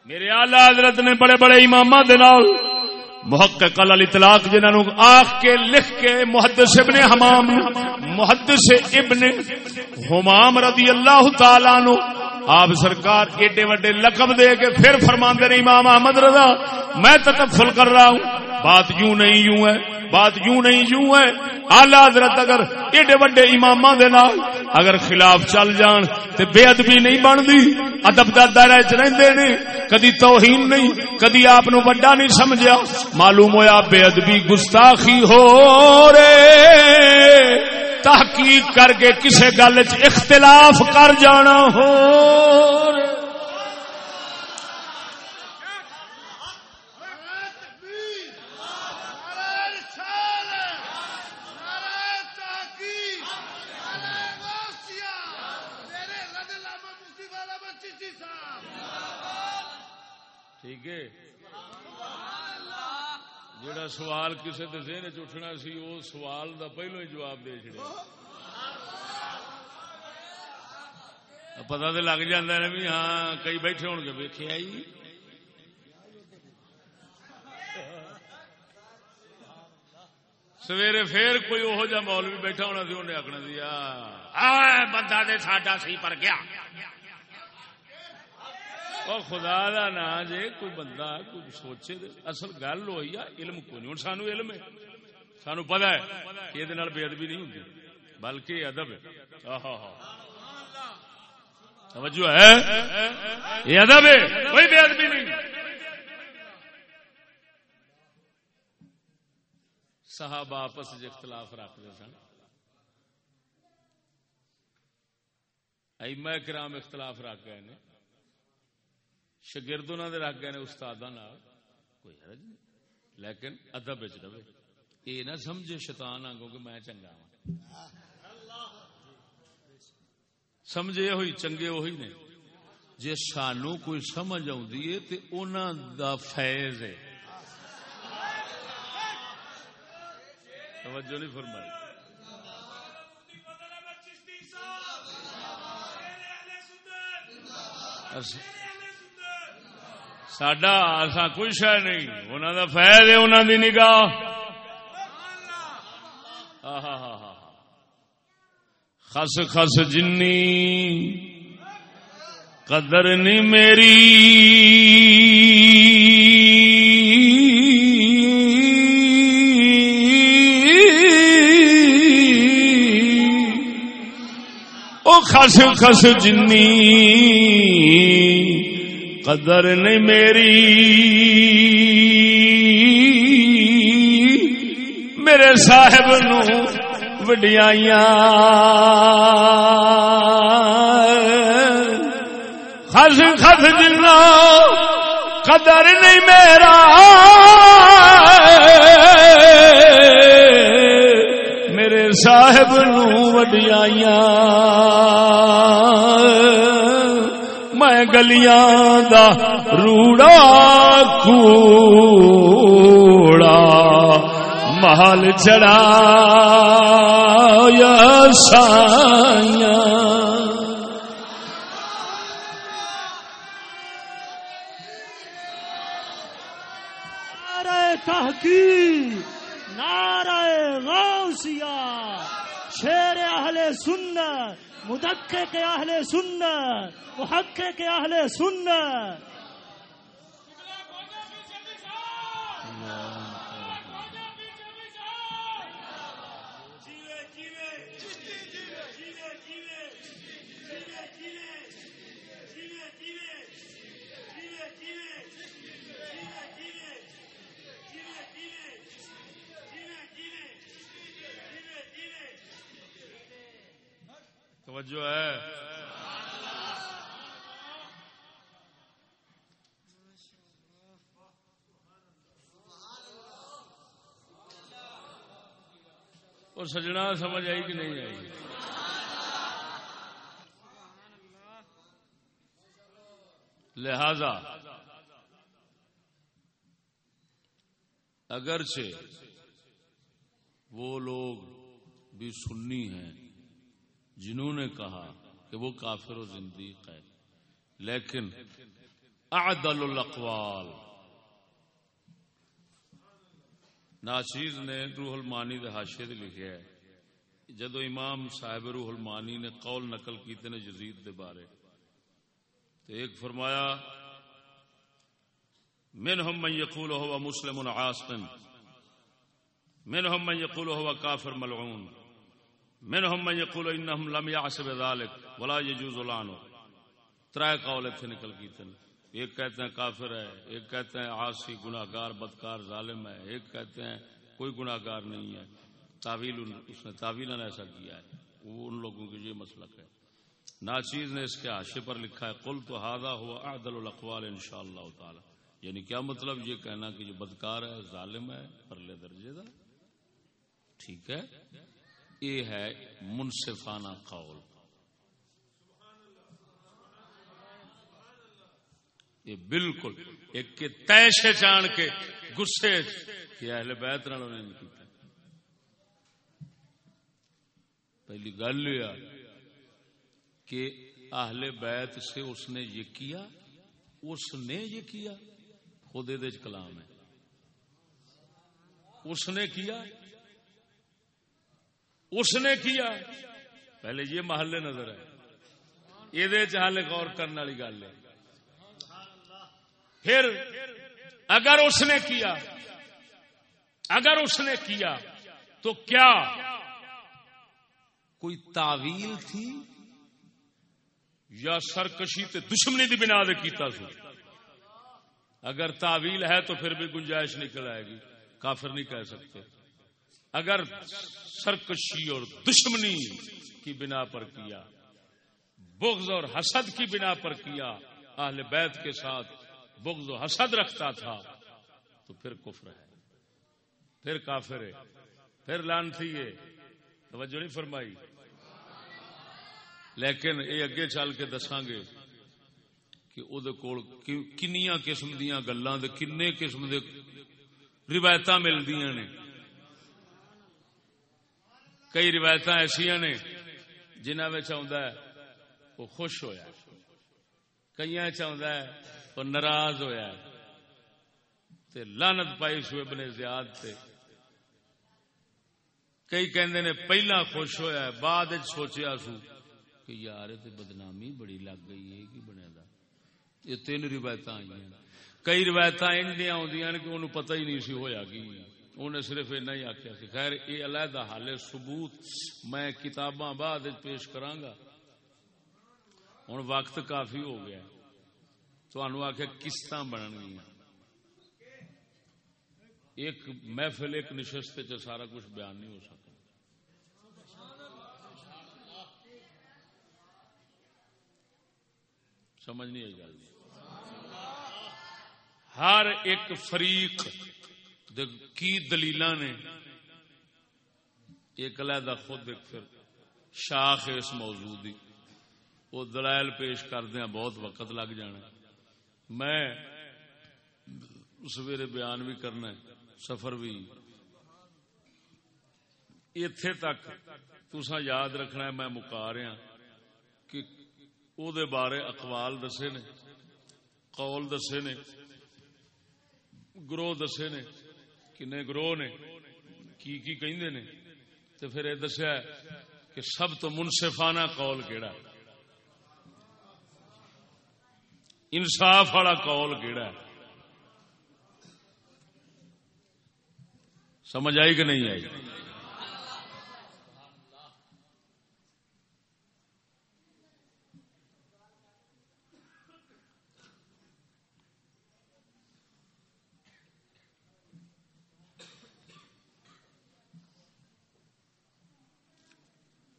میرے آلہ حضرت نے بڑے بڑے امام محقق الاطلاق جنہوں آخ کے لکھ کے محدث ابن حمام، محدث ابن حمام رضی اللہ تعالیٰ نو آپ سرکار ایڈے وڈے لقب دے کے پھر فرماندے نے امام احمد رضا۔ میں تکفل کر رہا ہوں۔ بات یوں نہیں یوں ہے، بات یوں نہیں یوں ہے۔ آلہ حضرت اگر ایڈے وڈے امام دے نال اگر خلاف چل جان تے بے ادبی نہیں بنتی، ادب کا دائرہ چ رہتے نے، کدی توہین نہیں، کدی آپ وڈا نہیں سمجھا معلوم ہویا بے ادبی گستاخی ہو رے تحقیق کر کے کسے گل اختلاف کر جانا ہو رے ٹھیک ہے جڑا سوال کسی کے ذہن اٹھنا سی وہ سوال دا پہلو ہی جواب دے چڑیا پتا تو لگ جاتا نا بھی ہاں کئی بیٹھے ہو گے ویخیا جی سویرے پھر کوئی وہ جا مول بھی بیٹھا ہونا سی انہیں آخنا دیا بندہ دے ساڈا سی پر گیا۔ وہ خدا دا نا جے کوئی بندہ کوئی سوچے دے اصل گل ہوئی ہے علم کو نہیں ہوں سانو علم ہے سانو پتا ہے کہ یہ بے ادبی نہیں ہوتی بلکہ ادب ہے توجہ ہے یہ ادب ہے کوئی بے ادبی نہیں صحابہ آپس اختلاف رکھتے سن ایما کرام اختلاف رکھ گئے نے شگرد انہوں نے رکھ گئے نے استاد کوئی حرج نہیں، لیکن ادب رہے یہ نہ سمجھے شیطان آگوں کہ میں چنگا ہوں سمجھے ہوئی، چنگے وہی نے۔ جی سانو کوئی سمجھ آئی تو انہوں دا فیض ہے۔ توجہ نہیں فرمائی۔ سڈا ایسا کوئی شہ نہیں انہوں کا فیض ہے انہوں کی نگاہ خس خس جنی قدر نہیں میری او خس خس جنی قدر نہیں میری۔ میرے صاحب نو وڈیائی خس خس جنا قدر نہیں میرا۔ میرے صاحب نو وڈیائی میں گلیاں دا روڑا کوڑا محل چڑا یا سائیاں سنت مدقق اہل سنت محقق اہل سنت۔ توجہ ہے۔ اور سجنا سمجھ آئی کہ نہیں آئی؟ لہذا اگرچہ وہ لوگ بھی سنی ہیں جنہوں نے کہا کہ وہ کافر و زندیق ہے۔ لیکن اعدل الاقوال، ناچیز نے روح المانی دے حاشے دے لکھے ہے۔ جدو امام صاحب روح المانی نے قول نقل کیتے نے یزید دے بارے تو ایک فرمایا، منہم من یقول ہوا مسلم عاصم، منہم من یقول ہوا کافر ملعون۔ منہم من یقول انہم لم یعصب ذالک ولا یجوز لعنو۔ ترائے قول اتنے نکل کیتے ہیں ایک کہتے ہیں کافر ہے، ایک کہتے ہیں عاصی، گناہگار، بدکار، ظالم ہے۔ ایک کہتے ہیں کوئی گناہگار نہیں ہے۔ تعویل اس نے تعویل ایسا کیا ہے۔ وہ ان لوگوں کی یہ مسلک ہے۔ ناچیز نے اس کے حاشے پر لکھا ہے، قل تو ہادہ ہوا عدل الاقوال انشاءاللہ تعالی۔ یعنی کیا مطلب یہ کہنا کہ یہ بدکار ہے، ظالم ہے، پرلے درجے دا؟ ٹھیک ہے؟ یہ ہے منصفانہ قول۔ یہ بالکل ایک تیشے جان کے گسے کہ اہل بیت نال انہوں نے کیتا۔ پہلی گل یہ کہ اہل بیت سے اس نے یہ کیا، اس نے یہ کیا، خود کلام ہے۔ اس نے کیا اس نے کیا پہلے یہ محلے نظر ہے یہ حال غور کرنے والی گل ہے۔ پھر اگر اس نے کیا، اگر اس نے کیا تو کیا؟ کوئی تعویل تھی؟ یا سرکشی تے دشمنی دی بنا دے کیتا سو؟ اگر تعویل ہے تو پھر بھی گنجائش نکل آئے گی۔ کافر نہیں کہہ سکتے۔ اگر سرکشی اور دشمنی کی بنا پر کیا، بغض اور حسد کی بنا پر کیا، اہل بیت کے ساتھ بغض و حسد رکھتا تھا، تو پھر کفر ہے، پھر کافر ہے، پھر لانتی ہے۔ توجہ نہیں فرمائی۔ لیکن یہ اگے چل کے دساں گے کہ وہ کنیا قسم دیا گلان کن قسم دے روایت ملتی نے۔ کئی روایت ایسا نے جنہ ہے، وہ خوش ہویا کئی چاہتا ہے، وہ ناراض ہویا تے لانت پائی سو ابن زیاد تے۔ کئی کہندے نے پہلا خوش ہویا ہے، بعد سوچیا سو کہ یار تے بدنامی بڑی لگ گئی ہے کہ بنیا دا؟ یہ تین روایت آئی ہیں کئی روایت انڈیا آدی کہ انہوں پتہ ہی نہیں سی ہویا کہ انہیں صرف اینا ہی آخیا کہ خیر یہ علیحدہ حال ثبوت میں کتاباں بعد پیش کرانگا۔ ہوں وقت کافی ہو گیا۔ تو آخیا قسط بنن گیا ایک محفل، ایک نشست سارا کچھ بیان نہیں ہو سکتا سمجھ نہیں آئی گل۔ ہر ایک فریق کی دلیل نے؟ ایک علیحدہ خود ایک پھر شاخ اس موضوع دی۔ وہ دلائل پیش کردیا بہت وقت لگ جانا۔ میں سویرے بیان بھی کرنا سفر بھی۔ اتے تک تسا یاد رکھنا ہے، میں مکا رہا کہ او دے بارے اقوال دسے نے، قول دسے نے، گروہ دسے نے۔ کنے گروہ نے کی کی کہندے نے تے پھر اے دسیا کہ سب تو منصفانہ قول کیڑا ہے انصاف والا قول کیڑا ہے سمجھ آئی کہ نہیں آئی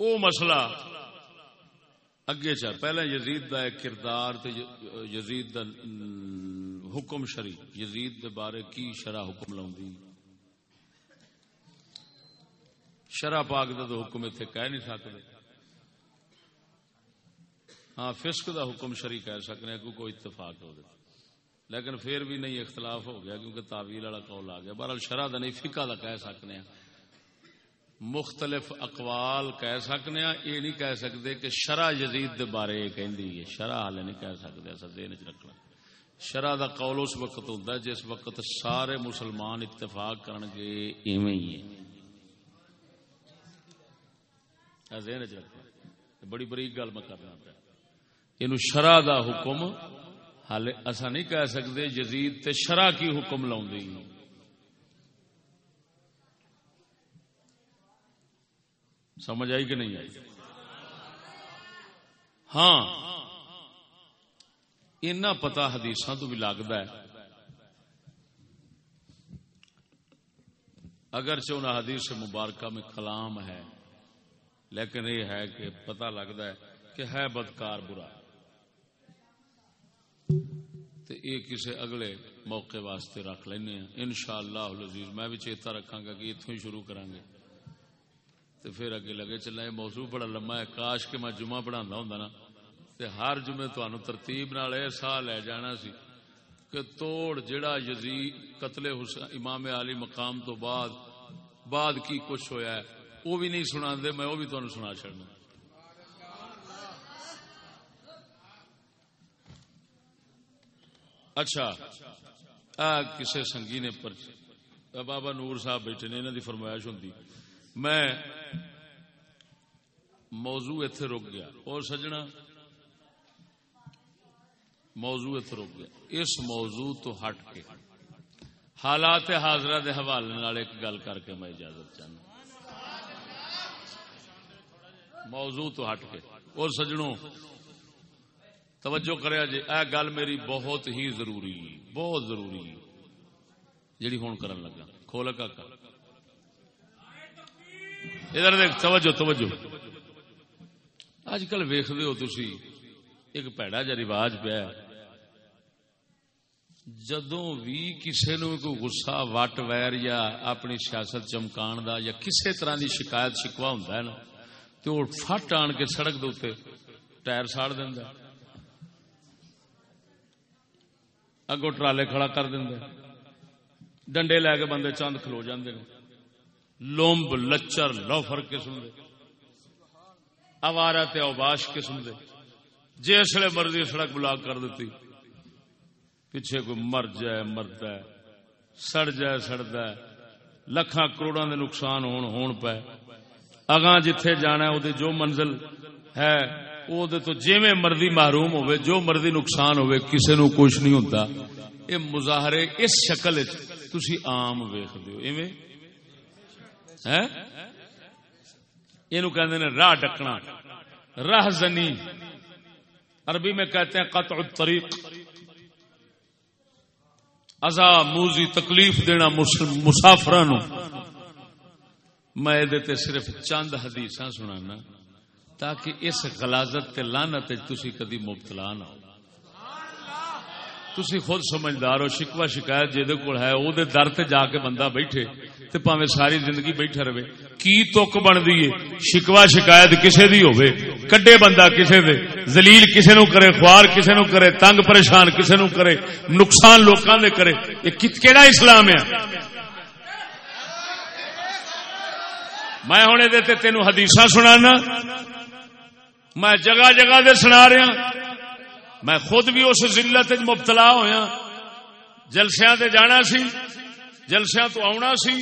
او مسئلہ۔ اگے چا پہلے یزید دا ایک کردار تے یزید دا حکم شری یزید دے بارے کی شرع حکم لاؤندی؟ شرع پاک دا تو حکم اتنے کہہ نہیں سکتے ہاں فسق دا حکم شری کہہ سکنے کو کوئی اتفاق ہو لیکن پھر بھی نہیں، اختلاف ہو گیا، کیونکہ تعویل والا قول آ گیا۔ بہرحال شرع دا نہیں، فقہ دا کہہ سکنے ہیں۔ مختلف اقوال کہہ سکنے ہاں یہ نہیں کہہ سکتے کہ شرع یزید دے بارے یہ کہندی ہے۔ شرع حال نہیں کہہ سکتے ایسا ذہن چ رکھنا۔ شرع دا قول اس وقت ہوتا ہے جس وقت سارے مسلمان اتفاق کرن گے، ایویں ہی ہے۔ ذہن چ رکھنا۔ بڑی بڑی گل میں کرنا پیا یہ شرع دا حکم حال ایسا نہیں کہہ سکتے، یزید تے شرع کی حکم لاؤں سمجھ آئی کہ نہیں آئی؟ ہاں۔ اینا پتا حدیث تو بھی لگتا ہے۔ اگر چون حدیث مبارکہ میں کلام ہے، لیکن یہ ہے کہ پتا لگتا ہے کہ ہے بدکار برا۔ تو یہ کسی اگلے موقع واسطے رکھ لینا ان شاء اللہ میں بھی چیتا رکھا گا کہ اتوں ہی شروع کریں گے۔ تو پھر اگے لگے چلا یہ موضوع بڑا لما ہے۔ کاش کہ میں جمعہ پڑھا ہوں نا۔ ہر جمعے ترتیب نال سا لے جانا سی کہ توڑ جڑا یزید قتل حسین امام علی مقام تو بعد بعد کی کچھ ہویا ہے، وہ بھی نہیں سنا دے میں وہ بھی تمہیں سنا چڑنا اچھا آ کسے سنگی نے پر بابا نور صاحب بیٹھے نے انہوں دی فرمائش ہوں میں موضوع اتنے رک گیا۔ اور سجنا، موضوع اتنے رک گیا۔ اس موضوع تو ہٹ کے حالات حاضرہ دے حوالے ایک گل کر کے میں اجازت چاہنا۔ موضوع تو ہٹ کے۔ اور سجنوں توجہ کریا جی اے گل میری بہت ہی ضروری، بہت ضروری، جیڑی ہون کرن لگا۔ کھول کا کر۔ ادھر دیکھ، توجہ توجہ۔ اج کل ویختے ہو تسی، ایک پیڑا جا رواج پیا جدو بھی کسی نو کوئی گسا وٹ، ویر یا اپنی سیاست چمکان دا یا کسی طرح دی شکایت شکوا ہوں نا تو وہ فٹ آن کے سڑک دے ٹائر ساڑ دینا اگو ٹرالے کھڑا کر دینا ڈنڈے لے کے بندے چند کھلو جاندے نے لومب لچر، لوفر قسم دے۔ اوارا تے اوباش قسم دے۔ جسے مرضی سڑک بلاک کر دیتی۔ پیچھے کوئی مر جائے، مرد ہے۔ سڑ جائے سڑتا ہے لکھاں کروڑوں دے نقصان ہون ہون پہ اگاں جتھے جانا ہے وہ جو منزل ہے وہ تو جیویں مرضی محروم ہوئے جو مرضی نقصان ہوئے کسے نو کچھ نہیں ہوتا یہ مظاہرے اس شکل تسی عام ویخ دیو ایویں یہ کہندے نے راہ ڈکنا، راہ زنی۔ عربی میں کہتے ہیں قطع الطریق۔ ازا موزی تکلیف دینا مسافر میں یہ صرف چند حدیث سنانا، تاکہ اس غلازت تے لانت تھی کدی مبتلا نہ ہو۔ تسی خود سمجھدار ہو شکوا شکایت جہد کو ہے وہ در تے جا کے بندہ بیٹھے۔ تے پاوے ساری زندگی بیٹھا رہے۔ کی تک بن دی شکوا شکایت کسے دی ہوے کڈے بندہ کسے دے؟ ذلیل کسے نو کرے؟ خوار کسے نو کرے؟ تنگ پریشان کسے نو کرے؟ نقصان لوکاں دے کرے؟ یہ کیڑا اسلام ہے؟ میں ہوں یہ تینوں حدیث سنانا۔ میں جگہ جگہ دے سنا رہا ہاں۔ میں خود بھی اس ضلعت مبتلا ہوا جلسیا تے جانا سی۔ جلسیا تو آنا سی،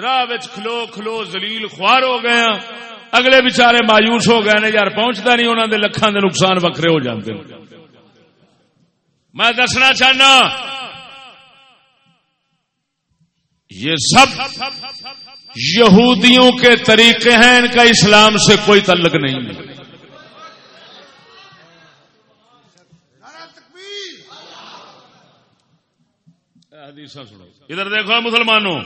راہ کھلو کھلو زلیل خوار ہو گیا ہاں۔ اگلے بچارے مایوس ہو گئے نے، یار پہنچتا نہیں انہوں دے لکھان دے نقصان وکھرے ہو جاتے میں دسنا چاہنا، یہ سب یہودیوں کے طریقے ہیں، ان کا اسلام سے کوئی تعلق نہیں۔ ہے ادھر دیکھو مسلمانوں،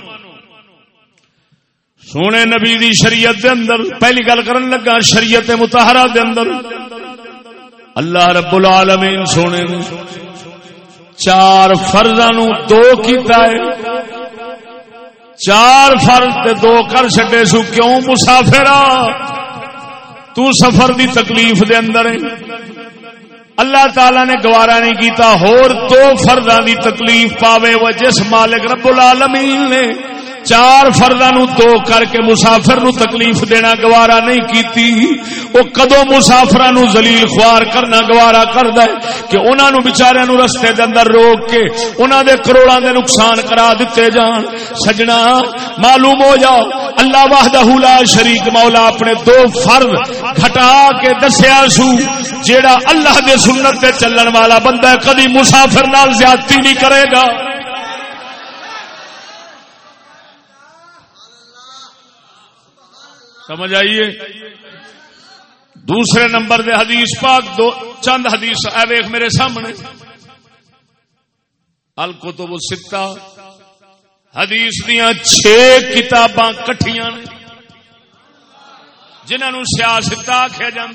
سونے نبی دی شریعت دے اندر پہلی گل کرن لگا، شریعت متحرہ دے اندر۔ اللہ رب العالمین سونے نے چار فرضاں دو کیتا ہے۔ چار فرض تے دو کر چڈے سو کیوں مسافر تو سفر دی تکلیف دے اندر ہے۔ اللہ تعالی نے گوارا نہیں کیتا، ہور دو فرداں دی تکلیف پاوے، وہ جس مالک رب العالمین نے چار فردا نو دو کر کے مسافر نو تکلیف دینا گوارا نہیں کیتی۔ وہ کدو مسافر نو زلیل خوار کرنا گوارا کر دے کہ انہوں نو بچارے نو رستے دے اندر روک کے انہوں دے کروڑا دے نقصان کرا دیتے جان۔ سجنا، معلوم ہو جاؤ، اللہ وحدہ لا شریک مولا اپنے دو فرد گھٹا کے دسیا سو۔ جیڑا اللہ دے سنت دے چلن والا بندہ کدی مسافر نال زیادتی نہیں کرے گا۔ سمجھ آئیے؟ دوسرے نمبر دے حدیث پاک، دو چند حدیث اے ویخ میرے سامنے۔ الکتب الستہ حدیث دیا چھ کتاباں کٹھیاں جنہوں سیاست آخیا جا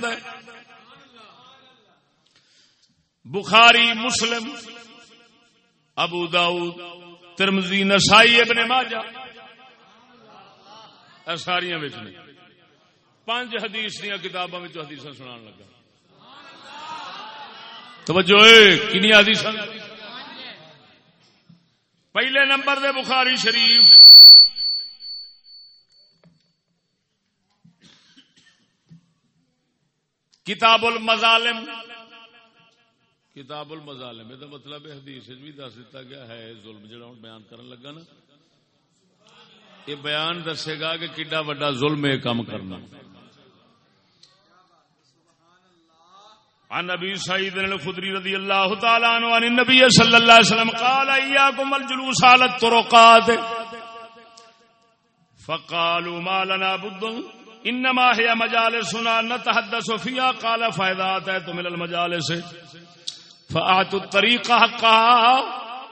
بخاری، مسلم، ابو داؤد ترمزی نسائی، ابن ماجہ۔ ساریاں پانچ حدیث دیا کتابوں میں حدیث سنا لگا۔ توجہ کنیا حدیث پہلے نمبر دے بخاری شریف۔ کتاب المظالم۔ کتاب المظالم، یہ مطلب ہے، حدیث بھی دس دیتا گیا ہے، ظلم جڑا ہوں بیان کرن لگا نا۔ یہ بیان دسے گا کہ کڈا وڈا ظلم ہے کام کرنا۔ عن ابي سعيد الخدري رضي الله تعالى عنه عن النبي صلى الله عليه وسلم قال اياكم الجلوس على الطرقات. فقالوا، ما لنا بد، انما هي مجالسنا، نتحدث فيها. قال فاذا اتيتم الى المجالس فاعطوا الطريق حقها.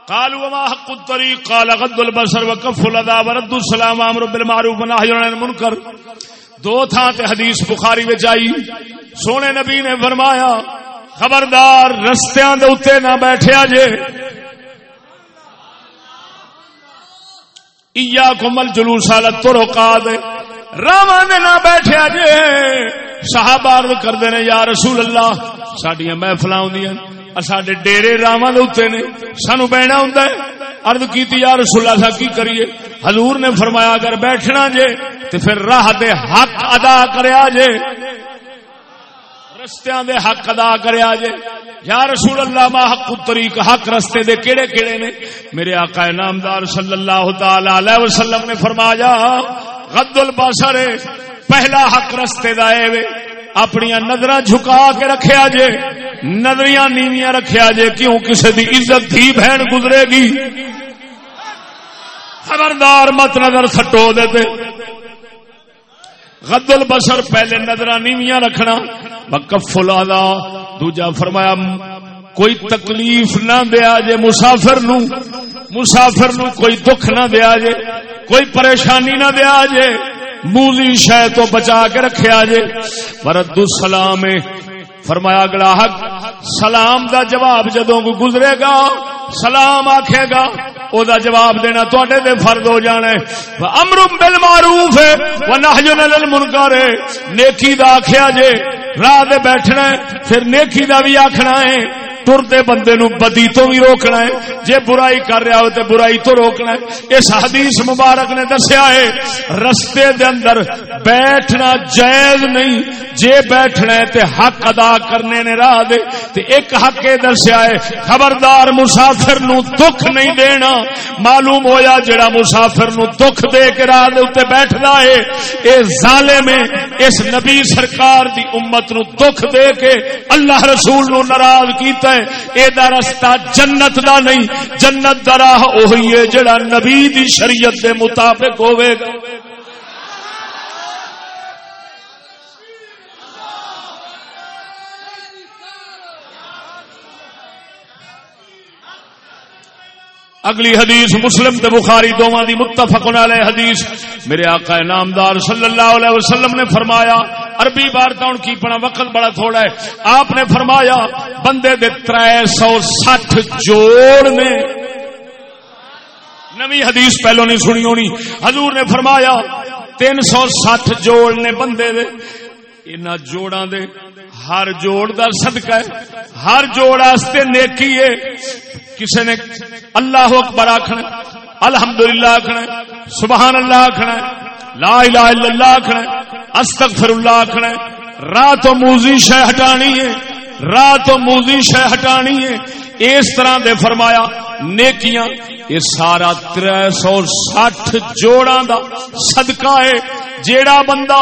قالوا وما حق الطريق؟ قال، غض البصر وكف الاذى ورد السلام امر بالمعروف ونهي عن المنكر دو تھا تے حدیث بخاری وچ آئی۔ سونے نبی نے فرمایا، خبردار رستیاں دے اوتے نہ بیٹھیا جے۔ ایاکم الجلوس علی الطرقات راواں دے نہ بیٹھیا جے۔ صحابہ عرض کردے نے، یا رسول اللہ، ساڈیاں محفلاں ہوندیاں۔ ساڈے ڈیرے راواں دے اوتے نے سانو بہنا ہوندا ہے۔ عرض کیتی، یا رسول اللہ صاحب، کی کریے؟ حضور نے فرمایا، اگر بیٹھنا جے، تے پھر راہ دے حق ادا کریا جے۔ رستیاں دے حق ادا کریا جے۔ یا رسول اللہ، ما حق الطریق، حق رستے دے کیڑے کیڑے نے؟ میرے آقا نامدار صلی اللہ تعالی علیہ وسلم نے فرمایا غد البصر، پہلا حق رستے دا اے وے۔ اپنی نظر جھکا کے رکھیا جے، نظریاں نیویاں رکھیا جے، کیوں کسی دی عزت تھی بہن گزرے گی؟ خبردار مت نظر سٹو دے تے۔ غد پہلے نظر نیویاں رکھنا۔ مکفل ادا دوجا فرمایا، کوئی تکلیف نہ دیا جے مسافر نو۔ مسافر نو کوئی دکھ نہ دیا جے، کوئی پریشانی نہ دیا جے۔ مولی شہ تو بچا کے رکھیا جے۔ ورد السلام فرمایا اگلا حق، سلام دا جواب جدوں کو گزرے گا، سلام آکھے گا، او دا جواب دینا تواڈے تے فرض ہو جانا ہے۔ امر بالمعروف ہے ونهی عن المنکر ہے۔ نیکی دا آکھیا جے، راہ دے بیٹھنا ہے، پھر نیکی دا بھی آکھنا ہے۔ ٹرتے بندے نو بدی تو بھی روکنا ہے۔ جے برائی کر رہا ہو تے برائی تو روکنا ہے۔ اس حدیث مبارک نے دسیا ہے، رستے دے اندر بیٹھنا جائز نہیں۔ جے بیٹھنا ہے تے حق ادا کرنے نے راہ دے۔ تے ایک حق اے دسیا ہے، خبردار مسافر نو دکھ نہیں دینا۔ معلوم ہویا جڑا مسافر نو دکھ دے کے راہ دے اوتے ہے۔ اے ظالم ہے، اس نبی سرکار دی امت نو دکھ دے کے اللہ رسول نو ناراض کیتا ہے۔ اے دا رستہ جنت دا نہیں، جنت دا راہ اوہی ہے جڑا نبی دی شریعت دے مطابق ہوے گا۔ اگلی حدیث مسلم تے بخاری دوواں دی متفق علیہ حدیث۔ میرے آقا نامدار صلی اللہ علیہ وسلم نے فرمایا، عربی بارتا ہوں کی پڑا وقت بڑا تھوڑا ہے۔ آپ نے فرمایا، بندے دے ترے سو سٹھ جوڑ نے۔ نوی حدیث پہلو نہیں سنی ہونی۔ حضور نے فرمایا، تین سو سٹھ جوڑ نے بندے دے۔ ان جوڑاں دے، ہر جوڑ دا صدقہ ہے، ہر جوڑ واسطے نیکی ہے۔ کسی نے اللہ اکبر آخنا الحمدللہ آخنا سبحان اللہ آخنا لا الہ الا اللہ آخنا استغفر اللہ آخنا رات و موزی شہ ہٹانی ہے رات و موزی شہ ہٹانی ہے۔ اس طرح دے فرمایا، نیکیاں، یہ سارا تر سو سٹھ جوڑا دا صدقہ ہے، جیڑا بندہ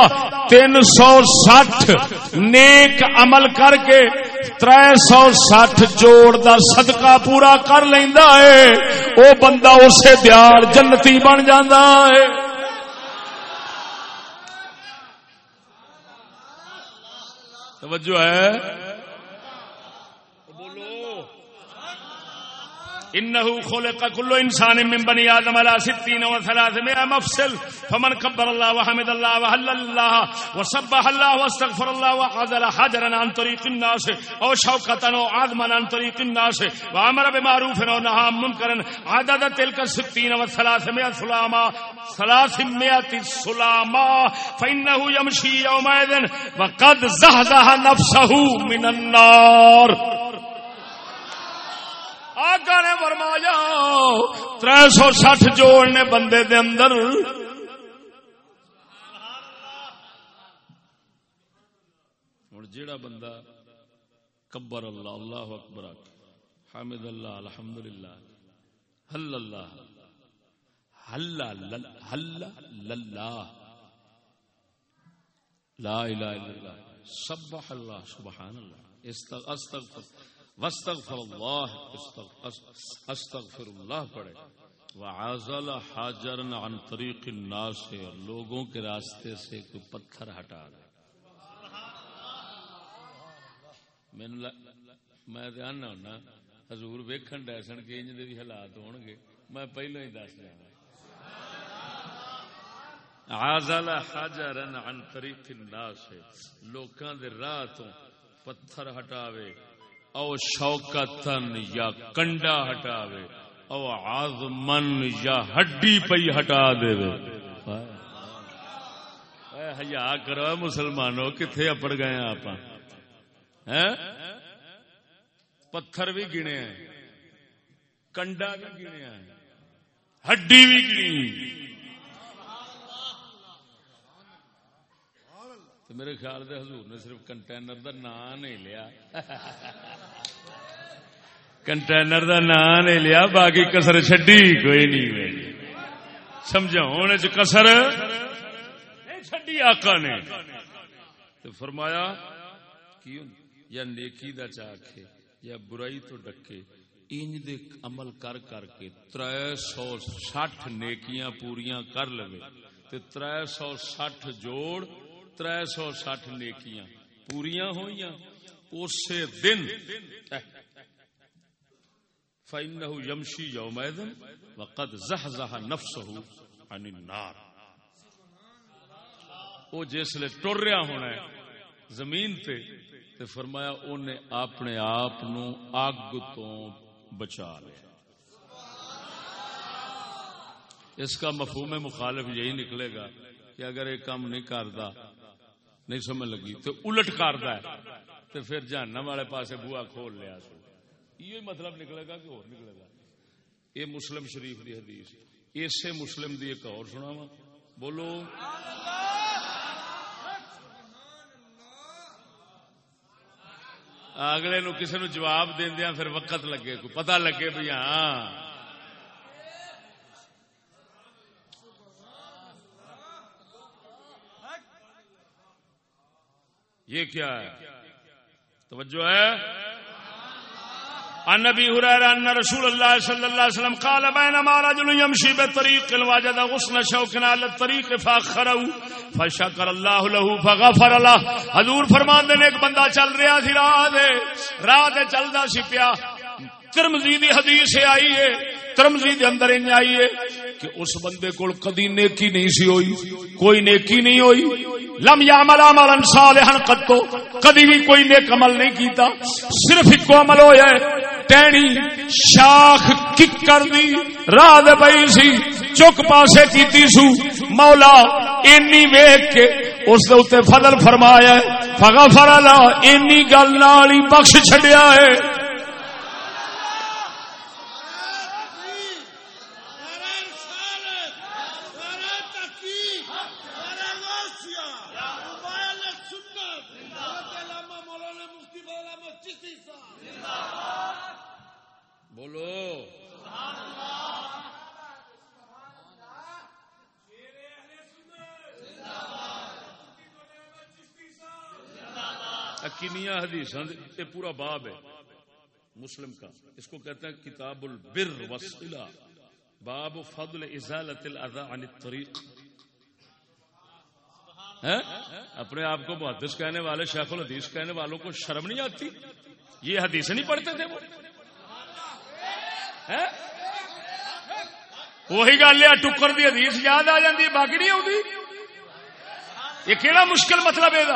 تین سو سٹھ نیک عمل کر کے تر سو سٹھ جوڑ دا صدقہ پورا کر لینا ہے وہ بندہ اسے دیار جنتی بن جانا ہے۔ توجہ ہے۔ انه خلق كل انسان من بني ادم على 60 و300 مفصل. فمن كبر الله وحمد الله وهلل الله وسبح الله واستغفر الله وعدل حجرا عن طريق الناس او شوكه او عظما عن طريق الناس وامر بمعروف ونهى عن منكر عدد تلك 60 و300 سلاما 300 سلاما فانه يمشي يومئذ وقد زهزه نفسه من النار. آگا نے فرمایا تر سو سٹھ جوڑ نے بندے دے اندر۔ ہوں جیڑا بندہ کبر اللہ اللہ اکبر حامد اللہ الحمد للہ حل اللہ۔ حل حل اللہ۔ لا الہ الا اللہ۔ سبح اللہ، سبحان اللہ۔ استغفر واستغفر اللہ استغفر اللہ پڑھے. وعازل حاجرن عن طریق الناس سے لوگوں کے راستے سے کوئی پتھر ہٹا دے. میں دھیان نہ ہونا، حضور ویکھن ڈے سن کے انج دے بھی حالات ہون گے، میں پہلو ہی دس جانا۔ عازل حجرن عن طریق الناس، لوکاں دے راہ تو پتھر ہٹاوے۔ او شوکتن یا کنڈا ہٹاوے، او عظمن یا ہڈی پئی ہٹا دے اے حیا، کرو مسلمانوں کتھے اپڑ گئے آپ پتھر بھی گنے ہیں، کنڈا بھی گنیا ہڈی بھی گنی میرے خیال دے حضور نے صرف کنٹینر دا نام نہیں لیا۔ <laughs> کنٹینر دا نام نہیں لیا باقی کسر چڈی کوئی نہیں سمجھا ہونے چ کسر چڈی آقا نے تو فرمایا کی یا نیکی دا چاکھے یا برائی تو ڈکے انج دے عمل کر کر کے تر سو سٹھ نیکیاں پوریاں کر لے تے تر سو سٹھ جوڑ تر سو سٹھ نیکیاں پوریاں ہوئیاں اسی دن فَإِنَّهُ يَمْشِي يَوْمَئِذٍ وَقَدْ زَحْزَحَ نَفْسَهُ عَنِ النَّارِ۔ او جس لے ٹر رہا ہونا ہے زمین تے تے فرمایا انہیں اپنے آپ نو اگ تو بچا لیا۔ اس کا مفہوم مخالف یہی نکلے گا کہ اگر یہ کام نہیں کرتا نہیں سمجھ لگی تو الٹ کرتا ہے۔ تو پھر جہنم والے پاسے بوا کھول لیا۔ سو یہ مطلب نکلے گا کہ اور نکلے گا؟ یہ مسلم شریف دی حدیث اسے مسلم دی ایک اور سنا بولو۔ اگلے نو کسی نو جواب دیا پھر وقت لگے۔ کو پتہ لگے بھی ہاں۔ یہ کیا ہے؟ توجہ ہے؟ عن ابي هريره ان رسول الله صلى الله عليه وسلم قال بينما رجل يمشي بالطريق وجد غصن شوك على الطريق فاخره فشكر الله له فغفر له۔ حضور فرماندے نے ایک بندہ چل رہا سی راہ دے راہ تے چلدا سی پیا۔ ترمذی دی حدیث آئی ہے، ترمذی دے اندر ان آئی ہے کہ اس بندے کول کدی نیکی نہیں سی ہوئی، کوئی نیکی نہیں ہوئی۔ لم یعمل عملا صالحا قط، کدی بھی کوئی نیک عمل نہیں کیتا۔ صرف ایک عمل ہویا ہے ٹہنی، شاخ ککر دی راہ دے پئی سی، چک پاسے کیتی سو۔ مولا، اینی ویکھ کے اس دے اوتے فضل فرمایا ہے۔ فغفر اللہ، اینی گل نال ہی بخش چھڈیا ہے۔ کنیا حدیث یہ پورا باب ہے۔ مسلم کا۔ اس کو کہتے ہیں کتاب البر وسیلہ باب فضل ازالت الاذى عن الطریق۔ اپنے آپ کو محدث کہنے والے، شیخ الحدیث کہنے والوں کو شرم نہیں آتی؟ یہ حدیث نہیں پڑھتے تھے وہ؟ وہی گل ہے، ٹکر دی حدیث یاد آ جاتی باقی نہیں آتی؟ یہ کہڑا مشکل مطلب یہ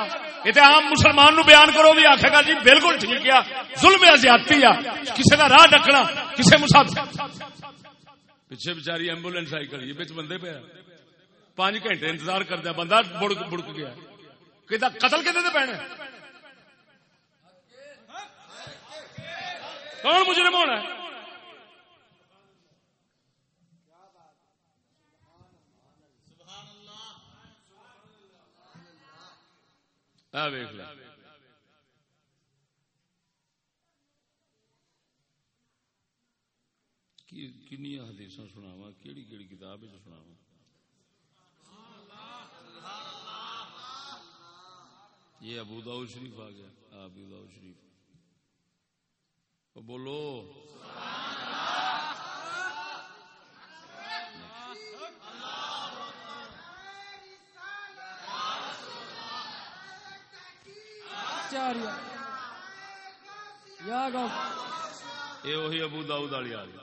یہ تو عام مسلمان نو بیان کرو بھی آخے گا جی بالکل ٹھیک ہے ظلم زیادتی آ کسی کا راہ ڈکنا کسی مسافر پیچھے بچاری ایمبولینس آئی کری بچ بندے پہ پانچ گھنٹے انتظار کردیا بندہ بڑک بڑک گیا۔ کہ قتل کتنے پینے؟ کون مجرم ہونا اے ویکھ لے کنیا حدیث سناوا کیڑی کیڑی کتاب سناوا یہ ابو داؤ شریف آ گیا ابو داؤ شریف۔ تو بولو۔ چاریا یا گو۔ یہ وہی ابو داؤد والی آ گئی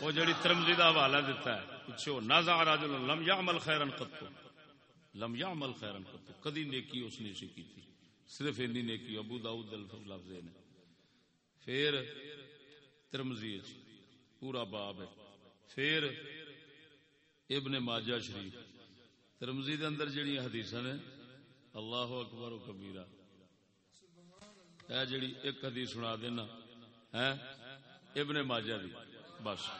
وہ جڑی ترمزی کا حوالہ دیتا ہے، پوچھو نازا رجل لم یعمل خیرن قطو لم یعمل خیرن قطو کدی نیکی اس نے کی تھی۔ صرف اینی نیکی، ابو داؤد لفظ نے پھر ترمزی جی، پورا باب ہے۔ پھر ابن ماجہ شریف۔ ترمزی دے اندر جڑی حدیث نے اللہ اکبر و کبیرہ۔ اے جڑی ایک حدیث سنا دینا ہے ابن ماجہ دی۔ بس۔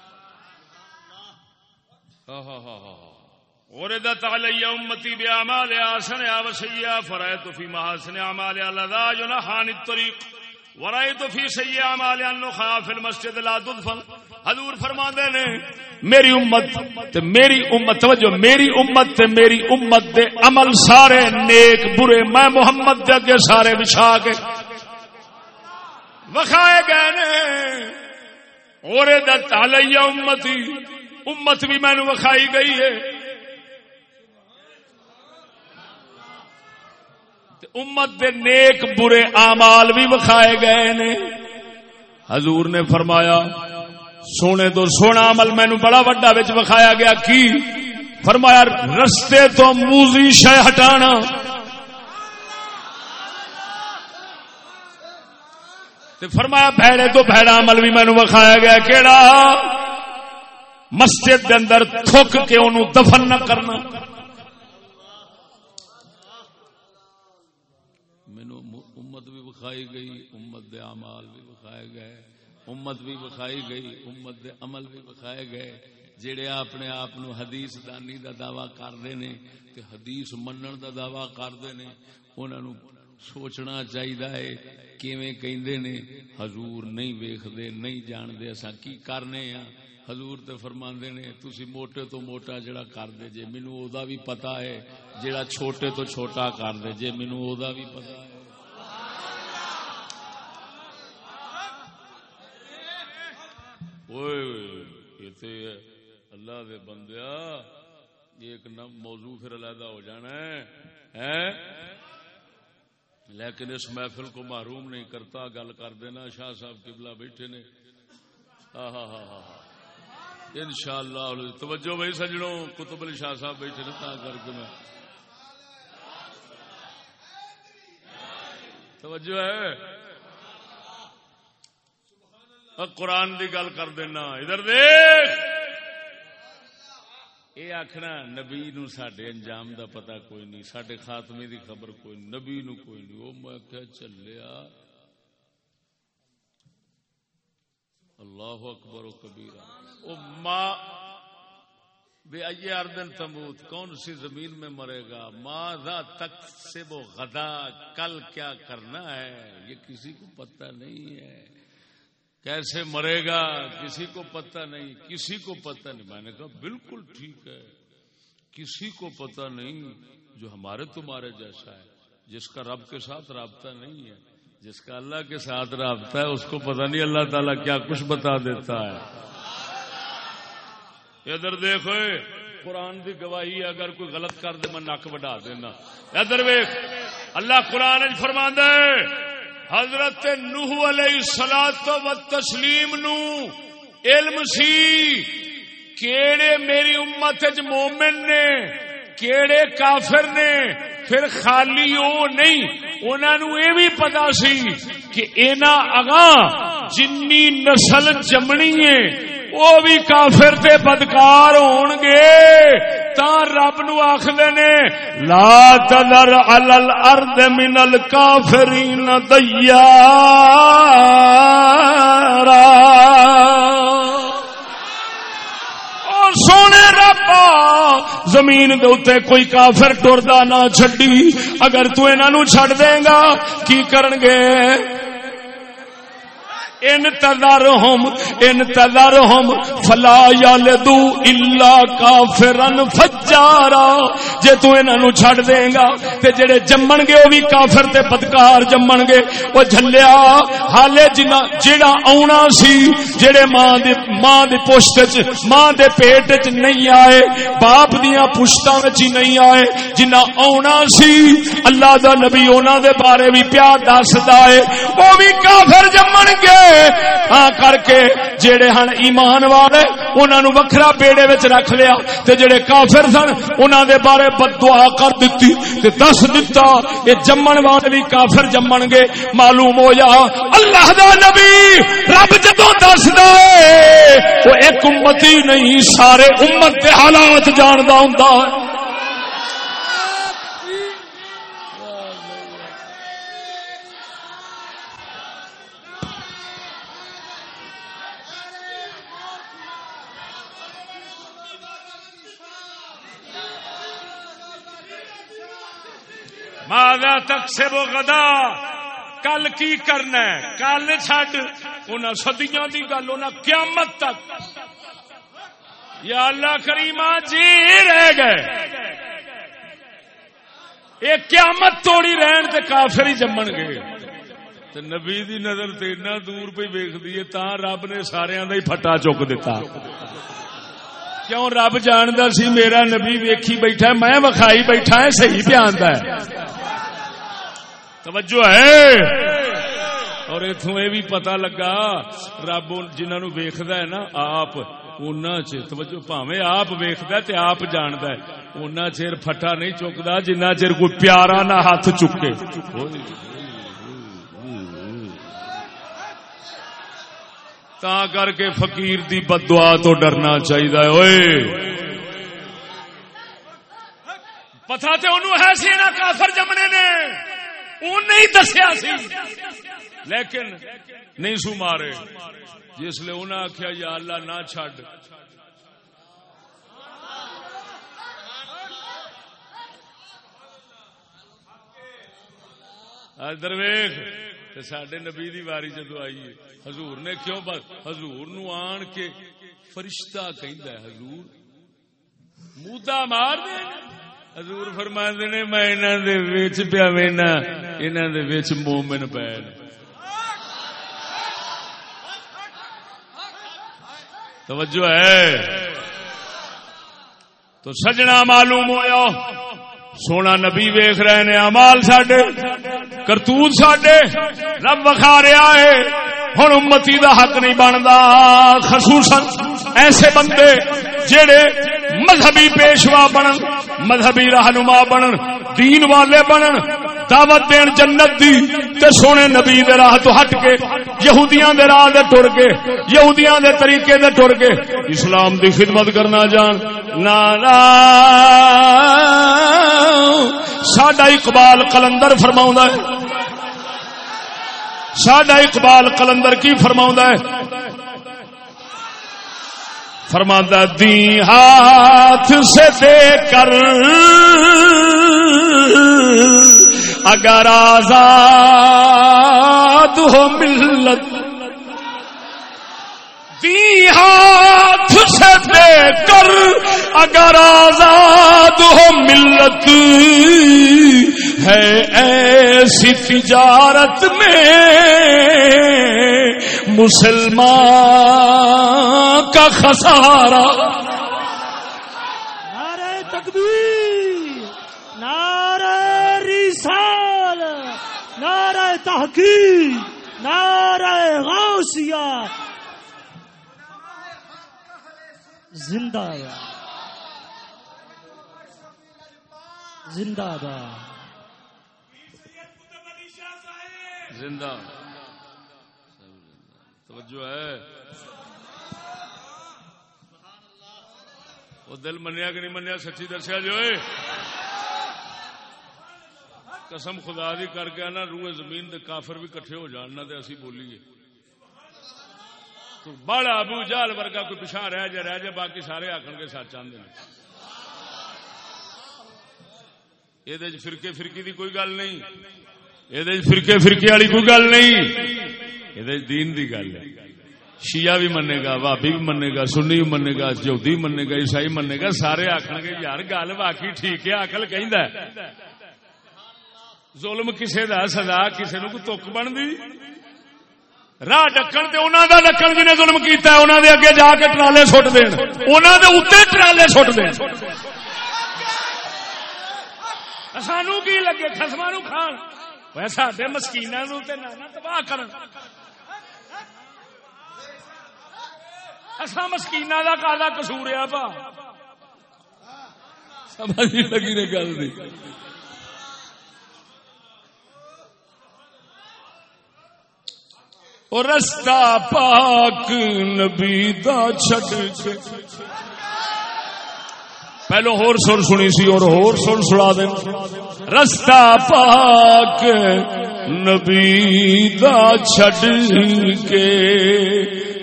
وردت علی امتی بی باعمالها سنیا وسیئا فرایت فی محاسن اعمالها لذا جنحان الطریق ورایت فی سیئ اعمالها النخا فی المسجد لا تدفن حضور فرماندے نے، میری امت، تے میری امت، توجہ، میری امت تے میری امت دے عمل سارے نیک، برے، میں محمد دے اگے سارے بچھا کے وکھائے گئے نے۔ وردت علی امتی، امت بھی مینو وکھائی گئی ہے۔ امت دے نیک برے آمال بھی وکھائے گئے نے۔ حضور نے فرمایا، سونے تو سونا عمل مینو بڑا وڈا بچ وکھایا گیا، کی؟ فرمایا، رستے تو موزی شہ ہٹانا۔ فرمایا بھڑے تو بھڑا عمل بھی مینو وکھایا گیا۔ کیڑا؟ مسجد دے اندر تھک کے انہوں دفن نہ کرنا مینو امت بھی بخائی گئی، امت دے اعمال بھی بخائے گئے، امت بھی بخائی گئی، امت دے عمل بھی بخائے گئے۔ جڑے اپنے آپ حدیث دانی دا دعوی کرتے نے، تے حدیث منن دا دعوی کرتے نے انہوں سوچنا چاہیے کیویں کہندے نے، حضور نہیں ویکھدے، نہیں جاندے، اساں کی کرنے ہاں؟ حضور تے فرماندے نے، تسی موٹے تو موٹا جڑا کر دے جے مینوں او دا بھی پتہ ہے، جڑا چھوٹے تو چھوٹا کر دے جے مینوں او دا بھی پتہ ہے۔ اوئے یہ اللہ دے بندیا ایک نم موضوع پھر علیحدہ ہو جانا ہے لیکن اس محفل کو محروم نہیں کرتا، گل کر دینا، شاہ صاحب قبلہ بیٹھے نے۔ ہاں ہاں ہاں ہاں ان شاء اللہ توجہ بھائی سجڑوں کتب علی شاہ صاحب بیٹھے نا کر کے میں۔ توجہ ہے؟ قرآن دی گل کر دینا۔ ادھر دیکھ۔ یہ آخنا نبی نو سڈے انجام دا پتہ کوئی نہیں سڈے خاتمے دی خبر کوئی نبی نو کوئی نہیں۔ وہ میں کیا چلیا۔ اللہ اکبر و کبیرہ ماں، بے اے اردن تموت، کون سی زمین میں مرے گا؟ ماں تک سے وہ غدا، کل کیا کرنا ہے؟ یہ کسی کو پتہ نہیں ہے۔ کیسے مرے گا، کسی کو پتہ نہیں، کسی کو پتہ نہیں۔ میں نے کہا، بالکل ٹھیک ہے۔ کسی کو پتہ نہیں جو ہمارے تمہارے جیسا ہے، جس کا رب کے ساتھ رابطہ نہیں ہے، جس کا اللہ کے ساتھ رابطہ ہے، اس کو پتہ نہیں اللہ تعالیٰ کیا کچھ بتا دیتا ہے۔ ادھر دیکھو، قرآن کی گواہی اگر کوئی غلط کر دے، میں نک وڈا دینا۔ ادھر ویخ اللہ قرآن فرما دے حضرت نوح علیہ سلاد و تسلیم نو علم سی کیڑے میری امت مومن نے، کیڑے کافر نے، پھر خالی وہ نہیں انہوں یہ بھی پتا سی کہ اینا اگاں جنی نسل جمنی ہے وہ بھی کافر تے بدکار ہون گے۔ تا رب نو آخر نے، لا تذر علی الارض من الکافرین دیارا۔ سونے رب، زمین دے اتنے کوئی کافر ٹردا نہ چڈی اگر تو انہوں چھڈ دے گا، کی کرن گے؟ انتظرهم انتظرهم فلا یلدو الا کافرن فجارا۔ جے تو انہاں نو چھڈ دے گا، تے جڑے جمن گے، او وی کافر تے بدکار جمن گے۔ او جھلیا، حالے جنا جڑا آونا سی جڑے ماں دی ماں دی پشت وچ ماں دے پیٹ وچ نہیں آئے، باپ دیاں پشتاں وچ ہی نہیں آئے۔ جنا آونا سی، اللہ دا نبی انہاں دے بارے وی پیار دسدا ہے، او وی کافر جمن گے۔ ہاں کر کے جڑے ہن ایمان والے، انہاں نو وکھرا بیڑے وچ رکھ لیا تے جڑے کافر سن، انہاں دے بارے بد دعا کر دتی تے دس دتا اے جمن والے بھی کافر جمن گے۔ معلوم ہو جا اللہ دا نبی رب جدوں دسدا اے او ایک امتی نہیں، سارے امت دے حالات جاندا ہوندا ہے۔ ماذا تک سے وہ گدا کل کی کرنا ہے؟ کل چڈ ان سدیاں کی گل ان قیامت تک۔ یا اللہ کریما جی رہ گئے۔ یہ قیامت توڑی رہن تے کافر ہی جمن گے۔ تے نبی دی نظر تے اتنا دور پہ ویخ دیے تا رب نے سارا ہی پھٹا چک دیتا کیوں رب جاندا سی میرا نبی ویکھی بیٹھا ہے؟ میں وکھائی بیٹھا ہے، صحیح پہ آندا ہے۔ توجہ ہے۔ اور اتوں یہ بھی پتا لگا، رب جنہوں ویخد ہے نا، آپ توجہ پاوے آپ ویخد تے آپ جاند ہے۔ ان چیر پٹا نہیں چکتا جنہ چیر کوئی پیارا نہ ہاتھ چکے۔ تا کر کے فقیر دی بدعا تو ڈرنا چاہیے اوئے۔ پتا تو انہوں ہے سی نا کافر جمنے نے۔ نہیں دسیا سی۔ لیکن نہیں سو مارے۔ جس لیے انہیں آخیا یا اللہ نہ چڈ درویش سڈے نبی دی واری جدو آئی ہے، حضور نے کیوں بس، حضور نو آن کے فرشتہ کہ حضور مودا مار دے۔ حضور فرما نے، میں پیا وینا۔ مومن پے توجہ ہے تو سجنا معلوم ہوا سونا نبی ویخ رہے نے امال سڈے کرتوت سڈے رب وکھا رہا ہے ہوں امتی دا حق نہیں بنتا خصوصا ایسے بندے جڑے مذہبی پیشوا بنن مذہبی رہنما بنن دین والے بنن دعوت دین جنت دی تے سونے نبی دے راہ تو ہٹ کے، یہودیاں دے راہ دے ٹر کے، یہودیاں دے طریقے دے ٹر کے اسلام دی خدمت کرنا جان۔ نا ساڈا اقبال قلندر فرماؤں ہے۔ ساڈا اقبال قلندر کی فرماؤں ہے؟ فرماتا دی ہاتھ سے دے کر اگر آزاد ہو ملت، دی ہاتھ سے دے کر اگر آزاد ہو ملت، ہے ایسی تجارت میں مسلمان کا خسارا نعرہ تکبیر۔ تحقیق، نعرہ غوثیہ زندہ باد۔ زندہ باد۔ زندہ۔ توجہ ہے۔ وہ دل منیا کہ نہیں منیا سچی دسیا جی، جو قسم خدا دی کر کے نا، روئے زمین دے کافر بھی کٹھے ہو جان، نہ اسی بولیے۔ تو بڑا ابو جال ورگا کوئی پچھا رہ جائے رہ جائے، باقی سارے آخر کے سچ آدھے یہ فرقے فرقی دی کوئی گل نہیں۔ یہ فرقے فرقے والی کوئی گل نہیں۔ یہ دین دی گل ہے۔ شیعہ بھی منے گا بھابی بھی منے گا، سنی بھی منے گا جودی منے گا، عیسائی منے گا، سارے آخر گے، یار گل باقی ٹھیک ہے اکل کہ ظلم کسے دا، سزا کسے نو تک بن دی راہ ڈکن تے انہاں دا ڈکن جنے ظلم کیتا ہے، انہاں دے اگے جا کے ٹرالے سٹ دین۔ انہاں دے اوتے ٹرالے سٹ دین۔ سانو کی لگے؟ خسما نو کھان۔ سڈے مسکینا نو تے نانا تباہ کرن۔ اصا مسکینا کا کالا کسور آ پا سمجھ لگی نے گل نہیں اور رستہ پاک نبی دا چھٹ کے۔ پہلو ہور سر سنی سی اور ہور سن سنا دیں رستہ پاک نبی دا چھٹ کے۔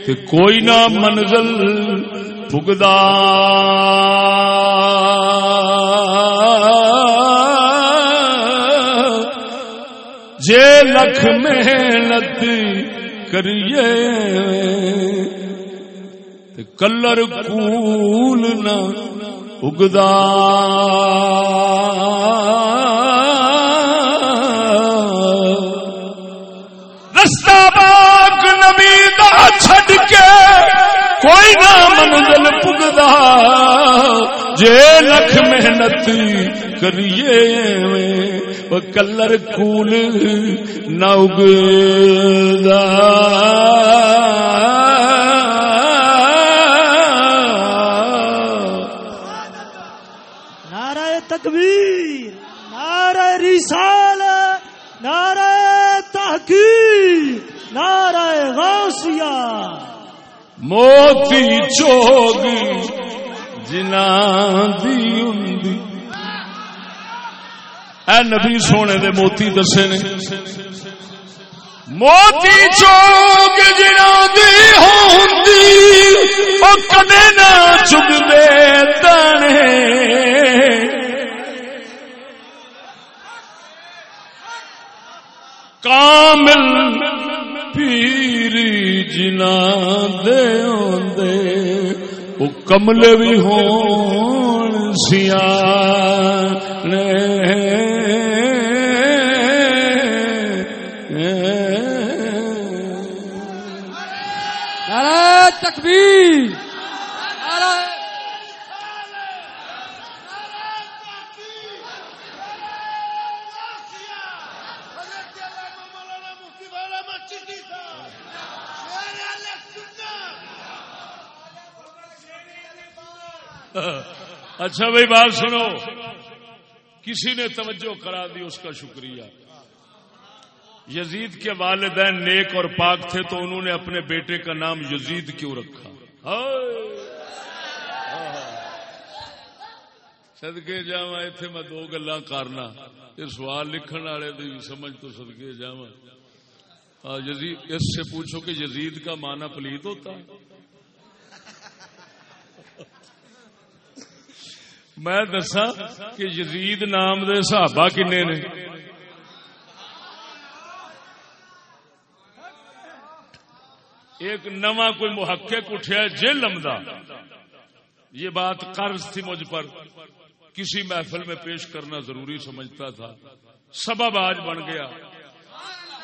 تے کوئی نہ منزل پگدا جے لکھ محنت کریے۔ تے کلر کول نہ اگدا۔ رستہ باغ نبی دا چھڈ کے کوئی نہ منزل پگدا۔ جے لکھ محنت کریے وہ کلر کول نہ اگدا۔ نعرہ تکبیر نعرہ رسال نعرہ تحقیق نعرہ غوثیہ۔ موتی چوگ جنا دی اے نبی سونے دے موتی دسے نے۔ موتی چوگ جنا دی ہوندی او کدے نہ چگ دے تنے۔ کامل پیری جنا دے دے وہ کملے بھی ہون سیانے تکبیر اچھا بھائی، بات سنو۔ کسی نے توجہ کرا دی، اس کا شکریہ۔ یزید کے والدین نیک اور پاک تھے تو انہوں نے اپنے بیٹے کا نام یزید کیوں رکھا؟ سدکے جا اتنے میں دو گلا کرنا یہ سوال لکھن والے بھی سمجھ تو سدکے جا یزید، اس سے پوچھو کہ یزید کا معنی پلیت ہوتا ہے۔ میں دسا کہ یزید نام دے صحابہ کنے نے؟ ایک نواں کوئی محقق اٹھیا جیل لمدا یہ بات قرض تھی مجھ پر۔ کسی محفل میں پیش کرنا ضروری سمجھتا تھا۔ سبب آج بن گیا۔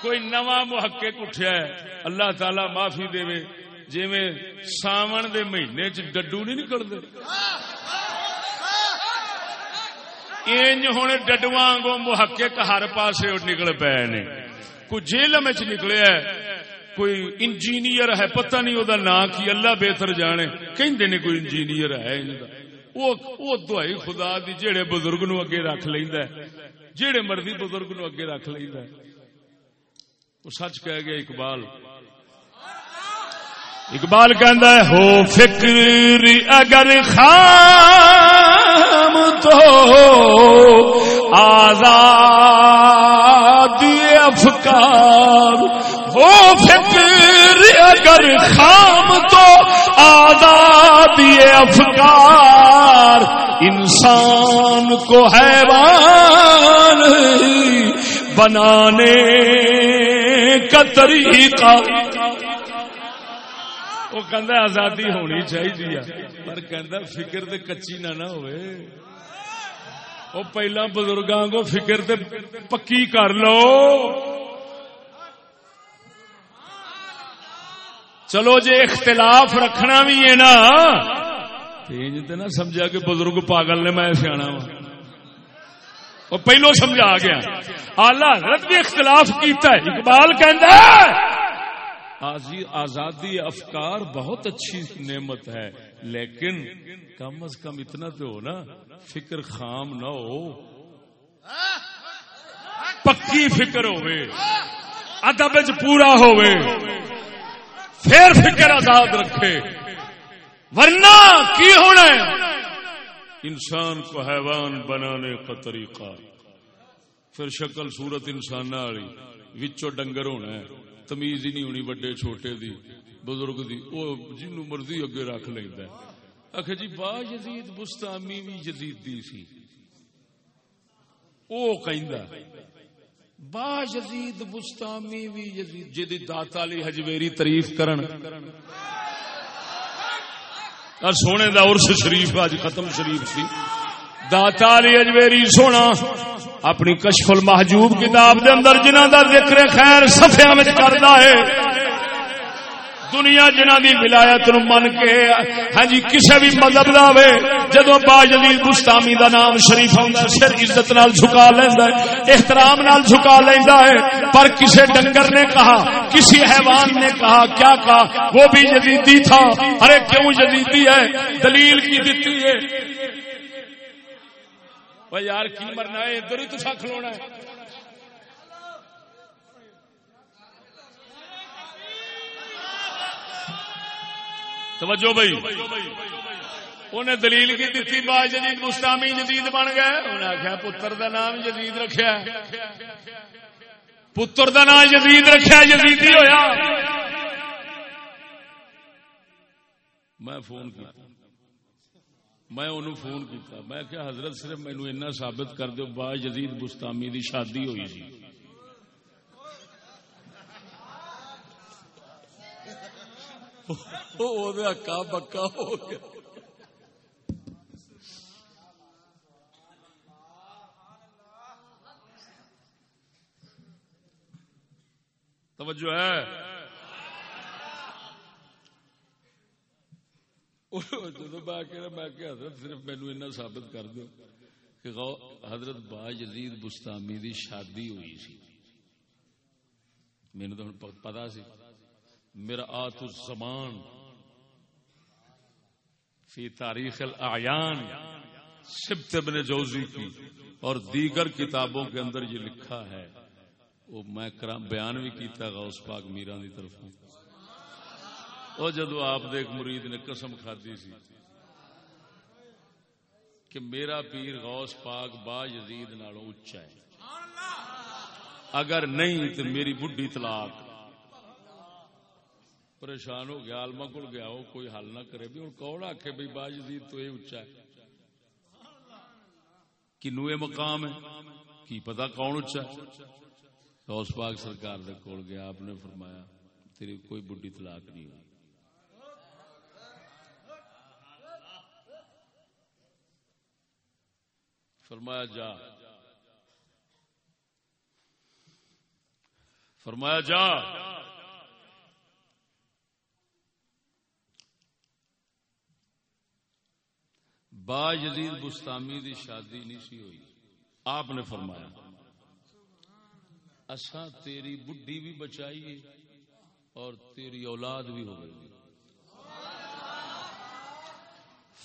کوئی نواں محقق اٹھیا ہے۔ اللہ تعالی معافی دے جی ساون دے مہینے چ ڈڈو نہیں نکلتے انج ہوں ڈڈواں گو محقق ہر پاسے نکل پے نے۔ کوئی جیل چ نکلیا کوئی انجینئر ہے، پتہ نہیں وہ نام کی، اللہ بہتر جانے۔ کہندے نے کوئی انجینئر ہے وہ دوائی خدا دی جہے بزرگ نو اگے رکھ لیندا ہے۔ جہے مرضی بزرگ نو اگے رکھ لیندا ہے۔ وہ سچ کہہ گیا اقبال۔ اقبال کہندا ہے، ہو فکر اگر خان خام تو آزاد افکار ہو فکر اگر خام تو آزادی افکار، انسان کو حیوان بنانے کا طریقہ وہ کہندا آزادی ہونی چاہیے۔ پر کہندا فکر تے کچی نہ نہ ہوئے۔ وہ پہلا بزرگاں کو فکر تے پکی کر لو۔ چلو جے اختلاف رکھنا بھی ہے نا تیج تے نہ سمجھا کہ بزرگ پاگل نے میں سیاح وہ پہلو سمجھا گیا۔ آلہ حضرت بھی اختلاف کیتا ہے۔ اقبال کہندا ہے آزادی افکار بہت اچھی نعمت ہے، لیکن کم از کم اتنا تو ہو نا، فکر خام نہ ہو۔ پکی فکر ہوئے۔ ادب پورا ہوئے۔ پھر فکر آزاد رکھے۔ ورنہ کی ہونا ہے؟ انسان کو حیوان بنانے کا طریقہ۔ پھر شکل صورت انسان والی وچو ڈنگر ہونا ہے۔ تمیز ہی نہیں ہونی وڈے چھوٹے دی، بزرگ دی۔ وہ جنو مرضی اگے رکھ لینا آخ جی با یزید بستامی بھی یزید دی سی۔ او کہندا با یزید بستامی بھی یزید جی جدی داتا علی حجویری تعریف کرن۔ اور سونے دا عرس شریف اج ختم شریف سی۔ داتا علی اجویری سونا، اپنی کشف المحجوب کتاب دے اندر جنہ دا ذکر خیر صفحہ وچ کردا ہے۔ دنیا جنہ دی ولایت نو من کے ہاں جی کسے بھی مذہب دا ہوے جدوں با جلیل بستامی دا نام شریف ہوندا سر عزت نال جھکا لیندا ہے، احترام نال جھکا لیندا ہے۔ پر کسے ڈنگر نے کہا، کسی حیوان نے کہا، کیا کہا؟ وہ بھی یزیدی تھا۔ ارے، کیوں یزیدی ہے؟ دلیل کی دیتی ہے۔ وہ یار کی مرنا ہے ادھر ہی تو کھلونا ہے توجہ بھائی انہیں دلیل کی دیتی با جدید مستامی جدید بن گئے انہیں آخیا پتر دا نام جدید رکھیا پتر دا نام جدید رکھیا جدیدی ہویا میں فون کیا میں انہوں فون کیتا، میں کہ حضرت صرف مینو اینا ثابت کر دو با جدید بستامی دی شادی ہوئی جی۔ <laughs> سی اکا بکا ہو گیا۔ توجہ ہے۔ جدو میں کہ میں کہ حضرت صرف مینو اینا ثابت کر دو کہ حضرت با یزید بستامی دی شادی ہوئی سی۔ مینو تو پتا سی۔ میرا آت الزمان فی تاریخ الاعیان سبت ابن جوزی کی اور دیگر کتابوں کے اندر یہ لکھا ہے۔ وہ میں بیان بھی کیتا غوث پاک میران دی طرفوں وہ جدو آپ دے ایک مرید نے قسم کھادی سی کہ میرا پیر غوث پاک با یزید نالوں اچا ہے۔ اگر نہیں تو میری بڈھی طلاق۔ پریشان ہو گیا آلما کو گیا وہ کوئی حل نہ کرے۔ بھی ہوں کون آخ بھائی با یزید تو یہ اچا ہے؟ کنو یہ مقام ہے؟ کی پتا کون اچا ہے؟ غوث پاک سرکار دے کول گیا، آپ نے فرمایا، تیری کوئی بڈھی طلاق نہیں ہوئی۔ فرمایا جا۔ فرمایا جا۔ با یزید بستامی دی شادی نہیں سی ہوئی۔ آپ نے فرمایا۔ اساں تیری بڈھی بھی بچائی اور تیری اولاد بھی ہو گئی۔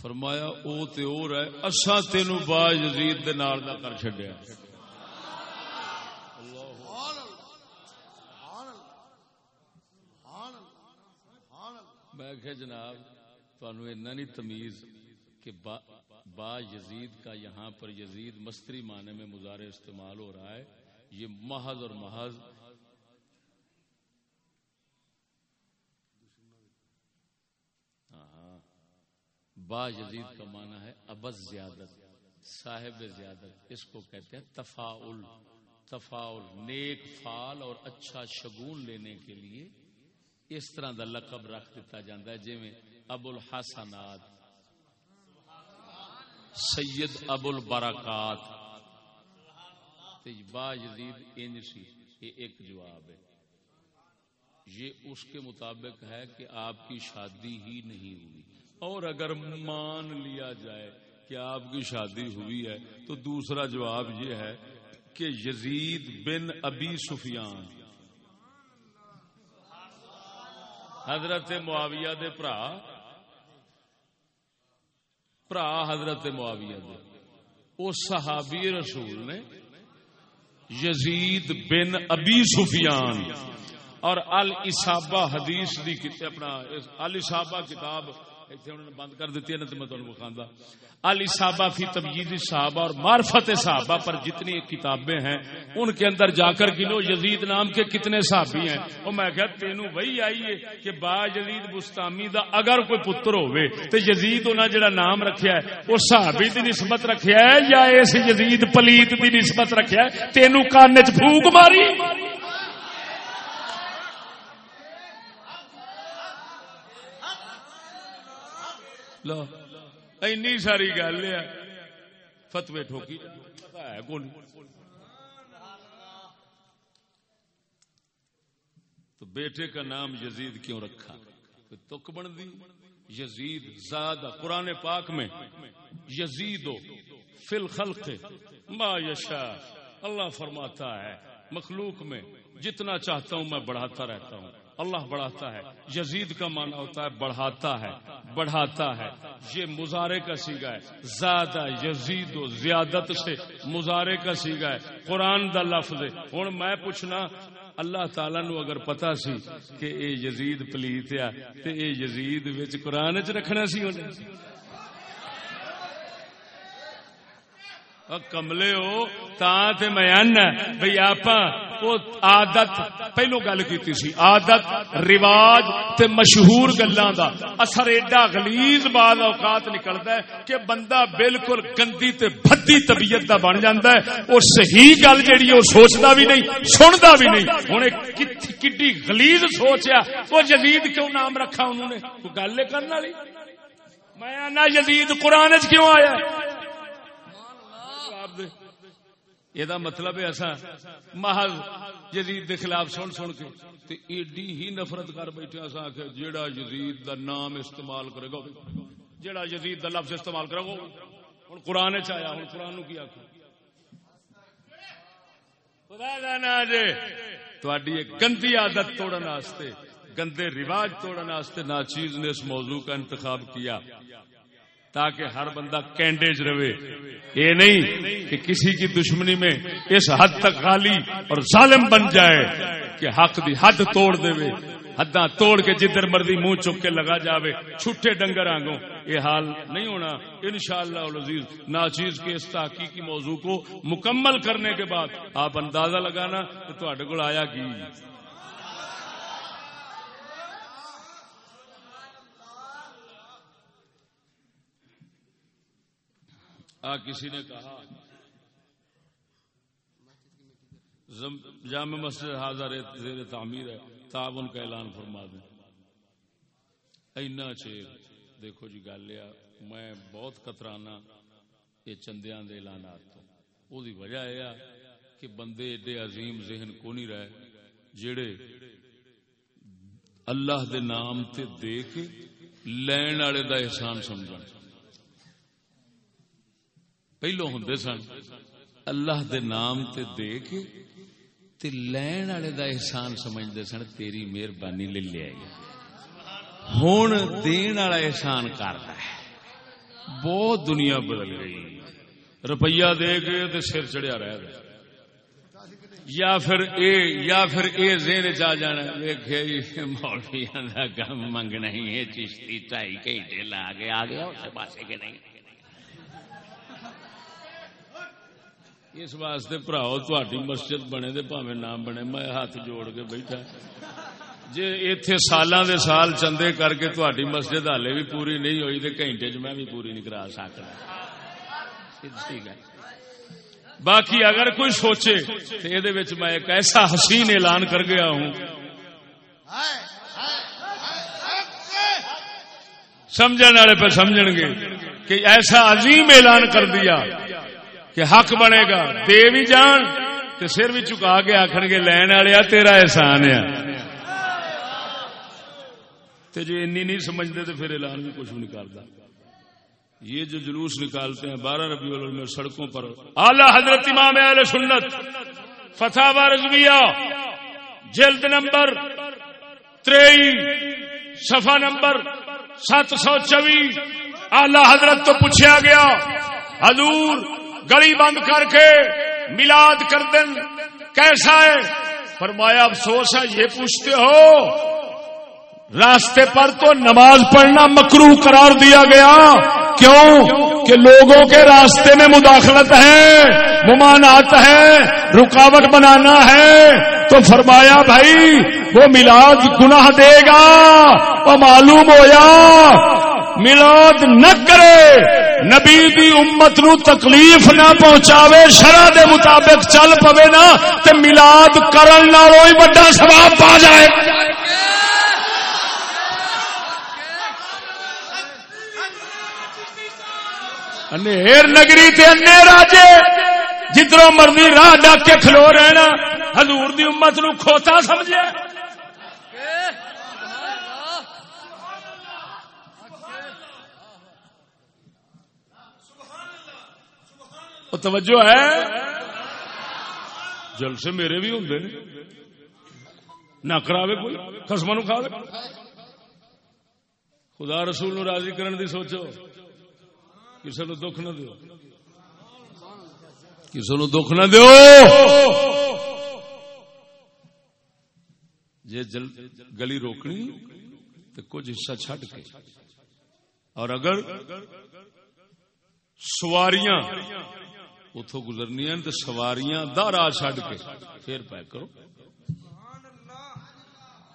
فرمایا او تے اور ہے اساں تینو با یزید دے نال دا کر چھڈیا۔ میں کہ جناب تانوں اتنا نہیں تمیز کہ با, با یزید کا یہاں پر یزید مستری معنی میں مظاہرے استعمال ہو رہا ہے۔ یہ محض اور محض با یزید کا معنی ہے ابز زیادت، صاحب زیادت، اس کو کہتے ہیں تفاعل تفاول نیک فال اور اچھا شگون لینے کے لیے اس طرح دا لقب رکھ دیتا جاتا ہے جی ابو الحسنات سید ابو البرکات با یزید انج سی، یہ ایک جواب ہے۔ یہ اس کے مطابق ہے کہ آپ کی شادی ہی نہیں ہوئی۔ اور اگر مان لیا جائے کہ آپ کی شادی ہوئی ہے، تو دوسرا جواب یہ ہے کہ یزید بن ابی سفیان۔ حضرت معاویہ دے برا برا حضرت معاویہ دے۔ او صحابی رسول نے یزید بن ابی سفیان۔ اور الصابہ حدیث دی اپنا الصابہ کتاب اتنے انہوں نے بند کر دیتی ہے نا تو میں تمہیں بخاندہ۔ علی صحابہ فی تبجید صحابہ اور معرفت صحابہ پر جتنی کتابیں ہیں، ان کے اندر جا کر گنو یزید نام کے کتنے صحابی ہیں۔ اور میں کہا تینوں وہی آئی ہے کہ با یزید بستامی دا اگر کوئی پتر ہوئے تو یزید انہاں جڑا نام رکھیا ہے، وہ صحابی دی نسبت رکھیا ہے یا اس یزید پلیت دی نسبت رکھیا ہے؟ تینوں کان چ پھوک ماری؟ لو، اینی ساری گل ہے۔ فتوی ٹھوکی۔ ہے کون۔ تو بیٹے کا نام یزید کیوں رکھا؟ تک بن دی یزید زاد قرآن پاک میں یزید فل خلق ما یشا اللہ فرماتا ہے، مخلوق میں جتنا چاہتا ہوں میں بڑھاتا رہتا ہوں۔ اللہ بڑھاتا ہے۔ یزید کا معنی ہوتا ہے بڑھاتا ہے بڑھاتا ہے۔ یہ مزارے کا سیگا ہے۔ زیادہ یزید و زیادت سے مزارے کا سیگا ہے۔ قرآن دا لفظ ہے۔ ہوں میں پوچھنا، اللہ تعالی نو اگر پتا سی کہ اے یزید پلیت آ تے اے یزید وچ قرآن چ رکھنا سی انہیں۔ کملے ہو تا تے میں آنا بھئی آپ آدت پہلو گل کی سی آدت رواج تے مشہور گلاں دا اثر ایڈا غلیظ بعض اوقات نکلدا ہے کہ بندہ بالکل گندی تے بھدی طبیعت دا بن جاندا ہے او صحیح گل جیڑی او سوچدا بھی نہیں سندا بھی نہیں ہن کڈی غلیظ سوچیا او یزید کیوں نام رکھا انہوں نے کوئی گل کرن والی میں انا یزید قران وچ کیوں آیا یہ مطلب ہے ایسا۔ محض جدید کے خلاف سن سن کے تے ایڈی ہی نفرت کر بیٹھے ایسا آخر جیڑا یزید دا نام استعمال کرے گا، جیڑا یزید دا لفظ استعمال کرے گا ہوں قرآن چیا ہوں قرآن کی آخ تھی گندی عادت توڑن واسطے، گندے رواج توڑن واسطے ناچیز نے اس موضوع کا انتخاب کیا۔ تاکہ ہر بندہ کینڈیج رہے۔ یہ نہیں کہ کسی کی دشمنی میں اس حد تک خالی اور ظالم بن جائے کہ حق دی حد توڑ دے۔ حداں توڑ کے جدھر مرضی منہ چک کے لگا جاوے۔ چھٹے ڈنگر آگوں یہ حال نہیں ہونا۔ انشاءاللہ العزیز، ناچیز کے اس تحقیقی موضوع کو مکمل کرنے کے بعد آپ اندازہ لگانا کہ تھوڑے کو آیا کی؟ آ، کسی نے کہا۔ جامع مسجد حاضر زیر تعمیر ہے۔ تعاون کا اعلان فرما دیں۔ اینا چیر۔ دیکھو جی گل لیا میں بہت کترانا یہ چندیاں دے اعلانات تو۔ او دی وجہ یہ کہ بندے ایڈے عظیم ذہن کو نہیں رہے جڑے اللہ دے نام تے دے کے لین والے دا احسان سمجھن۔ پہلو ہوں سن۔ اللہ دے نام تے دے کے تے لین والے دا احسان سمجھتے سن، تیری مہربانی لے لیا ہوں دین والا احسان کرتا ہے۔ بہت دنیا بدل گئی۔ روپیہ دے کے تے سر چڑیا رہ گیا۔ یا پھر اے، یا پھر اے زین چا جانا ویکھے جی، مولویاں دا کم منگنا ہی ہے چشتی ٹائی گھنٹے لا کے آ گیا اس پاسے کے نہیں۔ اس واسطے پراؤ تھی مسجد بنے دے پاوے نام بنے۔ میں ہاتھ جوڑ کے بیٹھا۔ جی اتے سال دے سال چندے کر کے تھی مسجد ہالے بھی پوری نہیں ہوئی تو گھنٹے چ میں بھی پوری نہیں کرا سکتا باقی اگر کوئی سوچے تو یہ میں ایک ایسا حسین اعلان کر گیا ہوں۔ سمجھنے والے پہ سمجھ گے کہ ایسا عظیم اعلان کر دیا۔ کہ حق بنے گا دے بھی جان تو سر بھی چکا کے آخر گے، لین والے تیرا احسان ہے۔ تے جو انی نہیں سمجھتے تو پھر اعلان بھی کچھ نہیں کرتا یہ جو جلوس نکالتے ہیں، بارہ ربیع الاول میں سڑکوں پر۔ اعلی حضرت امام اہل سنت فتح رضویہ، جلد نمبر تری صفحہ نمبر سات سو چوبیس اعلی حضرت تو پوچھا گیا، حضور گلی بند کر کے ملاد کر دن کیسا ہے؟ فرمایا، افسوس ہے، یہ پوچھتے ہو، راستے پر تو نماز پڑھنا مکرو قرار دیا گیا۔ کیوں؟ کہ لوگوں کے راستے میں مداخلت ہے، ممانعت ہے، رکاوٹ بنانا ہے۔ تو فرمایا، بھائی، وہ ملاد گناہ دے گا، وہ معلوم ہویا۔ ملاد نہ کرے، نبی دی امت نو تکلیف نہ پہنچاوے شرح دے مطابق چل پوے نا، تے ملاد کرن نالوں ہی بڑا ثواب پا جائے۔ انیر نگری تے انے راجے جدرو مرضی راہ ڈاک کے کھلو رہنا، حضور دی امت نو کھوتا سمجھے۔ توجہ ہے۔ جلسے میرے بھی ہوں نہ کراوے کوئی خسما نو کھاوے۔ خدا رسول نو راضی کرن دی سوچو۔ کسی نو دکھ نہ دو کسی نو دکھ نہ دو جی گلی روکنی تو کچھ حصہ چھڈ کے۔ اور اگر سواریاں اتو گزرنی تو سواریاں دا راہ چڈ کے۔ پھر پیک کرو۔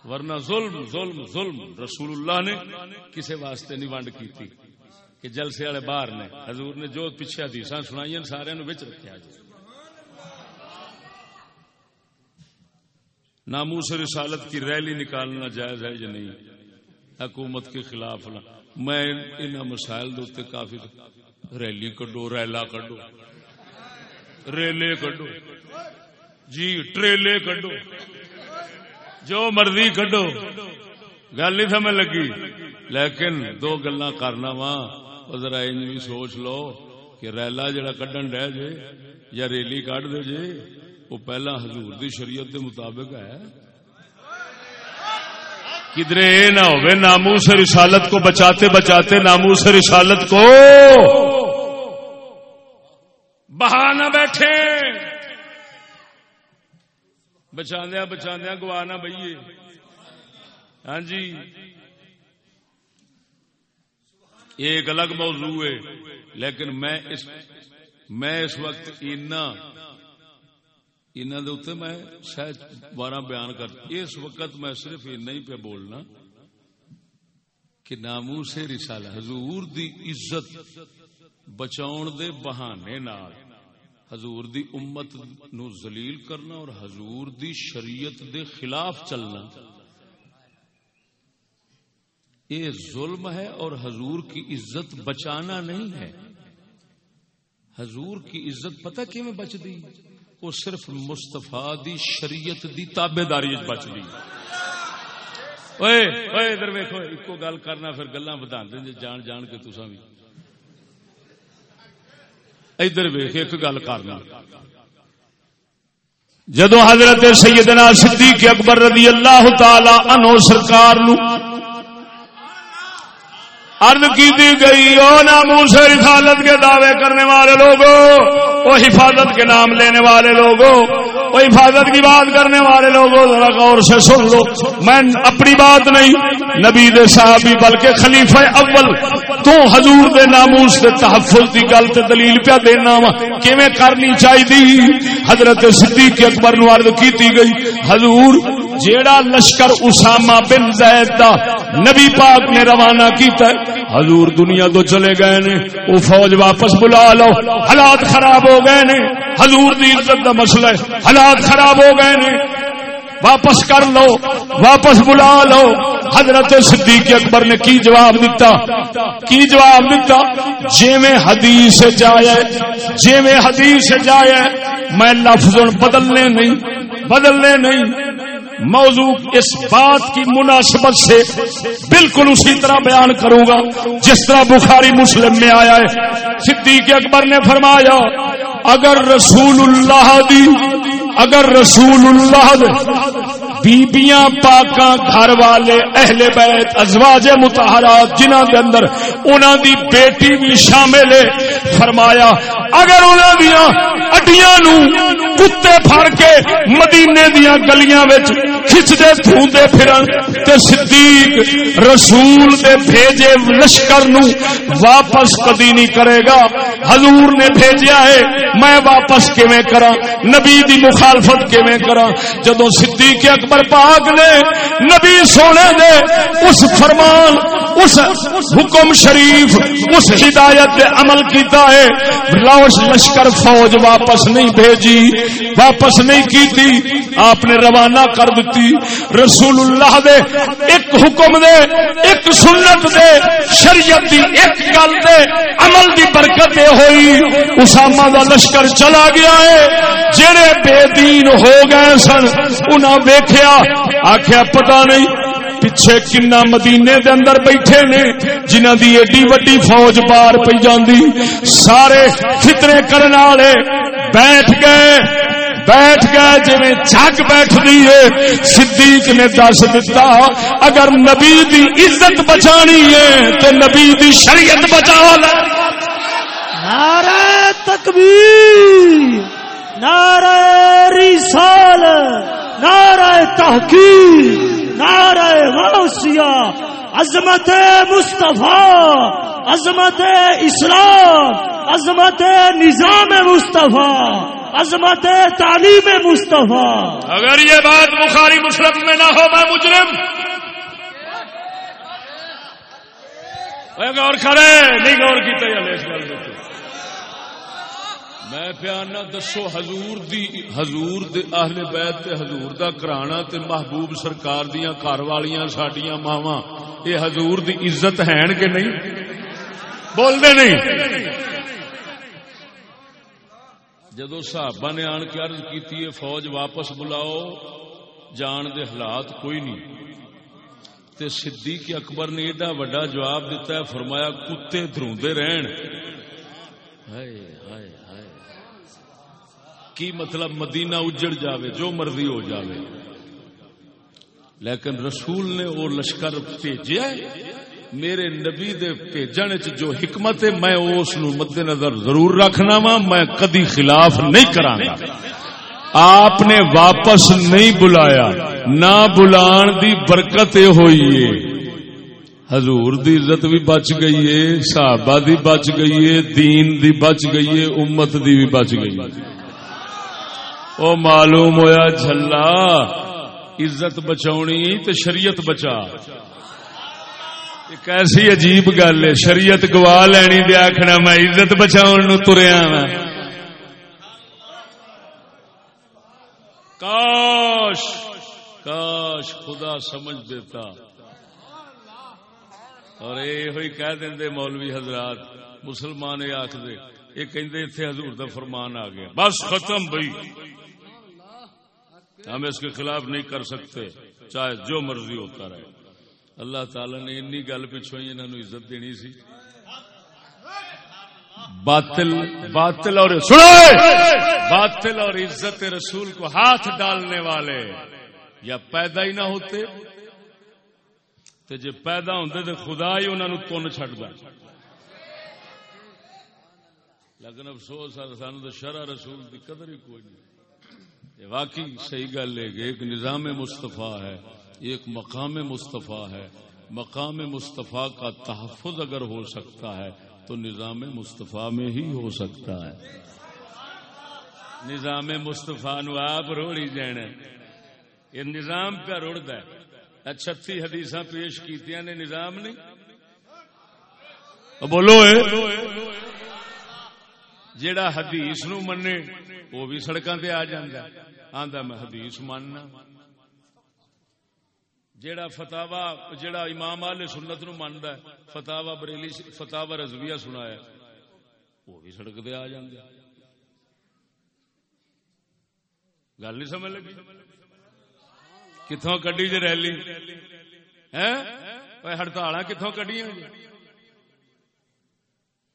ورنہ ظلم ظلم ظلم۔ رسول اللہ نے کسے واسطے نہیں ونڈ کی کہ جلسے والے باہر نے۔ حضور نے جو پیچھے حدیث سنائی سارے بچ رکھا جی۔ ناموس رسالت کی ریلی نکالنا جائز ہے یا نہیں؟ حکومت کے خلاف نہ۔ میں ان مسائل کافی ریلی کڈو، ریلا کڈو۔ ریلے کڈو۔ جی ٹریلے کڈو۔ جو مرضی کڈو۔ گل نہیں سمجھ لگی۔ لیکن دو گلا کرنا وا۔ ذرا بھی سوچ لو کہ ریلا جڑا کڈن ڈہ جے یا ریلی کڈ دے جے وہ پہلا حضور دی شریعت دے مطابق ہے۔ کدھر یہ نہ ہو نامو سے رسالت کو بچاتے بچاتے نامو سے رسالت کو۔ بہا نہ بیٹھے بچاندیا بچاندیا گوا نہ بئیے ہاں جی۔ یہ ایک الگ موضوع ہے، لیکن میں اس میں اس وقت اینا اینا دے اتنے میں شاید بارہ بیان کر، اس وقت میں صرف اینا ہی پہ بولنا کہ نامو سے رسالہ، حضور دی عزت بچاؤن دے بہانے نال۔ حضور دی امت نو ذلیل کرنا اور حضور دی شریعت دے خلاف چلنا۔ یہ ظلم ہے اور حضور کی عزت بچانا نہیں ہے۔ حضور کی عزت پتہ کی میں بچ دی؟ وہ صرف مستفا دی شریعت دی تابے داری بچ دی۔ ادھر ویکو ایک گل کرنا، پھر گلا بتا دیں جان جان کے تسا بھی ادھر ویخ ایک گل کرنا۔ جدو حضرت سیدنا صدیق اکبر رضی اللہ تعالی عنہ سرکار نو عرض کی دی گئی، او نامو سے رسالت کے دعوے کرنے والے لوگوں وہ حفاظت کے نام لینے والے لوگوں وہ حفاظت کی بات کرنے والے لوگوں ذرا غور سے سن لو۔ میں اپنی بات نہیں، نبی دے صحابی بلکہ خلیفہ اول تو حضور دے ناموس دے تحفظ دی گل تے دلیل پیا دینا وا۔ کیویں کرنی چاہیے حضرت صدیق اکبر نو عرض کیتی گئی۔ حضور، جیڑا لشکر اسامہ بن زید دا نبی پاک نے روانہ کیتا ہے، حضور دنیا تو چلے گئے نے وہ فوج واپس بلا لو۔ حالات خراب ہو گئے نے۔ حضور دی عزت دا مسئلہ ہے۔ حالات خراب ہو گئے نے۔ واپس کر لو، واپس بلا لو۔ حضرت صدیق اکبر نے کی جواب دیتا کی جواب دیتا جی میں حدیث جایا جی میں حدیث جایا میں لفظ بدلنے نہیں بدلنے نہیں۔ موضوع اس بات کی مناسبت سے بالکل اسی طرح بیان کروں گا، جس طرح بخاری مسلم میں آیا ہے۔ صدیق اکبر نے فرمایا، اگر رسول اللہ دی اگر رسول اللہ بیبیاں پاکاں گھر والے اہل بیت ازواج متحرات جنہ دے اندر انہاں دی بیٹی بھی شامل ہے فرمایا، اگر انہاں دیاں اڈیاں نو کتے پھڑ کے مدینے دیاں گلیاں وچ کھچدے دھوندے پھرن تے صدیق رسول دے بھیجے لشکر نو واپس کدی نہیں کرے گا۔ حضور نے بھیجیا ہے، میں واپس کیویں کراں؟ نبی دی مخالفت کیویں کراں؟ جدوں صدیق اکبر پاک نے نبی سونے دے اس فرمان اس حکم شریف، اس ہدایت دے عمل کیتا ہے۔ لاش لشکر فوج واپس نہیں بھیجی، واپس نہیں کیتی۔ آپ نے روانہ کر دیتی رسول اللہ دے ایک حکم دے، ایک سنت دے، شریعت دی ایک گل دے، عمل دی برکت ہوئی۔ اسامہ دا لشکر چلا گیا ہے۔ جڑے بے دین ہو گئے سن، انہاں ویکھیا آخیا پتہ نہیں پیچھے کنا مدینے دے اندر بیٹھے نے جنہ دی ایڈی وڈی فوج پار پی جاندی۔ سارے فطرے کرنے والے بیٹھ گئے بیٹھ گئے جی جگ بیٹھ ہے۔ صدیق نے دس دتا، اگر نبی دی عزت بچانی ہے تو نبی دی شریعت بچا لے۔ نعرہ تکبیر، نعرہ رسال نعرہ تحقیق۔ نعرہ غوثیہ عظمت مصطفیٰ، عظمت اسلام، عظمت نظام مصطفیٰ، عظمت تعلیم مصطفیٰ۔ اگر یہ بات بخاری مسلم میں نہ ہو، میں مجرم۔ غور کرے، نہیں غور کی تیار میں پیانا دسو حضور دی، حضور دے اہل بیت تے حضور دا کرانا تے محبوب سرکار دیاں گھر والیاں ساڈیاں ماواں۔ اے حضور دی عزت ہین کہ نہیں؟ بول دے نہیں۔ جدو صحابہ نے آن کے عرض کیتی ہے، فوج واپس بلاؤ، جان دے حالات کوئی نہیں۔ تے صدیق اکبر نے ایڈا وڈا جواب دیتا ہے، فرمایا، کتے دروندے رہن۔ ہائے۔ کی مطلب مدینہ اجڑ جاوے، جو مرضی ہو جاوے۔ لیکن رسول نے وہ لشکر بھیجا میرے نبی دے بھیجنے جو حکمت ہے، میں اس مد نظر ضرور رکھنا وا، میں کدی خلاف نہیں کرا آپ نے واپس نہیں بلایا، نہ بلان دی برکت ہوئی ہے۔ حضور دی عزت بھی بچ گئی ہے، صحابہ دی بچ گئی ہے، دین دی بچ گئی ہے، امت دی بھی بچ گئی ہے۔ او معلوم ہویا جھلا، عزت بچاونی تو شریعت بچا۔ ایک ایسی عجیب گل ہے، شریعت گوا لینی دے آخنا میں عزت بچاؤ نو تریا میں کاش کاش خدا سمجھ دیتا۔ اور یہ ہوئی کہہ دیں مولوی حضرات، مسلمان یہ آخ دے یہ کہندے اتنے حضور دا فرمان آ گیا۔ بس ختم بھائی۔ ہم اس کے خلاف نہیں کر سکتے، چاہے جو مرضی ہوتا رہے۔ اللہ تعالی نے انی گل پچھو انہوں عزت دینی سی۔ باطل باطل اور باطل اور عزت رسول کو ہاتھ ڈالنے والے یا پیدا ہی نہ ہوتے جی پیدا ہوتے تو خدا ہی انہوں تن چڈ لیکن افسوس سانو تو شرح رسول کی قدر ہی کوئی نہیں۔ واقعی صحیح گل ہے کہ ایک نظام مصطفیٰ ہے، ایک مقام مصطفیٰ ہے۔ مقام مصطفیٰ کا تحفظ اگر ہو سکتا ہے، تو نظام مصطفیٰ میں ہی ہو سکتا ہے۔ نظام مصطفیٰ نو آپ روڑی جانا یہ نظام پہ رڑد ہے۔ چھتی حدیث پیش کیتیاں نے نظام نہیں؟ بولو جیڑا حدیث نو منے، وہ بھی سڑکاں تے آ جاندا آندا میں حدیث ماننا۔ جیڑا فتاوا جیڑا امام آل سنت نو ماندا ہے فتاوا بریلی فتاوا رضویہ سنایا وہ بھی سڑک تے آ جاندا گل نہیں سمجھ لگی؟ کتوں کڈی جی ریلی؟ ہڑتال کتوں کڈیاں جی؟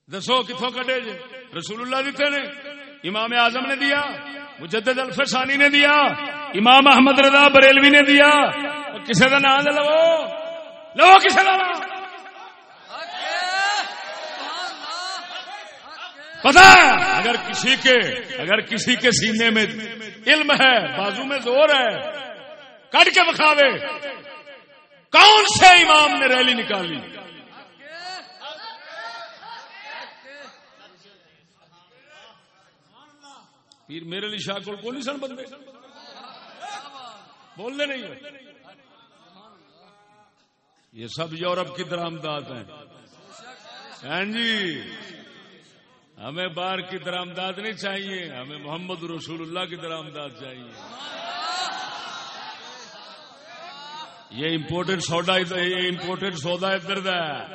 دسو کتوں کڈے جی؟ رسول اللہ دیتے نے، امام اعظم نے دیا۔ مجدد الفسانی نے دیا، امام احمد رضا بریلوی نے دیا کسی کا نام لو۔ لو کسی کا نام۔ پتا اگر کسی کے، اگر کسی کے سینے میں علم ہے، بازو میں زور ہے کٹ کے بکھاوے کون سے امام نے ریلی نکالی؟ پیر میرے لیے شاہ کو نہیں سن بندے؟ بولنے نہیں یہ سب یورپ کی درامدات ہیں۔ ہاں جی۔ ہمیں باہر کی درامداد نہیں چاہیے۔ ہمیں محمد رسول اللہ کی درامداد چاہیے۔ یہ امپورٹڈ سوڈا یہ امپورٹڈ سودا ادھر دا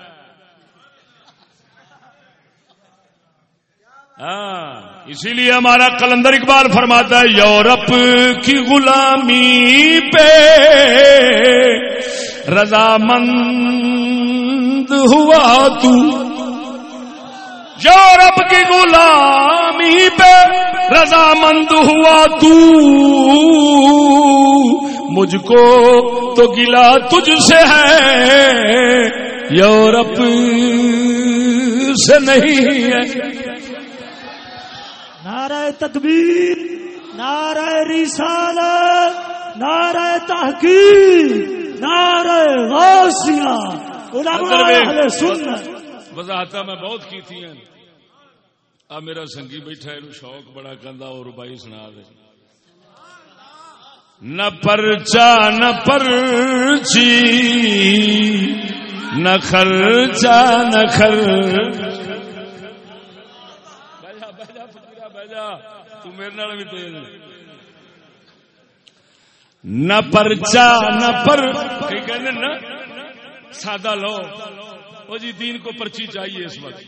ہاں اسی لیے ہمارا کلندر اقبال فرماتا ہے، یورپ کی غلامی پہ رضامند ہوا تو۔ یورپ کی غلامی پہ رضامند ہوا تو۔ مجھ کو تو گلا تجھ سے ہے۔ یورپ سے نہیں ہے۔ نعرہ تکبیر نعرہ رسالت نعرہ تحقیق نعرہ غوثیہ علماء اہل سنت۔ وضاحت میں بہت کی تھی آ میرا سنگی بیٹھا ہے شوق بڑا کندا اور بائی سنا دے۔ نہ پرچا نہ پرچی نہ خرچا نہ میرے بھی تیز نہ پرچا نہ پر کہنے نا؟ سادہ لو۔ جی دین کو پرچی چاہیے اس وقت۔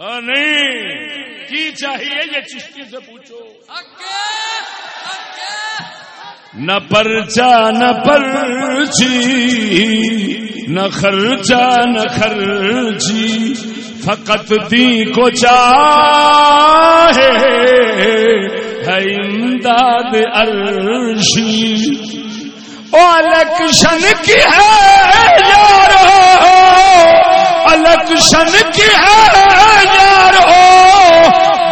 نہیں۔ کی چاہیے یہ چشتی سے پوچھو۔ نہ پرچا نہ پرچی نہ خرچا نہ خرچی۔ فقط دی کو چاہے ہے امداد عرشی۔ او الیکشن کی ہے یارو، الیکشن کی ہے یارو۔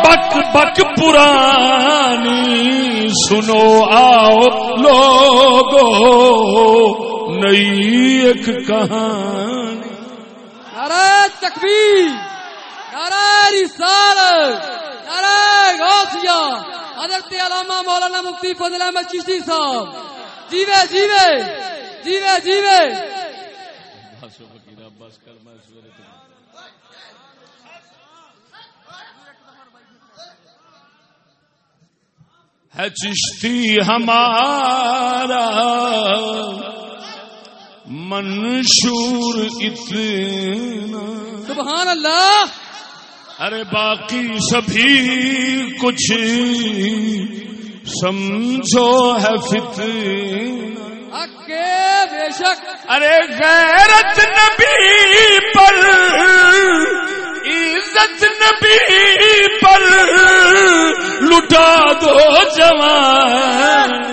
بک بک پرانی سنو آؤ لوگو، نئی ایک کہانی۔ نعرہ تکبیر، نعرہ رسالت، نعرہ غوثیہ حضرت علامہ مولانا مفتی فضل احمد چشتی صاحب۔ جیوے جیوے جیوے جیوے۔ بس فقیر بس کر میں سویرے ہے چشتی ہمارا۔ منشور اتنا۔ سبحان اللہ۔ ارے باقی سبھی کچھ سمجھو ہے اکے بے شک۔ ارے غیرت نبی پر عزت نبی پر لٹا دو جوان۔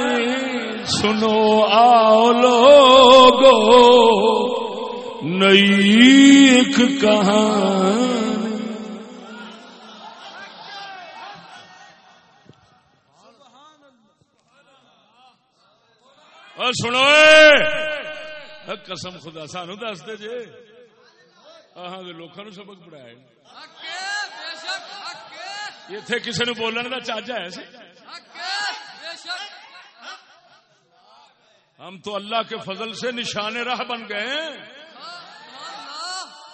سنو آؤ لوگو نئی ایک کہانی۔ اور سنو قسم خدا سانو دس دے جے۔ آہاں دے لوکاں نو سبق پڑھایا۔ اکے بے شک اکے ایتھے کسے نو بولن دا چاج ہے سی۔ ہم تو اللہ کے فضل سے نشان راہ بن گئے ہیں۔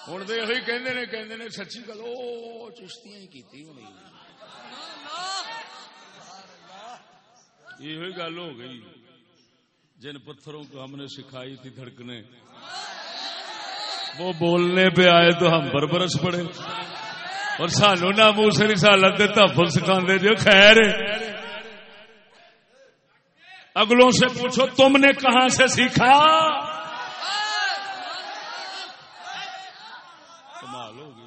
ہوں تو یہ کہندے نے کہندے نے، سچی گل، او چشتیاں ہی کیتی ہونی یہ گل ہو گئی۔ جن پتھروں کو ہم نے سکھائی تھی دھڑکنے۔ وہ بولنے پہ آئے تو ہم پر برس پڑے۔ اور سانو نہ منہ سے رسالت دے تحفظ سکھاندے جو خیر ہے۔ اگلوں سے پوچھو تم نے کہاں سے سیکھا؟ کمال ہوگی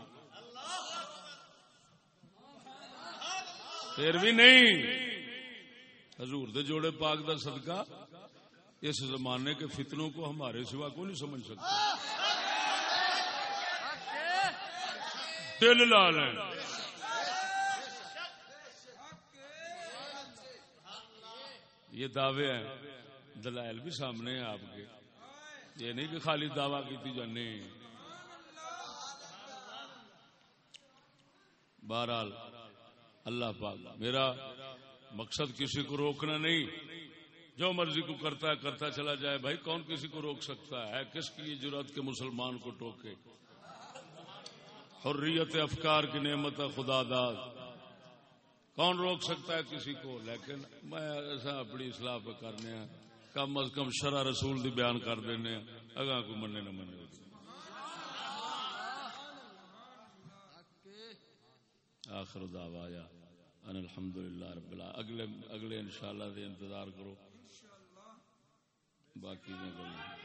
پھر بھی نہیں۔ حضور دے جوڑے پاک دا صدقہ اس زمانے کے فتنوں کو ہمارے سوا کو نہیں سمجھ سکتے دل لا لیں یہ دعوے ہیں۔ دلائل بھی سامنے ہیں آپ کے۔ یہ نہیں کہ خالی دعوی کی جانے۔ بہرحال، اللہ پاک، میرا مقصد کسی کو روکنا نہیں۔ جو مرضی کو کرتا ہے، کرتا چلا جائے۔ بھائی، کون کسی کو روک سکتا ہے؟ کس کی یہ جرات کے مسلمان کو ٹوکے؟ حریت افکار کی نعمت ہے، خدا داد۔ کون روک سکتا ہے کسی کو؟ لیکن میں ایسا اپنی اصلاح پہ کرنے ہیں۔ کم از کم شرع رسول دی بیان کر دینے ہیں۔ اگاں کو مننے نہ مننے آخر دعوایا ان الحمدللہ رب العالمین۔ اگلے اگلے انشاءاللہ دے انتظار کرو۔ باقی میں کروں